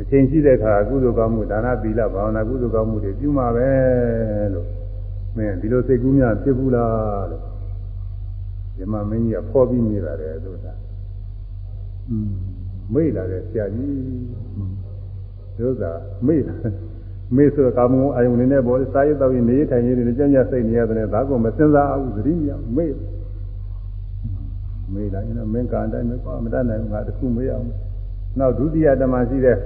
A: အချိန်ရှိတဲ့အခါကုသိုလ်ကောင်းမှုဒါနသီလဘာဝနာကုသိုလ်ကောင်းမှုတွေပြုမှာပဲလို့မင်းဒီလိုစိတ်ကူးများဖြစ်ဘူးလားလို့ဒီမှာမင်းကြီးကဖော်ပြီးနေတာလေဆိုတာอืมမေ့လာတယ်ဆရာကြီးဒုသာမေ့လာမေ့ဆိုတော့ကာမဂုဏ်အာယုန်နေနဲ့ပေါ်စားရတော့ရင်နေထိုင်ရည်တွေကြံ့ကြံ့စိတ်နေရတယ်ဒါကောမစင်စားဘူးသတိမရမေ့မေ့လာရင်တော့မင်းကန်တိုင်းမကွာမတတ်နိုင်ဘူးငါတခုမေ့အောင် နောက်ဒုတိယဓမ္မရှိတဲ့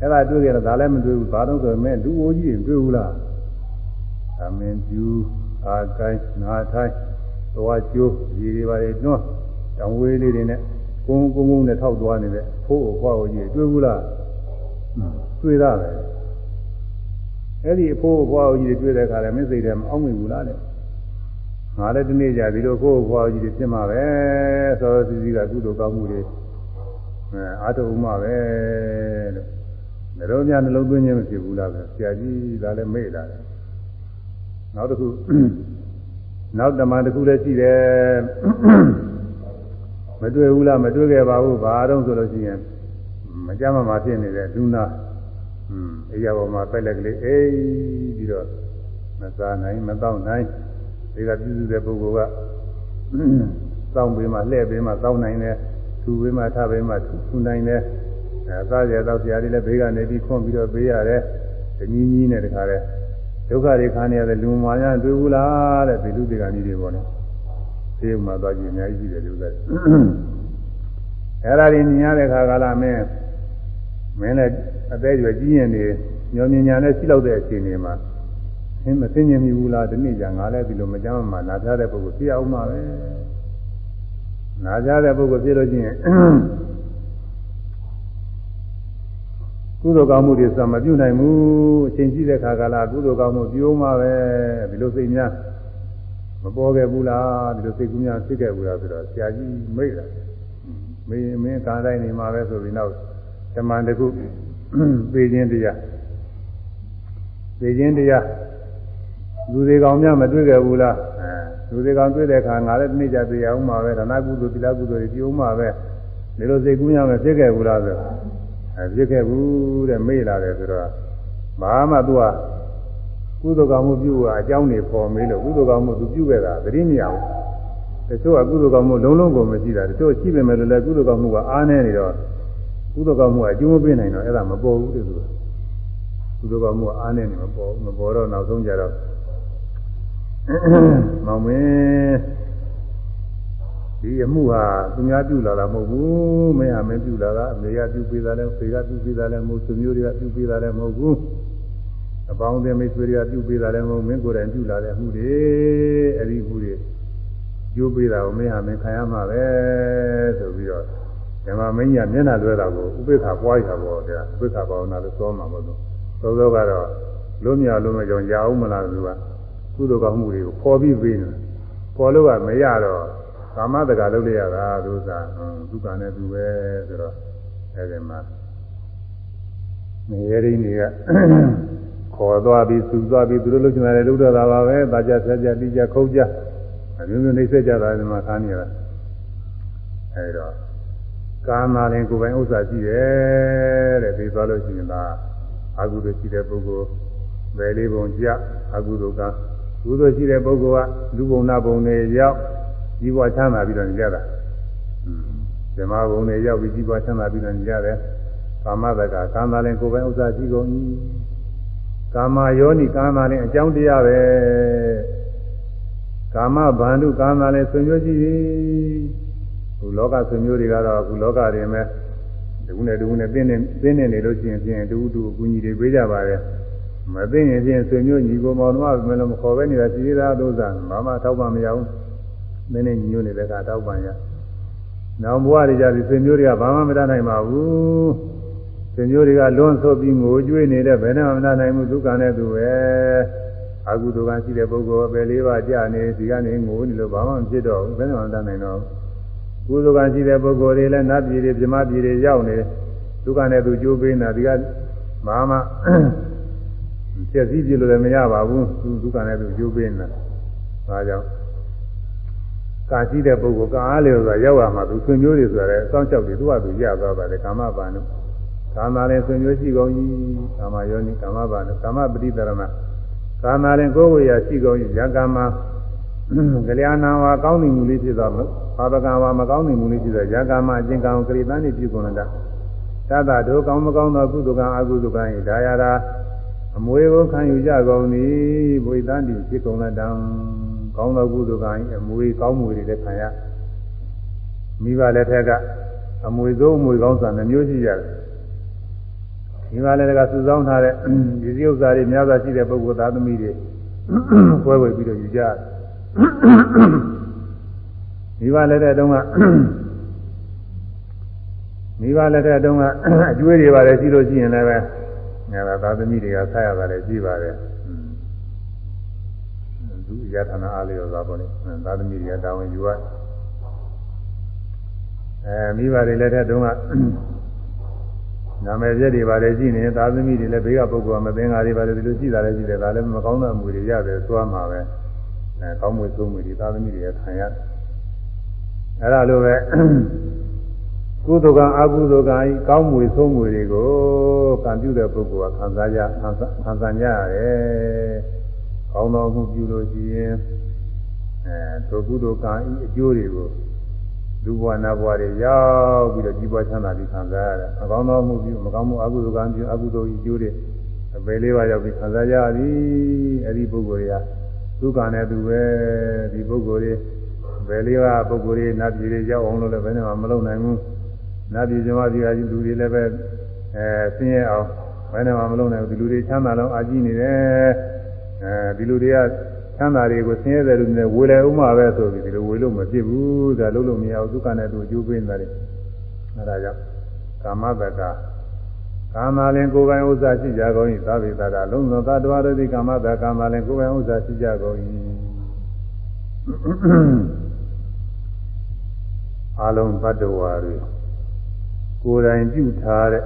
A: အဲ့ဒါတွေ့ကြတော့ဒါလည်းမတွေ့ဘူးဘာလို့ဆိုမင်းလူအိုးကြီးတွေတွေ့ဘူးလားအမင်းကျူအာကိုင်းနာထိုင်းသွားကျိုးဒီတွေပါလေတွန်းတောင်ဝေးလေးတွေနဲ့ကုန်းကုန်းကုန်းနဲ့ထောက်သွားနေတဲ့ဖိုးကိုခွားကိုကြီးတွေ့ဘူးလားတွေ့တာပဲအဲ့ဒီအဖိုးကိုခွားကိုကြီးတွေ့တဲ့အခါလည်းမင်းစိတ်ထဲမအောင်မြင်ဘူးလားတဲ့ငါလည်းဒီနေ့ကြာဒီလိုခိုးခွားကိုကြီးဖြစ်မှာပဲဆိုတော့စီစီကကုသိုလ်ကောင်းမှုတွေ အဲအာထုံမှပဲလို့နှလုံးများနှလုံးသွင်းခြင်းမဖြစ်ဘူးလားပဲဆရာကြီးဒါလည်းမေ့လာတယ်နောက်တစ်ခုနောက်တမန်တစ်ခုလည်းရှိတယ်မတွေ့ဘူးလားမတွေ့ခဲ့ပါဘူးဘာတော့ဆိုလို့ရှိရင်မကြမ်းမမာဖြစ်နေတဲ့ဒုနာอืมအေးရပေါ်မှာပက်လက်ကလေးအေးပြီးတော့မစားနိုင်မတော့နိုင်ဒီကပြုစုတဲ့ပုဂ္ဂိုလ်ကစောင်းပေးမှလှည့်ပေးမှစောင်းနိုင်တယ် သူပေးမှထပေးမှထူနိုင်တယ်အဲစားရတော့ဆရာတွေလည်းဘေးကနေပြီးခွန့်ပြီးတော့ပေးရတယ်တညီညီနဲ့တခါလဲဒုက္ခတွေခံနေရတဲ့လူမာရတွေ့ဘူးလားတဲ့ဒီလူတွေကကြီးတွေပေါ့နော်သေမှာသွားကြည့်အများကြီးရှိတယ်လူကအဲ့ဒါတွေမြင်ရတဲ့ခါကလာမင်းမင်းလည်းအသေးရွယ်ကြီးရင်နေညောမြညာနဲ့ရှိလောက်တဲ့အချိန်တွေမှာအင်းမသိမြင်မိဘူးလားဒီနေ့ကျငါလည်းဒီလိုမကြမ်းမှနာထားတဲ့ပုဂ္ဂိုလ်ဖြစ်အောင်ပါပဲ နာကြတဲ့ပုဂ္ဂိုလ်ဖြစ်လို့ချင်းကုသိုလ်ကောင်းမှုတွေစမပြုနိုင်ဘူးအချိန်ကြီးတဲ့ခါကလာကုသိုလ်ကောင်းမှုပြုံးမှာပဲဒီလိုစိတ်များမပေါ်ခဲ့ဘူးလားဒီလိုစိတ်ကူးများဖြစ်ခဲ့ဘူးလားဆိုတော့ဆရာကြီးမိတ်တာမေးမင်းကာတိုင်းနေမှာပဲဆိုပြီးနောက်ဓမ္မတခုပေခြင်းတရားပေခြင်းတရား လူတွေကောင်များမတွေ့ခဲ့ဘူးလားအဲလူတွေကောင်တွေ့တဲ့အခါငါလည်းဒီနေ့ကျတွေ့ရအောင်မှာပဲဒါနကုသိုလ်သီလကုသိုလ်တွေပြုံးမှာပဲဒီလိုစိတ်ကူးများမဖြစ်ခဲ့ဘူးလားဆိုအဲဖြစ်ခဲ့ဘူးတဲ့မေ့လာတယ်ဆိုတော့ဘာမှသူကကုသိုလ်ကောင်းမှုပြုတာအကြောင်းတွေပေါ်မေးလို့ကုသိုလ်ကောင်းမှုသူပြုခဲ့တာသတိမရဘူးတချို့ကကုသိုလ်ကောင်းမှုလုံးလုံးကိုမရှိတာတချို့ရှိပေမဲ့လည်းကုသိုလ်ကောင်းမှုကအားနည်းနေတော့ကုသိုလ်ကောင်းမှုကအကျိုးမပေးနိုင်တော့အဲ့ဒါမပေါ်ဘူးတဲ့သူကကုသိုလ်ကောင်းမှုကအားနည်းနေမပေါ်ဘူးမပေါ်တော့နောက်ဆုံးကြတော့ မောင်မင်းဒီအမှုဟာသူများပြုလာတာမဟုတ်ဘူးမင်းဟာမင်းပြုလာတာအမေကပြုပေးတာလဲဖေကပြုပေးတာလဲမဟုတ်သူမျိုးတွေကပြုပေးတာလဲမဟုတ်ဘူးအပေါင်းအသင်းမိတ်ဆွေတွေကပြုပေးတာလည်းမဟုတ်မင်းကိုယ်တိုင်ပြုလာတဲ့မှုတွေအဲ့ဒီမှုတွေကျိုးပေးတာကိုမင်းဟာမင်းခံရမှာပဲဆိုပြီးတော့ဓမ္မမင်းကြီးမျက်နှာလွှဲတာကိုဥပိ္ပခာပွားရတာပေါ့ဗျာဥပိ္ပခာဘာဝနာလို့ပြောမှာမဟုတ်ဘူးသောသောကတော့လုံးမြလုံးမကြောင်ရအောင်မလားသူက ကုသိုလ်ကောင်းမှုတွေကိုပေါ်ပြီးပေးနေပေါ်လို့ကမရတော့ကာမတက္ကလုပ်လိုက်ရတာသူစားဒုက္ခနဲ့သူပဲဆိုတော့အဲ့ဒီမှာနေရင်းတွေကခေါ်သွားပြီးစူသွားပြီးသူတို့လုပ်ချင်တယ်လုပ်တော့တာပါပဲ။ဒါကြဆက်ကြတိကြခုတ်ကြအမျိုးမျိုးနှိမ့်ဆက်ကြတာဒီမှာခါနေရတာ။အဲဒီတော့ကာမရင်ကိုယ်ပိုင်ဥစ္စာရှိတယ်တဲ့ဒီသွားလို့ရှိရင်ဒါအာဟုတို့ရှိတဲ့ပုဂ္ဂိုလ်ဘယ်လေးပုံကြအကုသိုလ်က ကုသိုလ်ရှိတဲ့ပုဂ္ဂိုလ်ကလူဘုံနာဘုံတွေရောက်ကြီးပွားချမ်းသာပြီးတော့နေကြတာဓမ္မဘုံတွေရောက်ပြီးကြီးပွားချမ်းသာပြီးတော့နေကြတယ်ကာမတကကာမလည်းကိုယ်ပိုင်ဥစ္စာရှိကုန်၏ကာမယောနိကာမလည်းအကြောင်းတရားပဲကာမဗန္ဓုကာမလည်းဆွေမျိုးရှိပြီခုလောကဆွေမျိုးတွေကတော့အခုလောကတွေမှာဒီခုနဲ့ဒီခုနဲ့ပြင်းနေပြင်းနေနေလို့ရှိရင်ဖြင့်တူတူအကူကြီးတွေပေးကြပါတယ် မသိရင်ဖြင့်ဆွေမျိုးညီကိုမောင်နှမမလို့မခေါ်ပဲနေတာစီသာဒုစံဘာမှထောက်ပံ့မရဘူးမင်းနဲ့ညီညွတ်နေတဲ့ကထောက်ပံ့ရနောင်ဘဝတွေကြပြီဆွေမျိုးတွေကဘာမှမတတ်နိုင်ပါဘူးဆွေမျိုးတွေကလွန်းဆုပ်ပြီးငိုကြွေးနေတဲ့ဘယ်နဲ့မှမတတ်နိုင်ဘူးဒုက္ခနဲ့သူပဲအကုသိုလ်ကရှိတဲ့ပုဂ္ဂိုလ်ပဲလေးပါးကြာနေဒီကနေငိုနေလို့ဘာမှမဖြစ်တော့ဘူးဘယ်နဲ့မှမတတ်နိုင်တော့ကုသိုလ်ကရှိတဲ့ပုဂ္ဂိုလ်တွေလည်းနတ်ပြည်တွေပြမပြည်တွေရောက်နေဒုက္ခနဲ့သူကြိုးပေးနေတာဒီကဘာမှ ဖြစ်စည်းပြလို့လည်းမရပါဘူးသူဒုက္ခနဲ့သူကြိုးပေးနေတာဒါကြောင့်ကာရှိတဲ့ပုဂ္ဂိုလ်ကာအားလေဆိုတာရောက်ရမှာသူဆွေမျိုးတွေဆိုတာလည်းစောင့်ကြောက်တယ်သူကသူရသွားပါတယ်ကာမဘာနုကာမလည်းဆွေမျိုးရှိကုန်၏ကာမယောနိကာမဘာနုကာမပရိတရမကာမလည်းကိုယ်ဝေယရှိကုန်၏ယကာမကလျာဏဝါကောင်းနေမှုလေးဖြစ်သောဘာပကံဝါမကောင်းနေမှုလေးဖြစ်သောယကာမအကျင့်ကံကရိတန်းနေပြုကုန်တာသတ္တတို့ကောင်းမကောင်းသောကုသကံအကုသကံ၏ဒါရတာ အမွေကိုခံယူကြကုန်သည်ဘုရားတန်ဖြစ်ကုန်တဲ့တံကောင်းသောကုသကံ၏အမွေကောင်းမွေတွေလည်းခံရမိဘလက်ထက်ကအမွေသုံးအမွေကောင်းစွာနှမျိုးရှိရတယ်မိဘလည်းကစုဆောင်းထားတဲ့ဒီစည်းဥစ္စာတွေများစွာရှိတဲ့ပုဂ္ဂိုလ်သားသမီးတွေပွဲဝေပြီးတော့ယူကြမိဘလည်းတဲ့တုန်းကမိဘလက်ထက်တုန်းကအကျွေးတွေပါလေရှိလို့ရှိရင်လည်းပဲ ငါသာသမီတွေကဆက်ရတာလည်းရှိပါတယ်သူရထနာအားလျော်သွားပါလေသာသမီတွေကတာဝန်ယူရအဲမိဘတွေလက်ထက်တုန်းကနာမည်ပြည့်တွေပါလေရှိနေသာသမီတွေလည်းဘေးကပုဂ္ဂိုလ်ကမသိငါတွေပါလေဒီလိုရှိတာလည်းရှိတယ်ဒါလည်းမကောင်းတဲ့အမှုတွေရတယ်သွားမှာပဲအဲကောင်းမှုသုံးမှုတွေသာသမီတွေခံရအဲ့ဒါလိုပဲ ကုသိုလ်ကံအကုသိုလ်ကံဤကောင်းမွေဆုံးမွေတွေကိုကံပြုတဲ့ပုဂ္ဂိုလ်ကခံစားရခံစားကြရတယ်။ကောင်းသောမှုပြုလို့ရှိရင်အဲထိုကုသိုလ်ကံဤအကျိုးတွေကိုလူဘဝနတ်ဘဝတွေရောက်ပြီးတော့ကြီးပွားချမ်းသာပြီးခံစားရတယ်။မကောင်းသောမှုပြုမကောင်းမှုအကုသိုလ်ကံပြုအကုသိုလ်ဤအကျိုးတွေအပေလေးပါးရောက်ပြီးခံစားကြသည်။အဲဒီပုဂ္ဂိုလ်တွေကဒုက္ခနဲ့သူပဲဒီပုဂ္ဂိုလ်တွေဘယ်လေးပါးပုဂ္ဂိုလ်တွေနတ်ပြည်တွေရောက်အောင်လို့လည်းဘယ်နဲ့မှမလုပ်နိုင်ဘူး။ နတ်ပြည်ဇမပြည်အကြီးလူတွေလည်းပဲအဲဆင်းရဲအောင်ဘယ်နဲ့မှမလုပ်နိုင်ဘူးဒီလူတွေချမ်းသာလုံးအာကြီးနေတယ်အဲဒီလူတွေကချမ်းသာတွေကိုဆင်းရဲတဲ့လူတွေဝေတယ်ဥမှာပဲဆိုပြီးဒီလိုဝေလို့မဖြစ်ဘူးဒါလုံးလို့မရဘူးဒုက္ခနဲ့သူအကျိုးပေးနေတယ်အဲဒါကြောင့်ကာမတကကာမလင်ကိုယ်ပိုင်ဥစ္စာရှိကြကုန်၏သာဝိသကလုံးစုံသတ္တဝါတို့သည်ကာမတကာမလင်ကိုယ်ပိုင်ဥစ္စာရှိကြကုန်၏အလုံးဘတ်တော်ဝါတွေ ကိုယ်တိုင်ပြုထားတဲ့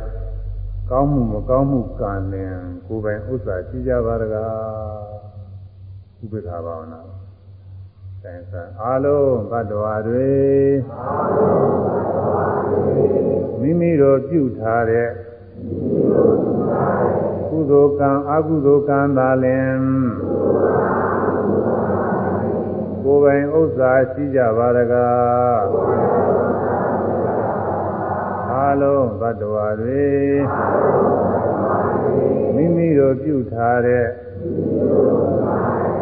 A: ကောင်းမှုမကောင်းမှုကံနဲ့ကိုယ်ပိုင်ဥစ္စာရှိကြပါတကားဥပ္ပဒါဘာဝနာဆိုင်ဆံအာလုံးဘတ်တော်တွေမိမိတို့ပြုထားတဲ့ကုသိုလ်ကံအကုသိုလ်ကံသာလင်ကိုယ်ပိုင်ဥစ္စာရှိကြပါတကားအ လုံးဘတ်တော်တွေမိမိတို့ပြုထားတဲ့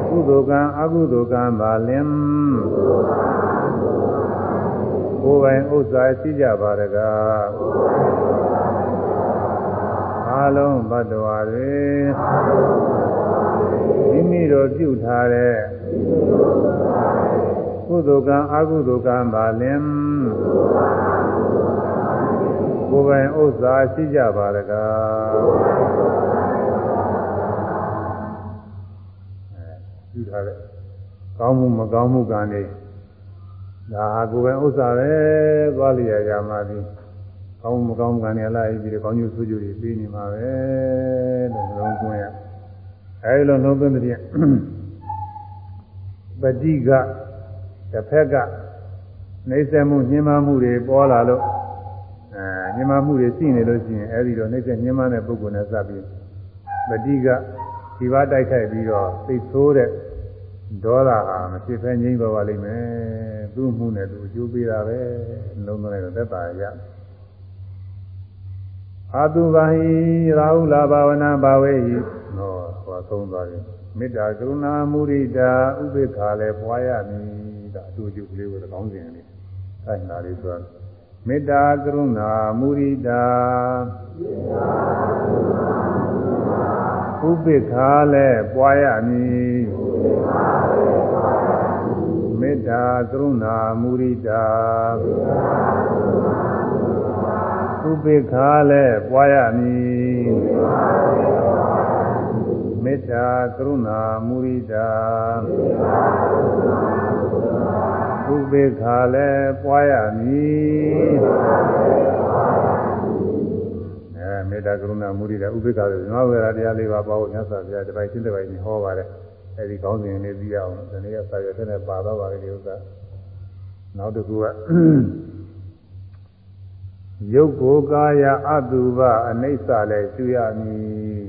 A: ကုသိုလ်ကံအကုသိုလ်ကံပါလင်ကိုယ်ပိုင်ဥစ္စာရှိကြပါတကားအလုံးဘတ်တော်တွေမိမိတို့ပြုထားတဲ့ကုသိုလ်ကံအကုသိုလ်ကံပါလင် ကိုယ်ပိုင်ဥစ္စာရှိကြပါလကားအဲပြုထားတဲ့ကောင်းမှုမကောင်းမှုကံနေဒါဟာကိုယ်ပိုင်ဥစ္စာပဲသွားလျာရမှာဒီကောင်းမှုမကောင်းမှုကံနေလိုက်ပြီးတော့ကောင်းကျိုးဆိုးကျိုးတွေပြီးနေမှာပဲလို့လုံးသွင်းရအဲဒီလိုလုံးသွင်းတဲ့ပฏิကတစ်ဖက်ကနှိမ့်ဆက်မှုညှင်းပမှုတွေပေါ်လာလို့အဲ ညင်မာမှုတွေရှိနေလို့ရှိရင်အဲဒီတော့နှိမ့်ဆက်ညင်မာတဲ့ပုဂ္ဂိုလ်နဲ့စပ်ပြီးပฏิကဒီပါတိုက်ခိုက်ပြီးတော့သိဆိုးတဲ့ဒေါသဟာမဖြစ်ဖဲငြိမ့်တော့ပါလိမ့်မယ်သူ့မှုနဲ့သူအကျိုးပေးတာပဲလုံးလုံးလိုက်တော့သက်သာရအာတုဘာဟိရာဟုလာဘာဝနာဘာဝေဟိဟောဟောသုံးသွားပြီမေတ္တာကရုဏာမုရိဒာဥပေက္ခာလည်းပွားရမည်ဒါအတူတူကလေးကိုကောင်းစဉ်လေးအဲဒါလေးဆို မေတ္တာကရုဏာမုရိဒာဥပေက္ခာလည်းပွားရမည်မေတ္တာကရုဏာမုရိဒာဥပေက္ခာလည်းပွားရမည်မေတ္တာကရုဏာမုရိဒာ ဥပေက္ခာလည်းပွားရမည်အဲမေတ္တာကရုဏာမုရိဒာဥပေက္ခာဆိုဇမဝေရတရားလေးပါးပေါ့မြတ်စွာဘုရားတစ်ပိုက်ချင်းတစ်ပိုက်ချင်းဟောပါတယ်အဲဒီကောင်းစဉ်လေးပြီးအောင်ဒီနေ့ကစာရွက်ထဲနဲ့ပါတော့ပါလေဒီဥစ္စာနောက်တစ်ခုကယုတ်ကိုကာယအတုပအနိစ္စလည်းရှုရမည်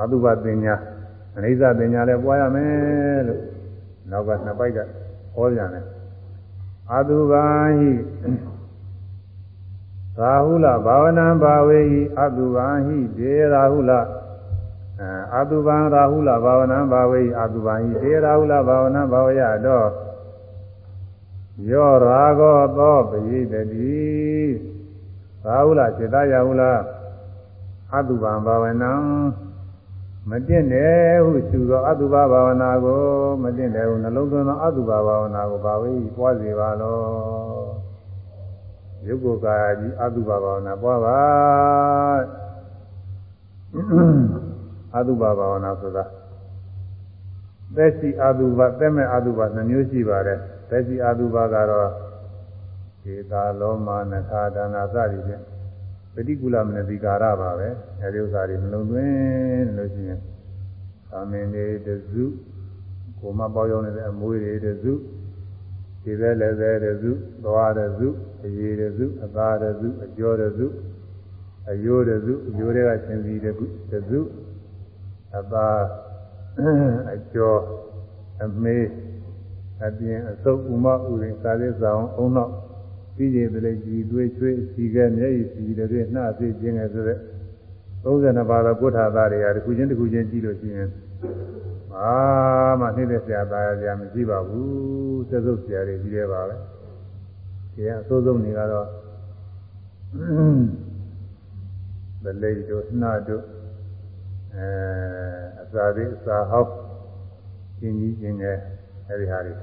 A: အတုပပညာအနိစ္စပညာလည်းပွားရမယ်လို့နောက်ကနှစ်ပိုက်ကဟောပြန်တယ် အတုပဟိရာဟုလဘာဝနံဘာဝေဟိအတုပဟိဒေရာဟုလအတုပံရာဟုလဘာဝနံဘာဝေဟိအတုပဟိဒေရာဟုလဘာဝနံဘာဝယတော့ယောရာဂောသောပိယတိသာဟုလားစေတရဟုလားအတုပံဘာဝနာ မတင့်တယ်ဟုရှုသောအတုပဘာဝနာကိုမတင့်တယ်ဟုနှလုံးသွင်းသောအတုပဘာဝနာကိုဘာဝေးပွားစေပါလောယုတ်ကိုကာယကြီးအတုပဘာဝနာပွားပါအတုပဘာဝနာဆိုတာသက်ရှိအတုပသက်မဲ့အတုပနှမျိုးရှိပါတယ်သက်ရှိအတုပကတော့ေတာလောမနထာဒါနာစသည်ဖြင့် ပฏิကူလမနတိကာရပါပဲအဲဒီဥစ္စာတွေနှလုံးသွင်းလို့ရှိရင်သာမင်တွေတစုကိုမပေါရောက်နေတဲ့အမွေးတွေတစုဒီပဲလည်းပဲတစုသွားတစုအရေတစုအသားတစုအကျော်တစုအယိုးတစုအယိုးတွေကရှင်စီတစုအသားအကျော်အမေးအပြင်အစုပ်ဥမဥရင်စာလေးဆောင်အုံနောက် ပြီးကြတဲ့ကြည်သွေးချွေးစီကဲမျက်ရည်စီတွေနှာသိခြင်းငယ်ဆိုတဲ့32ပါးသောကုဋ္ဌာသားတွေကတစ်ခုချင်းတစ်ခုချင်းကြည့်လို့ရှိရင်အာမနှိမ့်တဲ့ဆရာသားရဆရာမရှိပါဘူးသက်သုတ်ဆရာတွေကြီးတယ်ပါပဲဒီကအစိုးဆုံးနေကတော့ဗလိတ်တို့နှာတို့အဲအစာသေးအစာဟောက်ကျင်းကြီးကျင်းငယ်အဲဒီဟာတွေ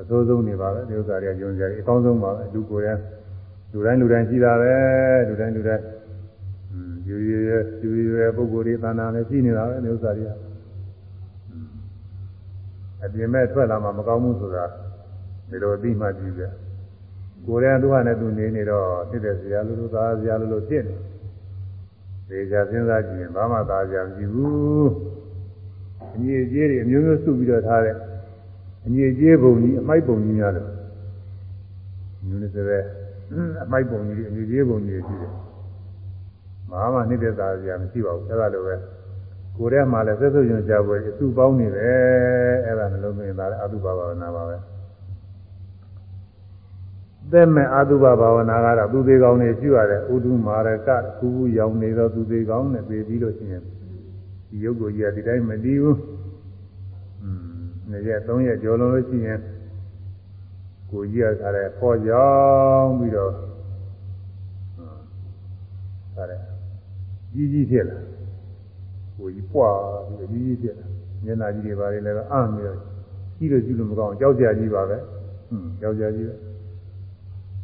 A: အဆိုးဆုံးနေပါပဲဒီဥစ္စာတွေကယုံကြည်အကောင်းဆုံးပါပဲလူကိုယ်ရလူတိုင်းလူတိုင်းရှိတာပဲလူတိုင်းလူတိုင်းอืมယူရရယူရရပုဂ္ဂိုလ်တွေသဏ္ဍာန်လည်းရှိနေတာပဲဒီဥစ္စာတွေကအပြင်မဲ့ထွက်လာမှမကောင်းဘူးဆိုတာဒီလိုအသိမှကြည့်ပြကိုယ်ရသူ့ဟာနဲ့သူနေနေတော့ဖြစ်တဲ့ဇာလူလူသားဇာလူလူဖြစ်နေဒေချာစဉ်းစားကြည့်ရင်ဘာမှသာကြမရှိဘူးအညီအကျေးတွေအမျိုးမျိုးစုပြီးတော့ထားတဲ့ အညီကျေးပုံကြီးအမိုက်ပုံကြီးများတယ်မျိုးနဲ့ဆိုရဲအမိုက်ပုံကြီးအညီကျေးပုံကြီးရှိတယ်မဟာမနိတ္တသာစရာမရှိပါဘူးအဲ့ဒါလိုပဲကိုယ်ထဲမှာလည်းသက်သုညွန်ကြပွဲအစုပေါင်းနေတယ်အဲ့ဒါနှလုံးသွင်းတာလည်းအတုပါဘာဝနာပါပဲသက်မဲ့အတုပဘာဝနာကတော့သူသေးကောင်းနေပြုရတယ်ဥဒုမာရကကူကူရောင်နေတော့သူသေးကောင်းနဲ့ပြေးပြီးလို့ရှိရင်ဒီယုတ်ကိုကြီးကဒီတိုင်းမတည်ဘူး 2ရက်3ရက်ကျော်လုံးလို့ရှိရင်ကိုကြီးရထားတဲ့ပေါ်ကြောင်းပြီးတော့ထားတဲ့ကြီးကြီးဖြစ်လာကိုကြီးပွားပြီးကြီးကြီးဖြစ်လာမျက်နှာကြီးတွေပါလေလည်းအံ့ပြီးတော့ကြီးလို့ကြီးလို့မကောင်းကြောက်ကြကြီးပါပဲဟွန်းကြောက်ကြကြီးပဲ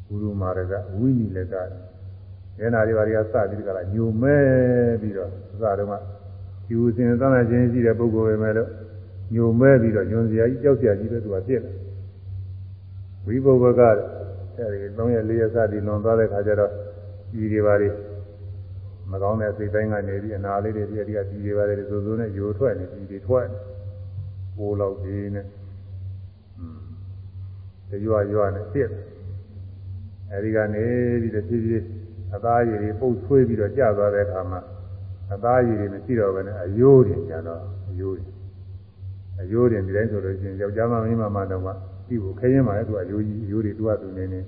A: ဘုရုမာရကဝိနိလကမျက်နှာတွေပါလေကစပြီးကြလားညိုမဲပြီးတော့စတော့ကဒီဥစဉ်သမ်းခြင်းရှိတဲ့ပုဂ္ဂိုလ်ပဲမဲ့လို့ ညိုမဲပြီးတော့ညွန်စရာကြီးကြောက်စရာကြီးပဲသူကဖြစ်တယ်ဝိဘုဘကအဲဒီ3ရက်4ရက်စသည်လွန်သွားတဲ့ခါကျတော့ဒီတွေပါလေမကောင်းတဲ့စိတ်တိုင်းကနေပြီးအနာလေးတွေဒီအဒီကဒီတွေပါလေဆိုဆိုနဲ့ယိုထွက်နေဒီတွေထွက်ပိုးလောက်ဒီနဲ့တရွရွနဲ့ပြစ်အဲဒီကနေပြီးတဖြည်းဖြည်းအသားရည်တွေပုတ်ဆွေးပြီးတော့ကျသွားတဲ့အခါမှာအသားရည်တွေမရှိတော့ဘဲနဲ့အယိုးတွေကျန်တော့အယိုးတွေ အယိုးတွေဒီတိုင်းဆိုလို့ရှိရင်ယောက်ျားမမိန်းမမတော့မှဒီကိုခရင်မှလည်းသူအယိုးကြီးအယိုးတွေသူကသူနေနေ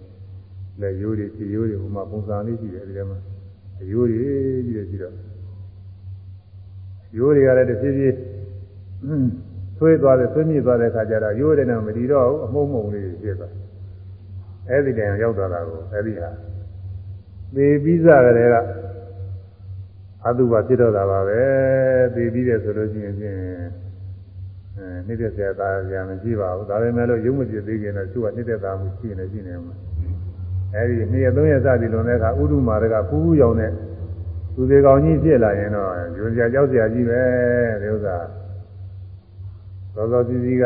A: လက်ယိုးတွေခြေယိုးတွေဟိုမှာပုံစံလေးရှိတယ်ဒီထဲမှာအယိုးတွေကြီးတယ်ရှိတော့ယိုးတွေကလည်းတစ်ဖြည်းဖြည်းဆွေးသွားတယ်ဆွေးမြည်သွားတဲ့ခါကျတော့ယိုးတွေနဲ့မတည်တော့ဘူးအမှုံမှုံလေးဖြစ်သွားအဲ့ဒီတိုင်ရောက်သွားတာကိုအဲ့ဒီဟာသေပြီးစားကြတဲ့ကအတုပါဖြစ်တော့တာပါပဲသေပြီးတယ်ဆိုလို့ရှိရင်ဖြင့် အဲနှိမ့်သက်ဆရာသားဆရာမရှိပါဘူးဒါပေမဲ့လို့ရုံးမပြသေးခင်တော့သူကနှိမ့်သက်သားမှုရှိနေရှိနေမှာအဲဒီနှစ်ရက်သုံးရက်စသည်လွန်တဲ့အခါဥဒုမာရကပူးပူးရောင်တဲ့သူသေးကောင်ကြီးဖြစ်လာရင်တော့ဂျွန်စရာကြောက်စရာကြီးပဲဒီဥစ္စာသောသောစီစီက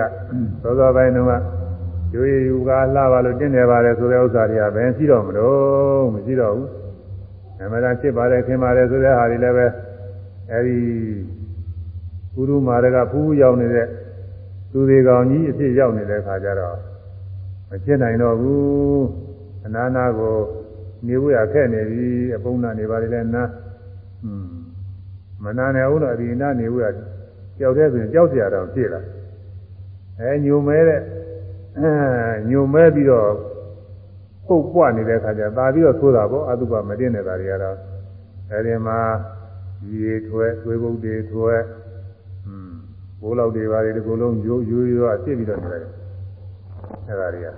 A: သောသောပိုင်းတုန်းကရိုးရည်ယူကလှပါလို့တင်းနေပါတယ်ဆိုတဲ့ဥစ္စာတွေကဘယ်ရှိတော့မလို့မရှိတော့ဘူးအမှန်တန်ဖြစ်ပါတယ်ခင်ပါတယ်ဆိုတဲ့ဟာတွေလည်းပဲအဲဒီကုရုမာရကဖူးဖူးရောက်နေတဲ့ သူတွေကောင်ကြီးအဖြစ်ရောက်နေတဲ့ခါကျတော့မဖြစ်နိုင်တော့ဘူးအနာနာကိုနေဝရခက်နေပြီအပုံနာနေပါလေလည်းနာอืมမနာနဲ့ဦးတော့ဒီနာနေဝရကြောက်တဲ့ဆိုရင်ကြောက်เสียတော့ဖြစ်လာအဲညုံမဲတဲ့အဲညုံမဲပြီးတော့ပုတ်ပွနေတဲ့ခါကျသာပြီးတော့သိုးတာပေါ့အတုပမတင်နေတာတွေကတော့အဲဒီမှာရေထွဲသွေးပုတ်တွေထွဲอืม ဘိုးလောက်တွေပါလေဒီကုလုံးရိုးရိုးရိုးအဖြစ်ပြီးတော့နေတယ်အဲဒါတွေက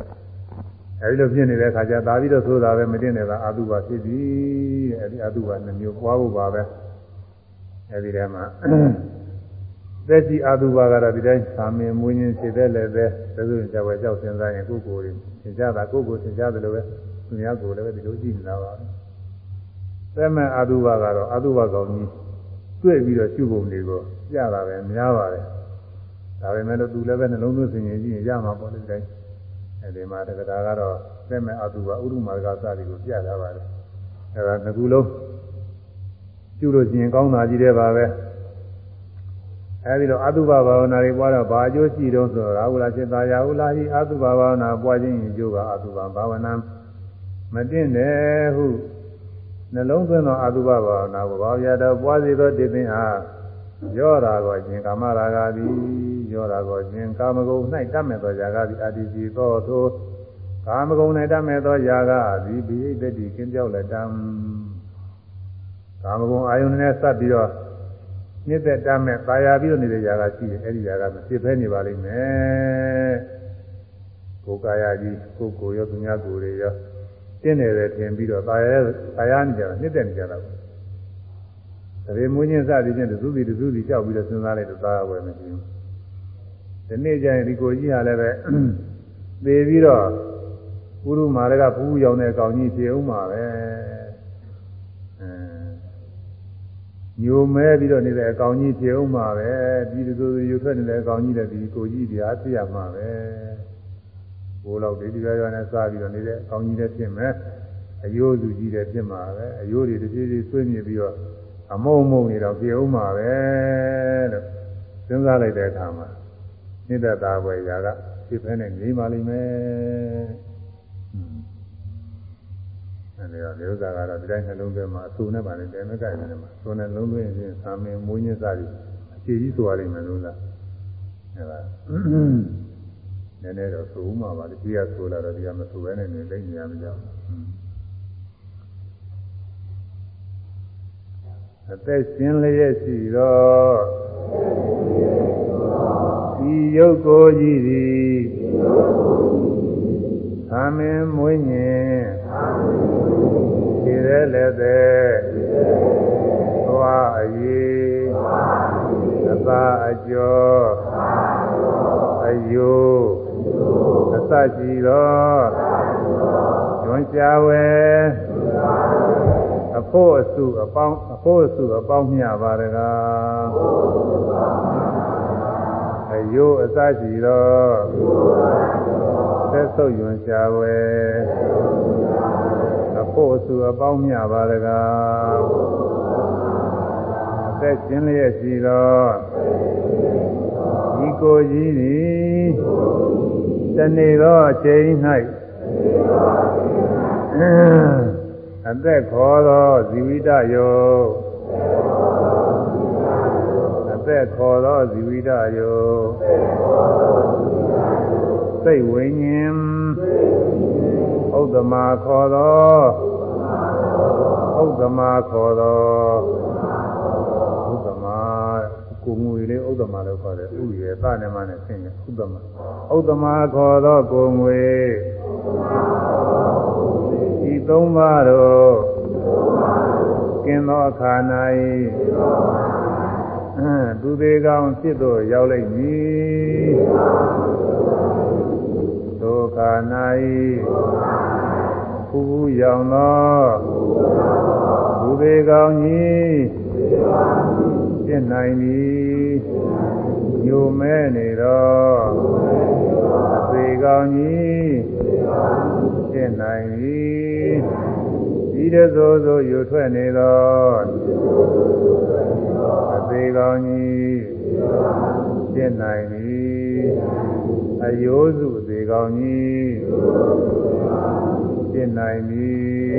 A: အဲဒီလိုဖြစ်နေတဲ့ခါကျသာပြီးတော့သိုးတာပဲမတင်နေတာအတုပဖြစ်ပြီအဲဒီအတုပနှမျိုးပွားဖို့ပါပဲအဲဒီထဲမှာသက်ရှိအတုပါကတော့ဒီတိုင်းသာမင်မွေးခြင်းဖြစ်တဲ့လည်းပဲသစုကြွယ်ကြောက်စင်စားရင်ကိုယ်ကိုယ်ရင်သင်ကြတာကိုယ်ကိုယ်သင်ကြတယ်လို့ပဲသူများကိုယ်လည်းပဲဒီလိုကြည့်နေတာပါသက်မဲ့အတုပါကတော့အတုပါကောင်ကြီးတွေ့ပြီးတော့ရှုပုံတွေကို ပြတာပဲများပါတယ်ဒါပေမဲ့လို့သူလည်းပဲနှလုံးသွင်းစဉ်ရင်ကြည့်ရင်ရမှာပေါ့လေဒီတိုင်းအဲဒီမှာတက္ကရာကတော့သက်မဲ့အတုပါဥရုမာကစသည်ကိုပြထားပါတယ်အဲဒါငကူလုံးကျุလို့ရှိရင်ကောင်းတာကြီးတဲ့ပါပဲအဲဒီတော့အတုပဘာဝနာတွေပွားတော့ဘာအကျိုးရှိတုံးဆိုတော့ရာဟုလာစေတာယာဟုလာဟိအတုပဘာဝနာပွားခြင်းအကျိုးကအတုပဘာဝနာမတင်တယ်ဟုနှလုံးသွင်းသောအတုပဘာဝနာကိုဘာဝရတော့ပွားစေသောတည်ပင်အား ရောတာကိုခြင်းကာမရာဂသည်ရောတာကိုခြင်းကာမဂုဏ်၌တတ်မဲ့သောຢာကသည်အတ္တိစီသောသောကာမဂုဏ်၌တတ်မဲ့သောຢာကသည်ဘိသိတိကင်းပြောက်လက်တံကာမဂုဏ်အာယုန်နဲ့စပ်ပြီးတော့မြစ်သက်တမ်းမဲ့ပါရပြီးတော့နေတဲ့ຢာကရှိတယ်အဲ့ဒီຢာကမဖြစ်ဖဲနေပါလိမ့်မယ်ကိုယ်ကာယကြီးကိုယ်ကိုယ်ရောသူများကိုယ်တွေရောတင်းနေတယ်ထင်ပြီးတော့ပါရပါရနေကြတာနှစ်သက်နေကြတာ ပေါ့ဒါပေမွေးချင်းစသည်ဖြင့်တစုစီတစုစီကြောက်ပြီးတော့စဉ်းစားလိုက်တော့သာဝယ်မရှိဘူးဒီနေ့ကျရင်ဒီကိုကြီးဟာလည်းပဲသေပြီးတော့ပုရုမာရကဘူးရောင်တဲ့အကောင်ကြီးပြေဦးမှာပဲညိုမဲပြီးတော့နေတဲ့အကောင်ကြီးပြေအောင်မှာပဲဒီလိုဆိုယူထွက်နေတဲ့အကောင်ကြီးလည်းဒီကိုကြီးတရားသိရမှာပဲဘိုးလောက်ဒီဒီရွာနဲ့စားပြီးတော့နေတဲ့အကောင်ကြီးလည်းဖြစ်မယ်အယိုးစုကြီးလည်းဖြစ်မှာပဲအယိုးတွေတစ်ပြေးပြေးဆွေးမြေပြီးတော့ အမုံမုံနေတော့ပြေအောင်မှာပဲလို့စဉ်းစားလိုက်တဲ့အခါမှာနိဒတာဘွယ်ရာကဖြစ်ဖဲနဲ့နေပါလိမ့်မယ်အဲဒီတော့ဒီဥစ္စာကတော့ဒီတိုင်းနှလုံးသွင်းမှာအဆူနဲ့ပါလေတဲမကြိုက်နေတယ်မှာဆိုနေလုံးသွင်းရင်သာမင်မွေးညစ်စားပြီးအခြေကြီးဆိုရလိမ့်မယ်လို့လားအဲဒါနည်းနည်းတော့ဆိုဦးမှာပါဒီကဆိုလာတော့ဒီကမဆိုဘဲနဲ့နေလိမ့်နေရမကြောက် အသက်ရှင်လျက်ရှိတော့ဒီရုပ်ကိုကြည့်သည်သာမင်မွေးညင်ခြေရဲလည်းသေးသွားအရေးအသာအကျော်အယိုးအစရှိသောကျွမ်းရှားဝဲ အဖို့အစုအပေါင်းအဖို့အစုအပေါင်းမြပါရကအယိုးအစရှိသောသက်ဆုပ်ယွန်ရှားဝဲဖို့အစုအပေါင်းမြပါတကားအသက်ရှင်လျက်ရှိသောဒီကိုကြီးသည်တနေ့သောအချိန်၌ အသက်ခေါ်သောဇီဝိတယောဇီဝိတယောစိတ်ဝိညာဉ်ဥဒ္ဓမာခေါ်သောဥဒ္ဓမာခေါ်သောဥဒ္ဓမာကိုငွေလေးဥဒ္ဓမာလို့ခေါ်တယ်ဥရေသနဲ့မနဲ့ဆင်းရဥဒ္ဓမာဥဒ္ဓမာခေါ်သောကိုငွေဒီ သုံးပါးတို့ကင်းသောအခါ၌သူသေးကောင်းဖြစ်သို့ရောက်လိမ့်မည်ဒုက္ခ၌ဖူးဖူးရောင်သောသူသေးကောင်းကြီးဖြစ်နိုင်သည်ညိုမဲနေတော့အသေးကောင်းကြီးဖြစ်နိုင်သည်ဒီ တဆိုးဆိုယူထွက်နေတော့အသေးကောင်းကြီးဖြစ်နိုင်သည်အယိုးစုအသေးကောင်းကြီးဖြစ်နိုင်သည်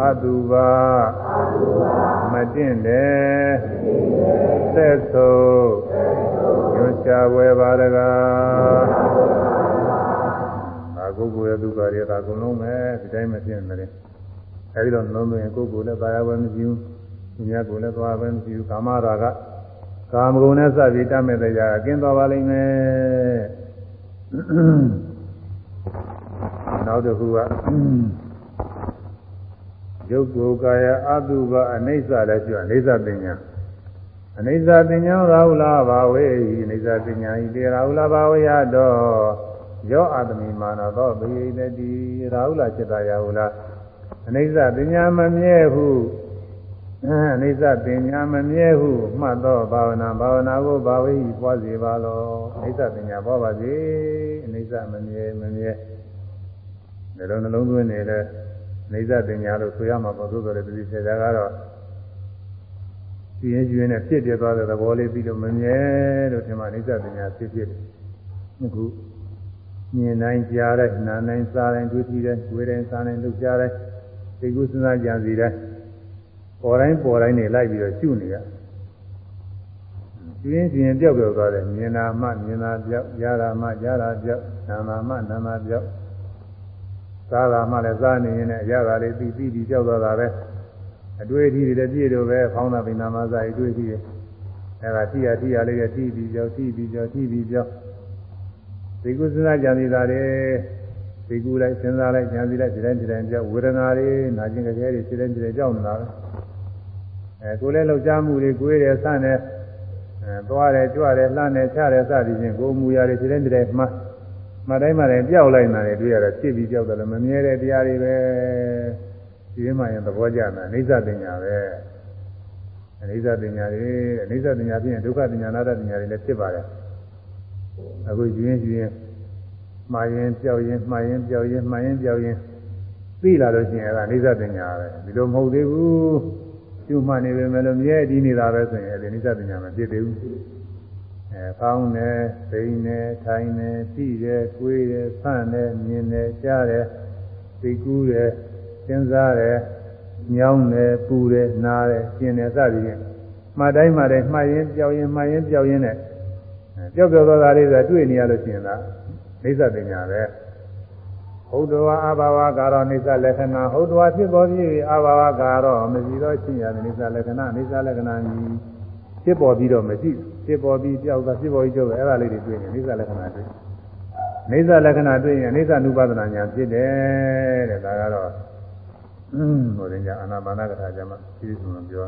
A: အတုပါမတင့်တယ်သက်ဆိုညွှန်ချဝဲပါရကားဒါကိုယ်ကိုယ်ရဲ့ဒုက္ခတွေဒါအကုန်လုံးပဲဒီတိုင်းမဖြစ်နေတယ် အဲဒီတော့လုံးလုံးကိုယ်ကိုယ်လည်းသာယာဝဲမရှိဘူးသူများကိုယ်လည်းသွားပဲမရှိဘူးကာမရာဂကာမဂုဏ်နဲ့စပြီးတတ်မဲ့တရားကင်းသွားပါလိမ့်မယ်နောက်တစ်ခုကယုတ်ကိုကာယအတုပအနိစ္စလည်းပြောအနိစ္စပညာအနိစ္စပညာရာဟုလာဘာဝေဟိအနိစ္စပညာဤတေရာဟုလာဘာဝေယတော့ယောအာတမိမာနသောဘေယတတိရာဟုလာจิตရာဟုလာ အနိစ္စပညာမမြဲဟုအနိစ္စပညာမမြဲဟုမှတ်သောဘာဝနာဘာဝနာကိုဘာဝေဟိပွားစေပါလောအနိစ္စပညာပွားပါစေအနိစ္စမမြဲမမြဲနှလုံးနှလုံးသွင်းနေတဲ့နေသပညာလို့ဆိုရမှာပေါ့သို့တော်လည်းဒီဆရာကတော့ပြင်းပြင်းနဲ့ဖြစ်ပြသွားတဲ့သဘောလေးပြီးတော့မမြဲလို့ထင်မှနေသပညာဖြစ်ဖြစ်တယ်အခုမြင်နိုင်ကြားတဲ့နားနိုင်စားတိုင်းတွေ့ထိတဲ့တွေ့တိုင်းစားတိုင်းလှုပ်ရှားတိုင်း သိကုစဉ်းစားကြံစီတိုင်းပေါ်တိုင်းပေါ်တိုင်းနေလိုက်ပြီးတော့ရှုနေရပြင်းပြင်းပြောက်ပြောက်သွားတယ်မြင်တာမှမြင်တာပြောက်ကြားတာမှကြားတာပြောက်နာမှာမှနာမှာပြောက်စားတာမှလည်းစားနေရင်လည်းအရာကလေးပြီးပြီးပြီးကြောက်သွားတာပဲအတွေ့အထိတွေလည်းပြည့်တော့ပဲဖောင်းတာပိနာမစားအတွေ့အထိတွေအဲဒါထိရထိရလေးရထိပြီးကြောက်ထိပြီးကြောက်ထိပြီးကြောက်ဒီကုသနာကြံနေတာတွေ ဒီကူလိုက်စဉ်းစားလိုက်ကြံစီလိုက်ဒီတိုင်းဒီတိုင်းကြောက်ဝေဒနာတွေနာကျင်ကြဲတွေစိတိုင်းစိတိုင်းကြောက်နေတာပဲအဲကိုယ်လည်းလှုပ်ရှားမှုတွေကိုယ်တယ်ဆန့်တယ်အဲသွားတယ်ကြွတယ်လှမ်းတယ်ချတယ်စသည်ဖြင့်ကိုယ်မူရာတွေစိတိုင်းစိတိုင်းမှမတိုင်းမတိုင်းပြောက်လိုက်တာတွေတွေ့ရတော့ဖြစ်ပြီးပြောက်တယ်လို့မမြဲတဲ့တရားတွေပဲဒီမှရင်သဘောကျတာအိဋ္ဌပညာပဲအိဋ္ဌပညာတွေအိဋ္ဌပညာဖြင့်ဒုက္ခပညာနာတပညာတွေလည်းဖြစ်ပါတယ်အခုယူရင်ယူရင် မှားရင်ပြောက်ရင်မှားရင်ပြောက်ရင်မှားရင်ပြောက်ရင်သိလာလို့ရှိရင်အဲ့ဒါအိဋ္ဌပညာပဲဒီလိုမဟုတ်သေးဘူးကျူမှနေပေမဲ့လို့မြဲတည်နေတာပဲဆိုရင်အဲ့ဒီအိဋ္ဌပညာမဖြစ်သေးဘူးအဲဖောင်းတယ်၊သိင်းတယ်၊ထိုင်တယ်၊သိတယ်၊ကိုယ်တယ်၊ဆန့်တယ်၊မြင်တယ်၊ကြားတယ်၊သိကူးတယ်၊စဉ်းစားတယ်၊ညောင်းတယ်၊ပူတယ်၊နားတယ်၊ကျင်တယ်စသည်ဖြင့်မှတ်တိုင်းမှတိုင်းမှတ်ရင်ကြောက်ရင်မှတ်ရင်ကြောက်ရင်နဲ့ကြောက်ကြောက်သောသားလေးဆိုတွေ့နေရလို့ရှိရင်လား အိသပညာပဲဟုတ်တော်အဘာဝကာရောအိသလက္ခဏာဟုတ်တော်ဖြစ်ပေါ်ပြီးအဘာဝကာရောမရှိသောရှင်းရတဲ့အိသလက္ခဏာအိသလက္ခဏာကြီးဖြစ်ပေါ်ပြီးတော့မရှိဖြစ်ပေါ်ပြီးကြောက်တာဖြစ်ပေါ်ပြီးကြောက်တယ်အဲ့ဒါလေးတွေတွေ့နေအိသလက္ခဏာတွေ့အိသလက္ခဏာတွေ့ရင်အိသနုပါဒနာညာဖြစ်တယ်တဲ့ဒါကတော့ဟိုတင်ကြအာနာပါနကထာကျမ်းမှာသိစုံပြော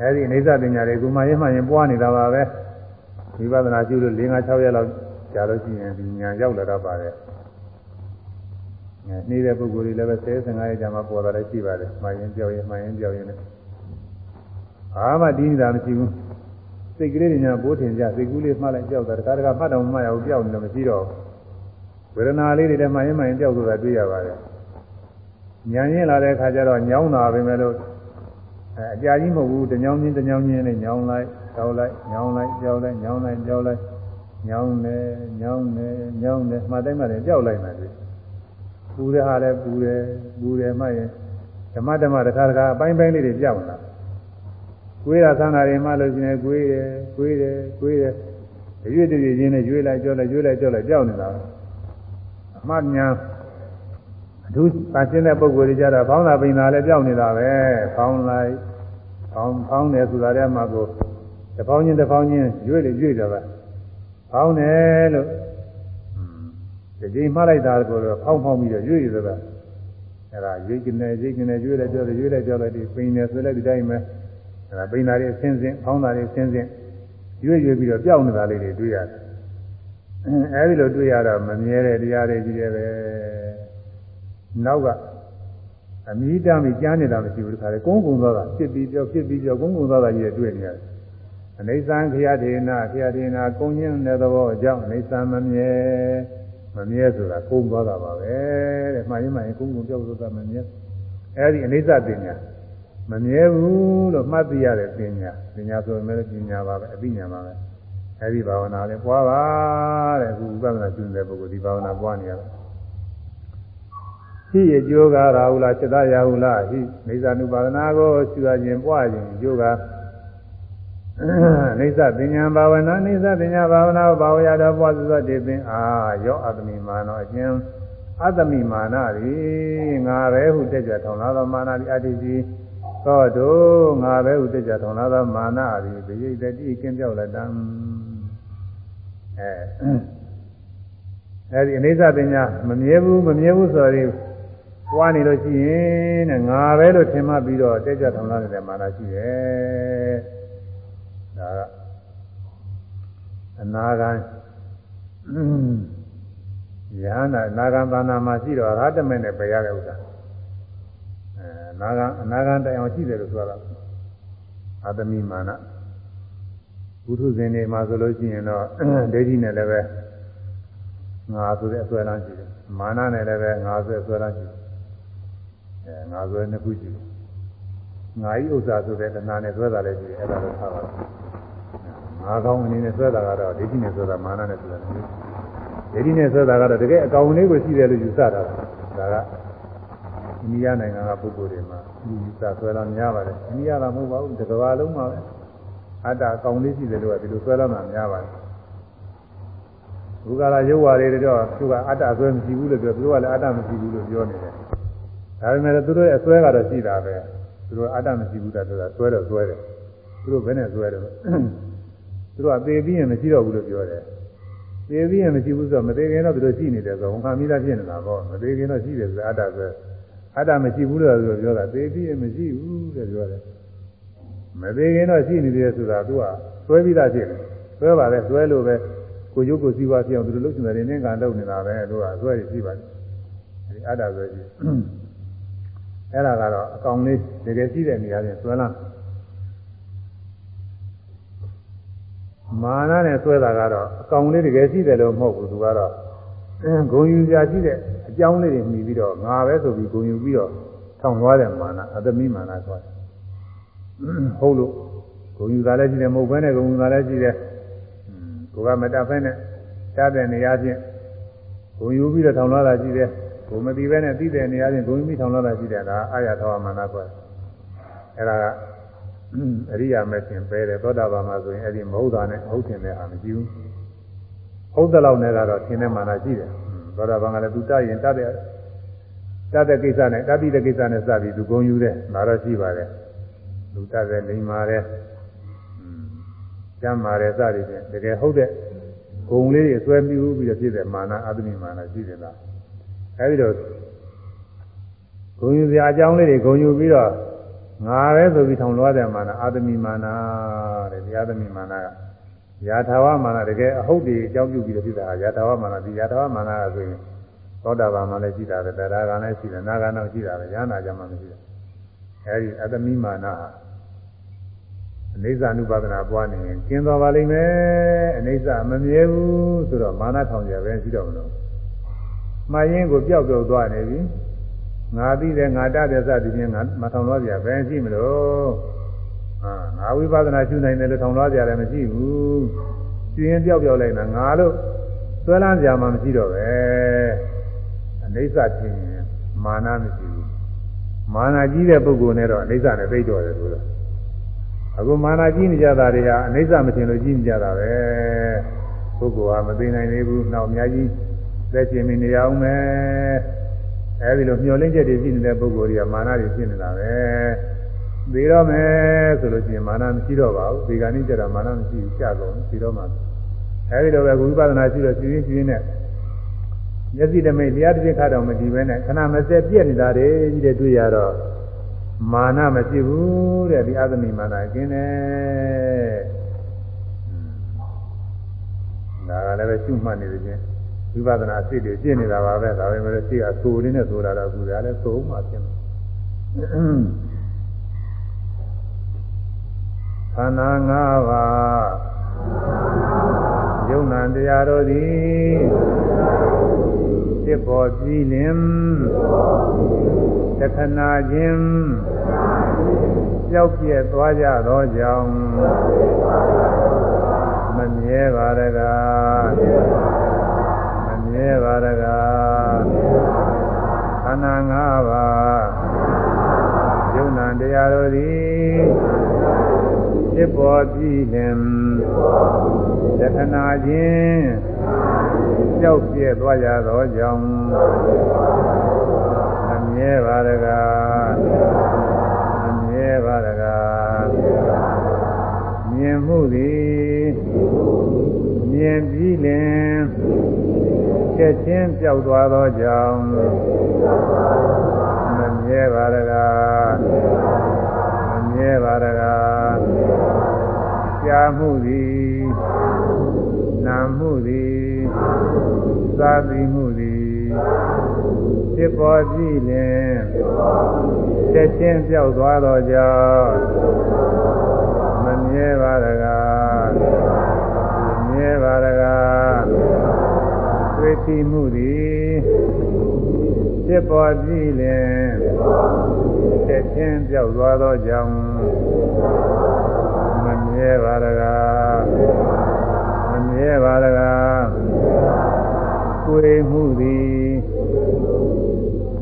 A: အဲ့ဒီအိသပညာတွေကိုမှရင်မှရင်ပွားနေတာပါပဲဝိပဿနာကျุလို့၄၅6ရက်လောက် ကြာလို့ရှိရင်ဒီညာရောက်လာတော့ပါတယ်။နေတဲ့ပုဂ္ဂိုလ်တွေလည်းပဲ10 15ရက်ကြာမှပေါ်လာတယ်ရှိပါတယ်။မှရင်ပြောင်းရင်မှရင်ပြောင်းရင်လည်းအာမတီးနေတာမရှိဘူး။စိတ်ကလေးတွေညာဘိုးထင်ကြစိတ်ကူးလေးမှလိုက်ကြောက်တာတခါတခါမှတ်တော့မှမရဘူးကြောက်နေလို့မရှိတော့ဝေဒနာလေးတွေလည်းမှရင်မှရင်ကြောက်ဆိုတာတွေ့ရပါတယ်။ညာရင်လာတဲ့အခါကျတော့ညောင်းတာပဲမဲ့လို့အဲအကြာကြီးမဟုတ်ဘူးတညောင်းချင်းတညောင်းချင်းနဲ့ညောင်းလိုက်ကြောက်လိုက်ညောင်းလိုက်ကြောက်လိုက်ညောင်းလိုက်ကြောက်လိုက် ညောင်းတယ်ညောင်းတယ်ညောင်းတယ်မှတ်တိုင်းမှလည်းကြောက်လိုက်မှတွေ့ပူတဲ့ဟာလည်းပူတယ်ပူတယ်မှရင်ဓမ္မဓမ္မတစ်ခါတစ်ခါအပိုင်းပိုင်းလေးတွေကြောက်လာကိုယ်ရသံဃာတွေမှလို့ရှိရင်ကိုယ်တယ်ကိုယ်တယ်ကိုယ်တယ်ရွေ့တည်ချင်းနဲ့ရွေ့လိုက်ကြောလိုက်ရွေ့လိုက်ကြောလိုက်ကြောက်နေတာအမှတ်ညာအထူးပါရှင်းတဲ့ပုံကိုယ်တွေကြတော့ဖောင်းတာပိန်တာလည်းကြောက်နေတာပဲဖောင်းလိုက်ဖောင်းဖောင်းတယ်ဆိုတာတည်းမှကိုတစ်ဖောင်းချင်းတစ်ဖောင်းချင်းရွေ့လေရွေ့တယ်ပဲ ဖောင်းတယ်လို့ဒီချိန်မှလိုက်တာကိုတော့ဖောင်းဖောင်းပြီးတော့ရွေ့ရသလားအဲ့ဒါရိတ်ကနေရိတ်ကနေရွေ့လိုက်ကြောလိုက်ရွေ့လိုက်ကြောလိုက်ဒီပိန်တယ်ဆိုလည်းဒီတိုင်းပဲအဲ့ဒါပိန်တာတွေအဆင်းဆင်းဖောင်းတာတွေအဆင်းဆင်းရွေ့ရွေ့ပြီးတော့ပျောက်နေတာလေးတွေတွေ့ရတယ်အဲဒီလိုတွေ့ရတော့မမြဲတဲ့တရားတွေကြီးတယ်ပဲနောက်ကအမိတမ်းပြီးကြားနေတာမရှိဘူးတခါလေကုန်းကုန်းသွားတာဖြစ်ပြီးပြောဖြစ်ပြီးပြောကုန်းကုန်းသွားတာကြီးတွေ့နေရတယ် အနေဆံခရဒေနာခရဒေနာကုန်းချင်းတဲ့သဘောအကြောင်းအနေဆံမမြဲမမြဲဆိုတာကုန်းသွားတာပါပဲတဲ့မှန်ရင်မှန်ရင်ကုန်းကုန်းပြောဆိုတာမမြဲအဲဒီအနေဆပညာမမြဲဘူးလို့မှတ်သိရတဲ့ပညာပညာဆိုရင်လည်းပညာပါပဲအသိဉာဏ်ပါပဲအဲဒီဘာဝနာလေးပွားပါတဲ့အခုဥပဒနာကျွန်းတဲ့ပုဂ္ဂိုလ်ဒီဘာဝနာပွားနေရတာဟိအကျိုးကရာဟုလားစိတ္တရာဟုလားဟိနေသနုပါဒနာကိုရှုရခြင်းပွားခြင်းအကျိုး ကနေသပညာဘာဝနာနေသပညာဘာဝနာကိုဘာဝရတော်ပွားစွတ်တည်ပင်အာရောအတ္တမိမာနောအကျဉ်အတ္တမိမာနရီငါပဲဟုတက်ကြထောင်လာသောမာနရီအတ္တိစီသောတို့ငါပဲဟုတက်ကြထောင်လာသောမာနရီဘိယိတတိကင်းပြောက်လက်တံအဲအဲဒီအနိစ္စပညာမမြဲဘူးမမြဲဘူးဆိုရင်ပွားနေလို့ရှိရင်တဲ့ငါပဲလို့ထင်မှပြီးတော့တက်ကြထောင်လာတဲ့မာနရှိရဲ့ ဒါကအနာဂံယဟနာအနာဂံဘာနာမှာရှိတော့အရဟတမေနဲ့ပယ်ရတဲ့ဥစ္စာအဲအနာဂံအနာဂံတိုင်အောင်ရှိတယ်လို့ဆိုတာအာသမိမာနဘုထုဇင်တွေမှာဆိုလို့ရှိရင်တော့ဒိဋ္ဌိနဲ့လည်းပဲငါဆိုတဲ့အစွဲလမ်းရှိတယ်မာနနဲ့လည်းပဲငါဆိုတဲ့အစွဲလမ်းရှိတယ်အဲငါဆိုတဲ့နှစ်ခုရှိတယ်ငါဤဥစ္စာဆိုတဲ့တဏှာနဲ့ဆွဲတာလည်းရှိတယ်အဲ့ဒါတော့ထားပါတော့ ငါကောင်းအနေနဲ့ဆွဲတာကတော့ဒိဋ္ဌိနဲ့ဆွဲတာမာနနဲ့ဆွဲတာဒိဋ္ဌိနဲ့ဆွဲတာကတော့တကယ်အကောင်လေးကိုရှိတယ်လို့ယူဆတာဒါကအိန္ဒိယနိုင်ငံကပုဂ္ဂိုလ်တွေမှာယူဆဆွဲလာများပါတယ်အိန္ဒိယကမဟုတ်ပါဘူးတကဘာလုံးမှာပဲအတ္တအကောင်လေးရှိတယ်လို့ကဒီလိုဆွဲလာတာများပါတယ်ဘုရားရုပ်ဝါတွေတော့သူကအတ္တဆွဲမရှိဘူးလို့ပြောသူကလည်းအတ္တမရှိဘူးလို့ပြောနေတယ်ဒါပေမဲ့သူတို့ရဲ့အစွဲကတော့ရှိတာပဲသူတို့အတ္တမရှိဘူးတဲ့ဆိုတာဆွဲတော့ဆွဲတယ်သူတို့ဘယ်နဲ့ဆွဲတယ်သူ တို့ကသေပြီးရင်မရှိတော့ဘူးလို့ပြောတယ်သေပြီးရင်မရှိဘူးဆိုတော့မသေးခင်တော့သူတို့ရှိနေတယ်ဆိုတော့ဝန်ခံမိသားဖြစ်နေတာပေါ့မသေးခင်တော့ရှိတယ်ဆိုအတ္တဆွဲအတ္တမရှိဘူးလို့ပြောတာသေပြီးရင်မရှိဘူးတဲ့ပြောတယ်မသေးခင်တော့ရှိနေတယ်ဆိုတာသူကဆွဲပြီးသားဖြစ်တယ်ဆွဲပါလေဆွဲလို့ပဲကိုရုပ်ကိုစီးပွားဖြစ်အောင်သူတို့လုပ်နေတယ်နင်းကန်လုပ်နေတာပဲသူကဆွဲရရှိပါတယ်အဲဒီအတ္တဆွဲရှိအဲ့ဒါကတော့အကောင်လေးတကယ်ရှိတဲ့နေရာချင်းဆွဲလာ မာနနဲ့ဆွဲတာကတော့အကောင်လေးတကယ်ရှိတယ်လို့မဟုတ်ဘူးသူကတော့ဂုံယူကြရှိတဲ့အကြောင်းလေးတွေမှီပြီးတော့ငါပဲဆိုပြီးဂုံယူပြီးတော့ထောင်သွားတယ်မာနအသမီမာနဆိုတယ်ဟုတ်လို့ဂုံယူတာလည်းရှိတယ်မဟုတ်ဘဲနဲ့ဂုံယူတာလည်းရှိတယ်ကိုကမတတ်ဖဲနဲ့တတ်တဲ့နေရာချင်းဂုံယူပြီးတော့ထောင်သွားတာရှိတယ်ကိုမသိပဲနဲ့သိတဲ့နေရာချင်းဂုံမိထောင်လာတာရှိတယ်ဒါအာရထောမာနကွယ်အဲ့ဒါက အရိယာမဲ့ရှင်ပဲတယ်သောတာပန်မှာဆိုရင်အဲ့ဒီမဟုတ်တာနဲ့ဟုတ်တင်တဲ့အာမရှိဘူးဟုတ်တဲ့လောက်နဲ့ကတော့သင်တဲ့မာနရှိတယ်သောတာပန်ကလည်းသူတတ်ရင်တတ်တဲ့တတ်တဲ့ကိစ္စနဲ့တတ်ပြီးတဲ့ကိစ္စနဲ့စပြီးသူဂုံယူတယ်ဒါတော့ရှိပါတယ်လူတတ်တဲ့လိမ္မာတဲ့ကျမ်းမာတဲ့စသည်ဖြင့်တကယ်ဟုတ်တဲ့ဂုံလေးတွေဆွဲမြူးပြီးတော့ဖြစ်တဲ့မာနအတ္တိမာနရှိတယ်လားအဲဒီတော့ဂုံယူစရာအကြောင်းလေးတွေဂုံယူပြီးတော့ ငါပဲဆိုပြီးထောင်လွှားတယ်မာနအာသမိမာနတဲ့ဒီအာသမိမာနကယာထာဝမာနတကယ်အဟုတ်တွေအကြောင်းပြုပြီးတော့ဖြစ်တာယာထာဝမာနဒီယာထာဝမာနကဆိုရင်သောတာပန်မှာလည်းရှိတာပဲတရားကလည်းရှိတယ်နာဂနာရှိတာပဲယန္နာကြမှာမရှိဘူးအဲဒီအသမိမာနဟာအိဋ္ဌာနုပါဒနာပွားနေရင်ကျင်းသွားပါလိမ့်မယ်အိဋ္ဌာမမြဲဘူးဆိုတော့မာနထောင်ကြပဲရှိတော့မလို့မှားရင်းကိုပျောက်ပျောက်သွားနေပြီ ငါသိတယ်ငါတတ်တယ်စသည်ဖြင့်ငါမထောင်လွှားကြဘယ်ရှိမလို့ဟာငါဝိပဿနာရှုနိုင်တယ်လို့ထောင်လွှားကြလည်းမရှိဘူးရှင်းရင်ပျောက်ပျောက်လိုက်တာငါလို့သွဲလန်းကြမှာမရှိတော့ပဲအိဋ္ဌချင်းမာနမရှိဘူးမာနကြီးတဲ့ပုဂ္ဂိုလ်နဲ့တော့အိဋ္ဌနဲ့သိတော့တယ်ဆိုတော့အခုမာနကြီးနေကြတာတွေကအနိစ္စမတင်လို့ကြီးနေကြတာပဲပုဂ္ဂိုလ်ဟာမသိနိုင်သေးဘူးနောက်အများကြီးသက်ရှင်နေရအောင်မယ် အဲဒီလိုမျောလင့်ချက်တွေရှိနေတဲ့ပုဂ္ဂိုလ်တွေကမာနတွေဖြစ်နေတာပဲပြီးတော့မယ်ဆိုလို့ရှိရင်မာနမရှိတော့ပါဘူးဒီကနေ့ကျတော့မာနမရှိဘူးကြာကုန်ပြီးတော့မှအဲဒီလိုပဲဝိပဿနာရှိတော့ရှိရင်းရှိရင်းနဲ့မျက်စိတမိတ်တရားတစ်ချက်ခါတော့မတည်ပဲနဲ့ခဏမစက်ပြက်နေတာတွေကြီးတဲ့တွေ့ရတော့မာနမရှိဘူးတဲ့ဒီအသမိမာနကျင်းတယ်ဒါကလည်းပဲရှုမှတ်နေတယ်ချင်း ဝိပဿနာအစစ်တွေပြည့်နေတာပါပဲဒါပေမဲ့စိတ်အဆူရင်းနဲ့ဆိုတာတော့ကူတယ်လည်းသုံးမှဖြစ်မှာခန္ဓာ၅ပါးယုံနာတရားတို့သည်ဖြစ်ပေါ်ပြီးလင်တခဏချင်းကြောက်ပြဲသွားကြသောကြောင့်မမြဲပါရကာ မမြဲပါရကာခန္ဓာ၅ပါးယုံနာတရားတို့သည်ဖြစ်ပေါ်ပြီးလင်တခဏချင်းကြောက်ပြဲသွားကြသောကြောင့်မမြဲပါရကာမမြဲပါရကာမြင်မှုသည်မြင်ပြီးလင် ချက်ချင်းပြောက်သွားသောကြောင့်မမြဲပါရကာမမြဲပါရကာရှားမှုသည်နာမှုသည်သာသိမှုသည်ဖြစ်ပေါ်ကြည့်လင်ချက်ချင်းပြောက်သွားသောကြောင့် တွေ့ထိမှုသည်ဖြစ်ပေါ်ကြည့်လင်ချက်ချင်းပြောက်သွားသောကြောင့်မမြဲပါရကားမမြဲပါရကားကိုယ်မှုသည်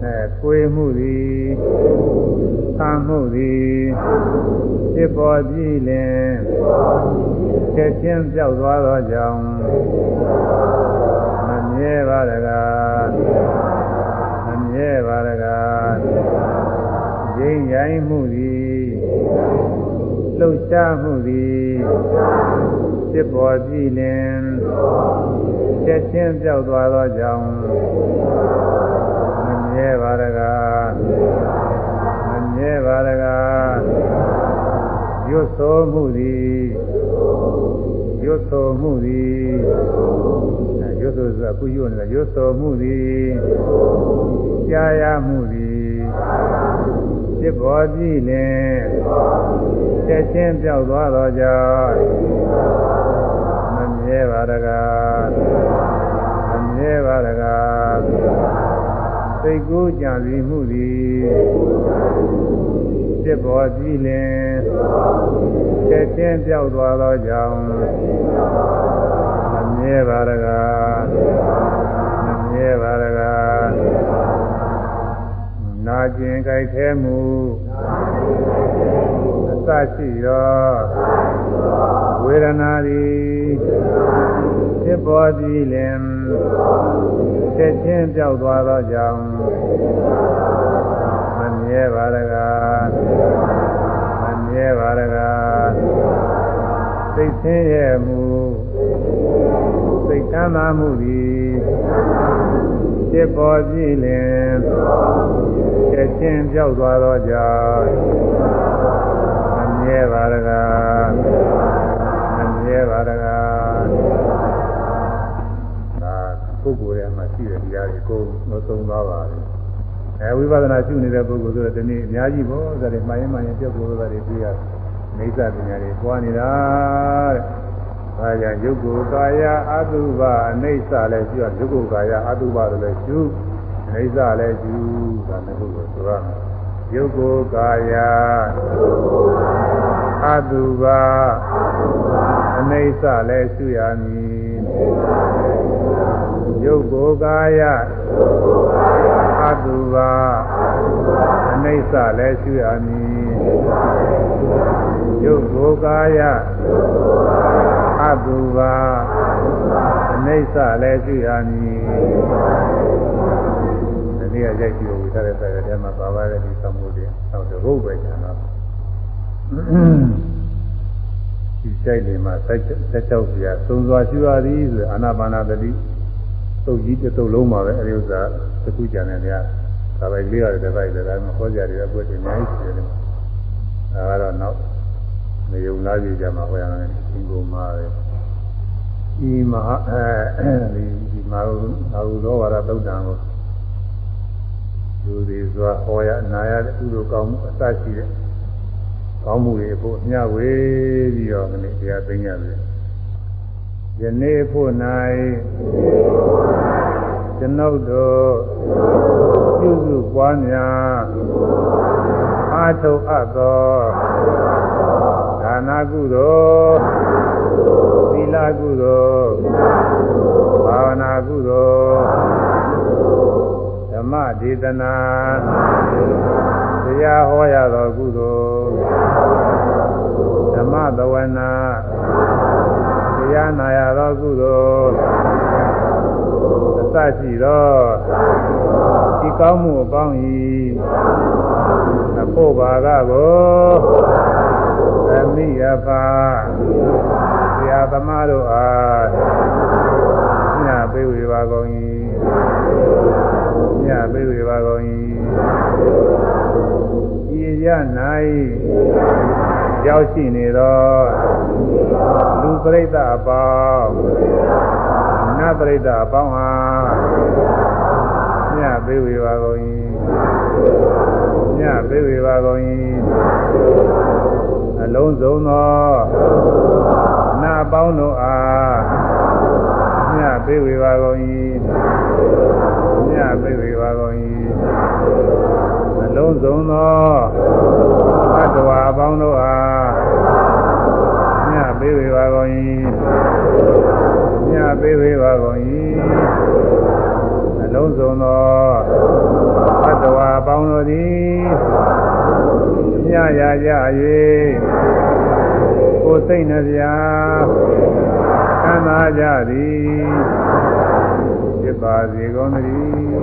A: အဲကိုယ်မှုသည်ခံမှုသည်ဖြစ်ပေါ်ကြည့်လင်ချက်ချင်းပြောက်သွားသောကြောင့် ရင်းရိုင်းမှုသည်လှုပ်ရှားမှုသည်ဖြစ်ပေါ်ကြည့်လင်ချက်ချင်းပြောက်သွားသောကြောင့်မမြဲပါရကားမမြဲပါရကားရွတ်ဆိုမှုသည်ရွတ်ဆိုမှုသည်ရွတ်ဆိုဆိုတာကုရွတ်နေတာရွတ်ဆိုမှုသည်ကြားရမှု သည်ဖြစ်ပေါ်ကြည့်လင်ချက်ချင်းပြောက်သွားသောကြောင့်မမြဲပါရကားမမြဲပါရကားစိတ်ကူးကြံစည်မှုသည်ဖြစ်ပေါ်ကြည့်လင်ချက်ချင်းပြောက်သွားသောကြောင့်မမြဲပါရ ကျင်ကြိုက်ခဲမှုအစရှိသောဝေဒနာသည်ဖြစ်ပေါ်ပြီးလင်ချက်ချင်းပြောက်သွားသောကြောင့်မမြဲပါရကားမမြဲပါရကားစိတ်ဆင်းရဲမှုစိတ်ကမ်းသာမှုသည်ဖြစ်ပေါ်ပြီးလင် ချက်ချင်းပြောက်သွားသောကြောင့်မမြဲပါရကားမမြဲပါရကားဒါပုဂ္ဂိုလ်ရဲ့မှာရှိတဲ့တရားတွေကိုမသုံးသွားပါဘူးအဲဝိပဿနာရှုနေတဲ့ပုဂ္ဂိုလ်ဆိုတော့ဒီနေ့အများကြီးပေါ့ဒါတွေမှန်ရင်မှန်ရင်ပြောက်ကိုယ်တွေတွေ့ရနေသပညာတွေပွားနေတာတဲ့။ဒါကြောင့်ယုတ်ကိုကာယအတုပအိဋ္ဌလည်းရှိရယုတ်ကိုကာယအတုပလည်းရှု အိဋ္ဌလည်းရှုဒါနဲ့ဟုတ်လို့ဆိုရမယ်။ယုတ်ကိုကာယအတုပအိဋ္ဌလည်းရှုရမည်။ယုတ်ကိုကာယအတုပအိဋ္ဌလည်းရှုရမည်။ယုတ်ကိုကိုယ်ကာယအတုပါအနိစ္စလည်းရှိရမည် ဒီနေ့ရိုက်ကြည့်လို့ဝိသရတဲ့တဲမှာပါပါတယ်ဒီသံမှုတွေတော့တဟုတ်ပဲကျန်တော့ဒီစိတ်တွေမှာစိတ်စိတ်ချောက်ပြသုံးစွာရှိရသည်ဆိုအာနာပါနာတတိသုတ်ကြီးတစ်သုတ်လုံးမှာပဲအဲဒီဥစ္စာတစ်ခုကြံနေကြဒါပဲလေးရတယ်တစ်ပိုက်တည်းဒါမှဟောကြတယ်အပွင့်တွေအများကြီးရှိတယ်ဒါကတော့နောက်နေုံလာကြည့်ကြမှာဟောရမယ်ဒီကုမာပဲဒီမဟာအဲဒီဒီမာဟုအာဟုသောဝါဒသုတ်တံကို လူတွေစွာဟောရနာရတဲ့ဥလိုကောင်းမှုအစရှိတဲ့ကောင်းမှုတွေအဖို့မျှဝေပြီးတော့ဒီတရားသိညာပြီယနေ့ဖို့၌ကျွန်ုပ်တို့ပြုစုပွားများအာထုတ်အပ်သောဒါနာကုသိုလ်သီလကုသိုလ်ဘာဝနာကုသိုလ်ဓ မ္မဒေသနာတရားဟောရသောကုသိုလ်ဓမ္မသဝနာတရားနာရသောကုသိုလ်အစရှိသောဒီကောင်းမှုအပေါင်း၏အဖို့ဘာကကိုသမိယပါဆရာသမားတို့အားညပေးဝေပါကုန်၏ ညပေးဝေပါကုန်၏ဤရ၌ရောက်ရှိနေသောလူပရိသတ်အပေါင်းနတ်ပရိသတ်အပေါင်းဟာညပေးဝေပါကုန်၏ညပေးဝေပါကုန်၏အလုံးစုံသောနာပေါင်းတို့အားညပေးဝေပါကုန်၏ ညပေးဝေပါကုန်၏အလုံးစုံသောအတ္တဝါအပေါင်းတို့အားညပေးဝေပါကုန်၏ညပေးဝေပါကုန်၏အလုံးစုံသောအတ္တဝါအပေါင်းတို့သည်ညရာကြ၍ကိုယ်စိတ်နှပြသမ်းသာကြသည်ဖြစ်ပါစေကုန်သတည်း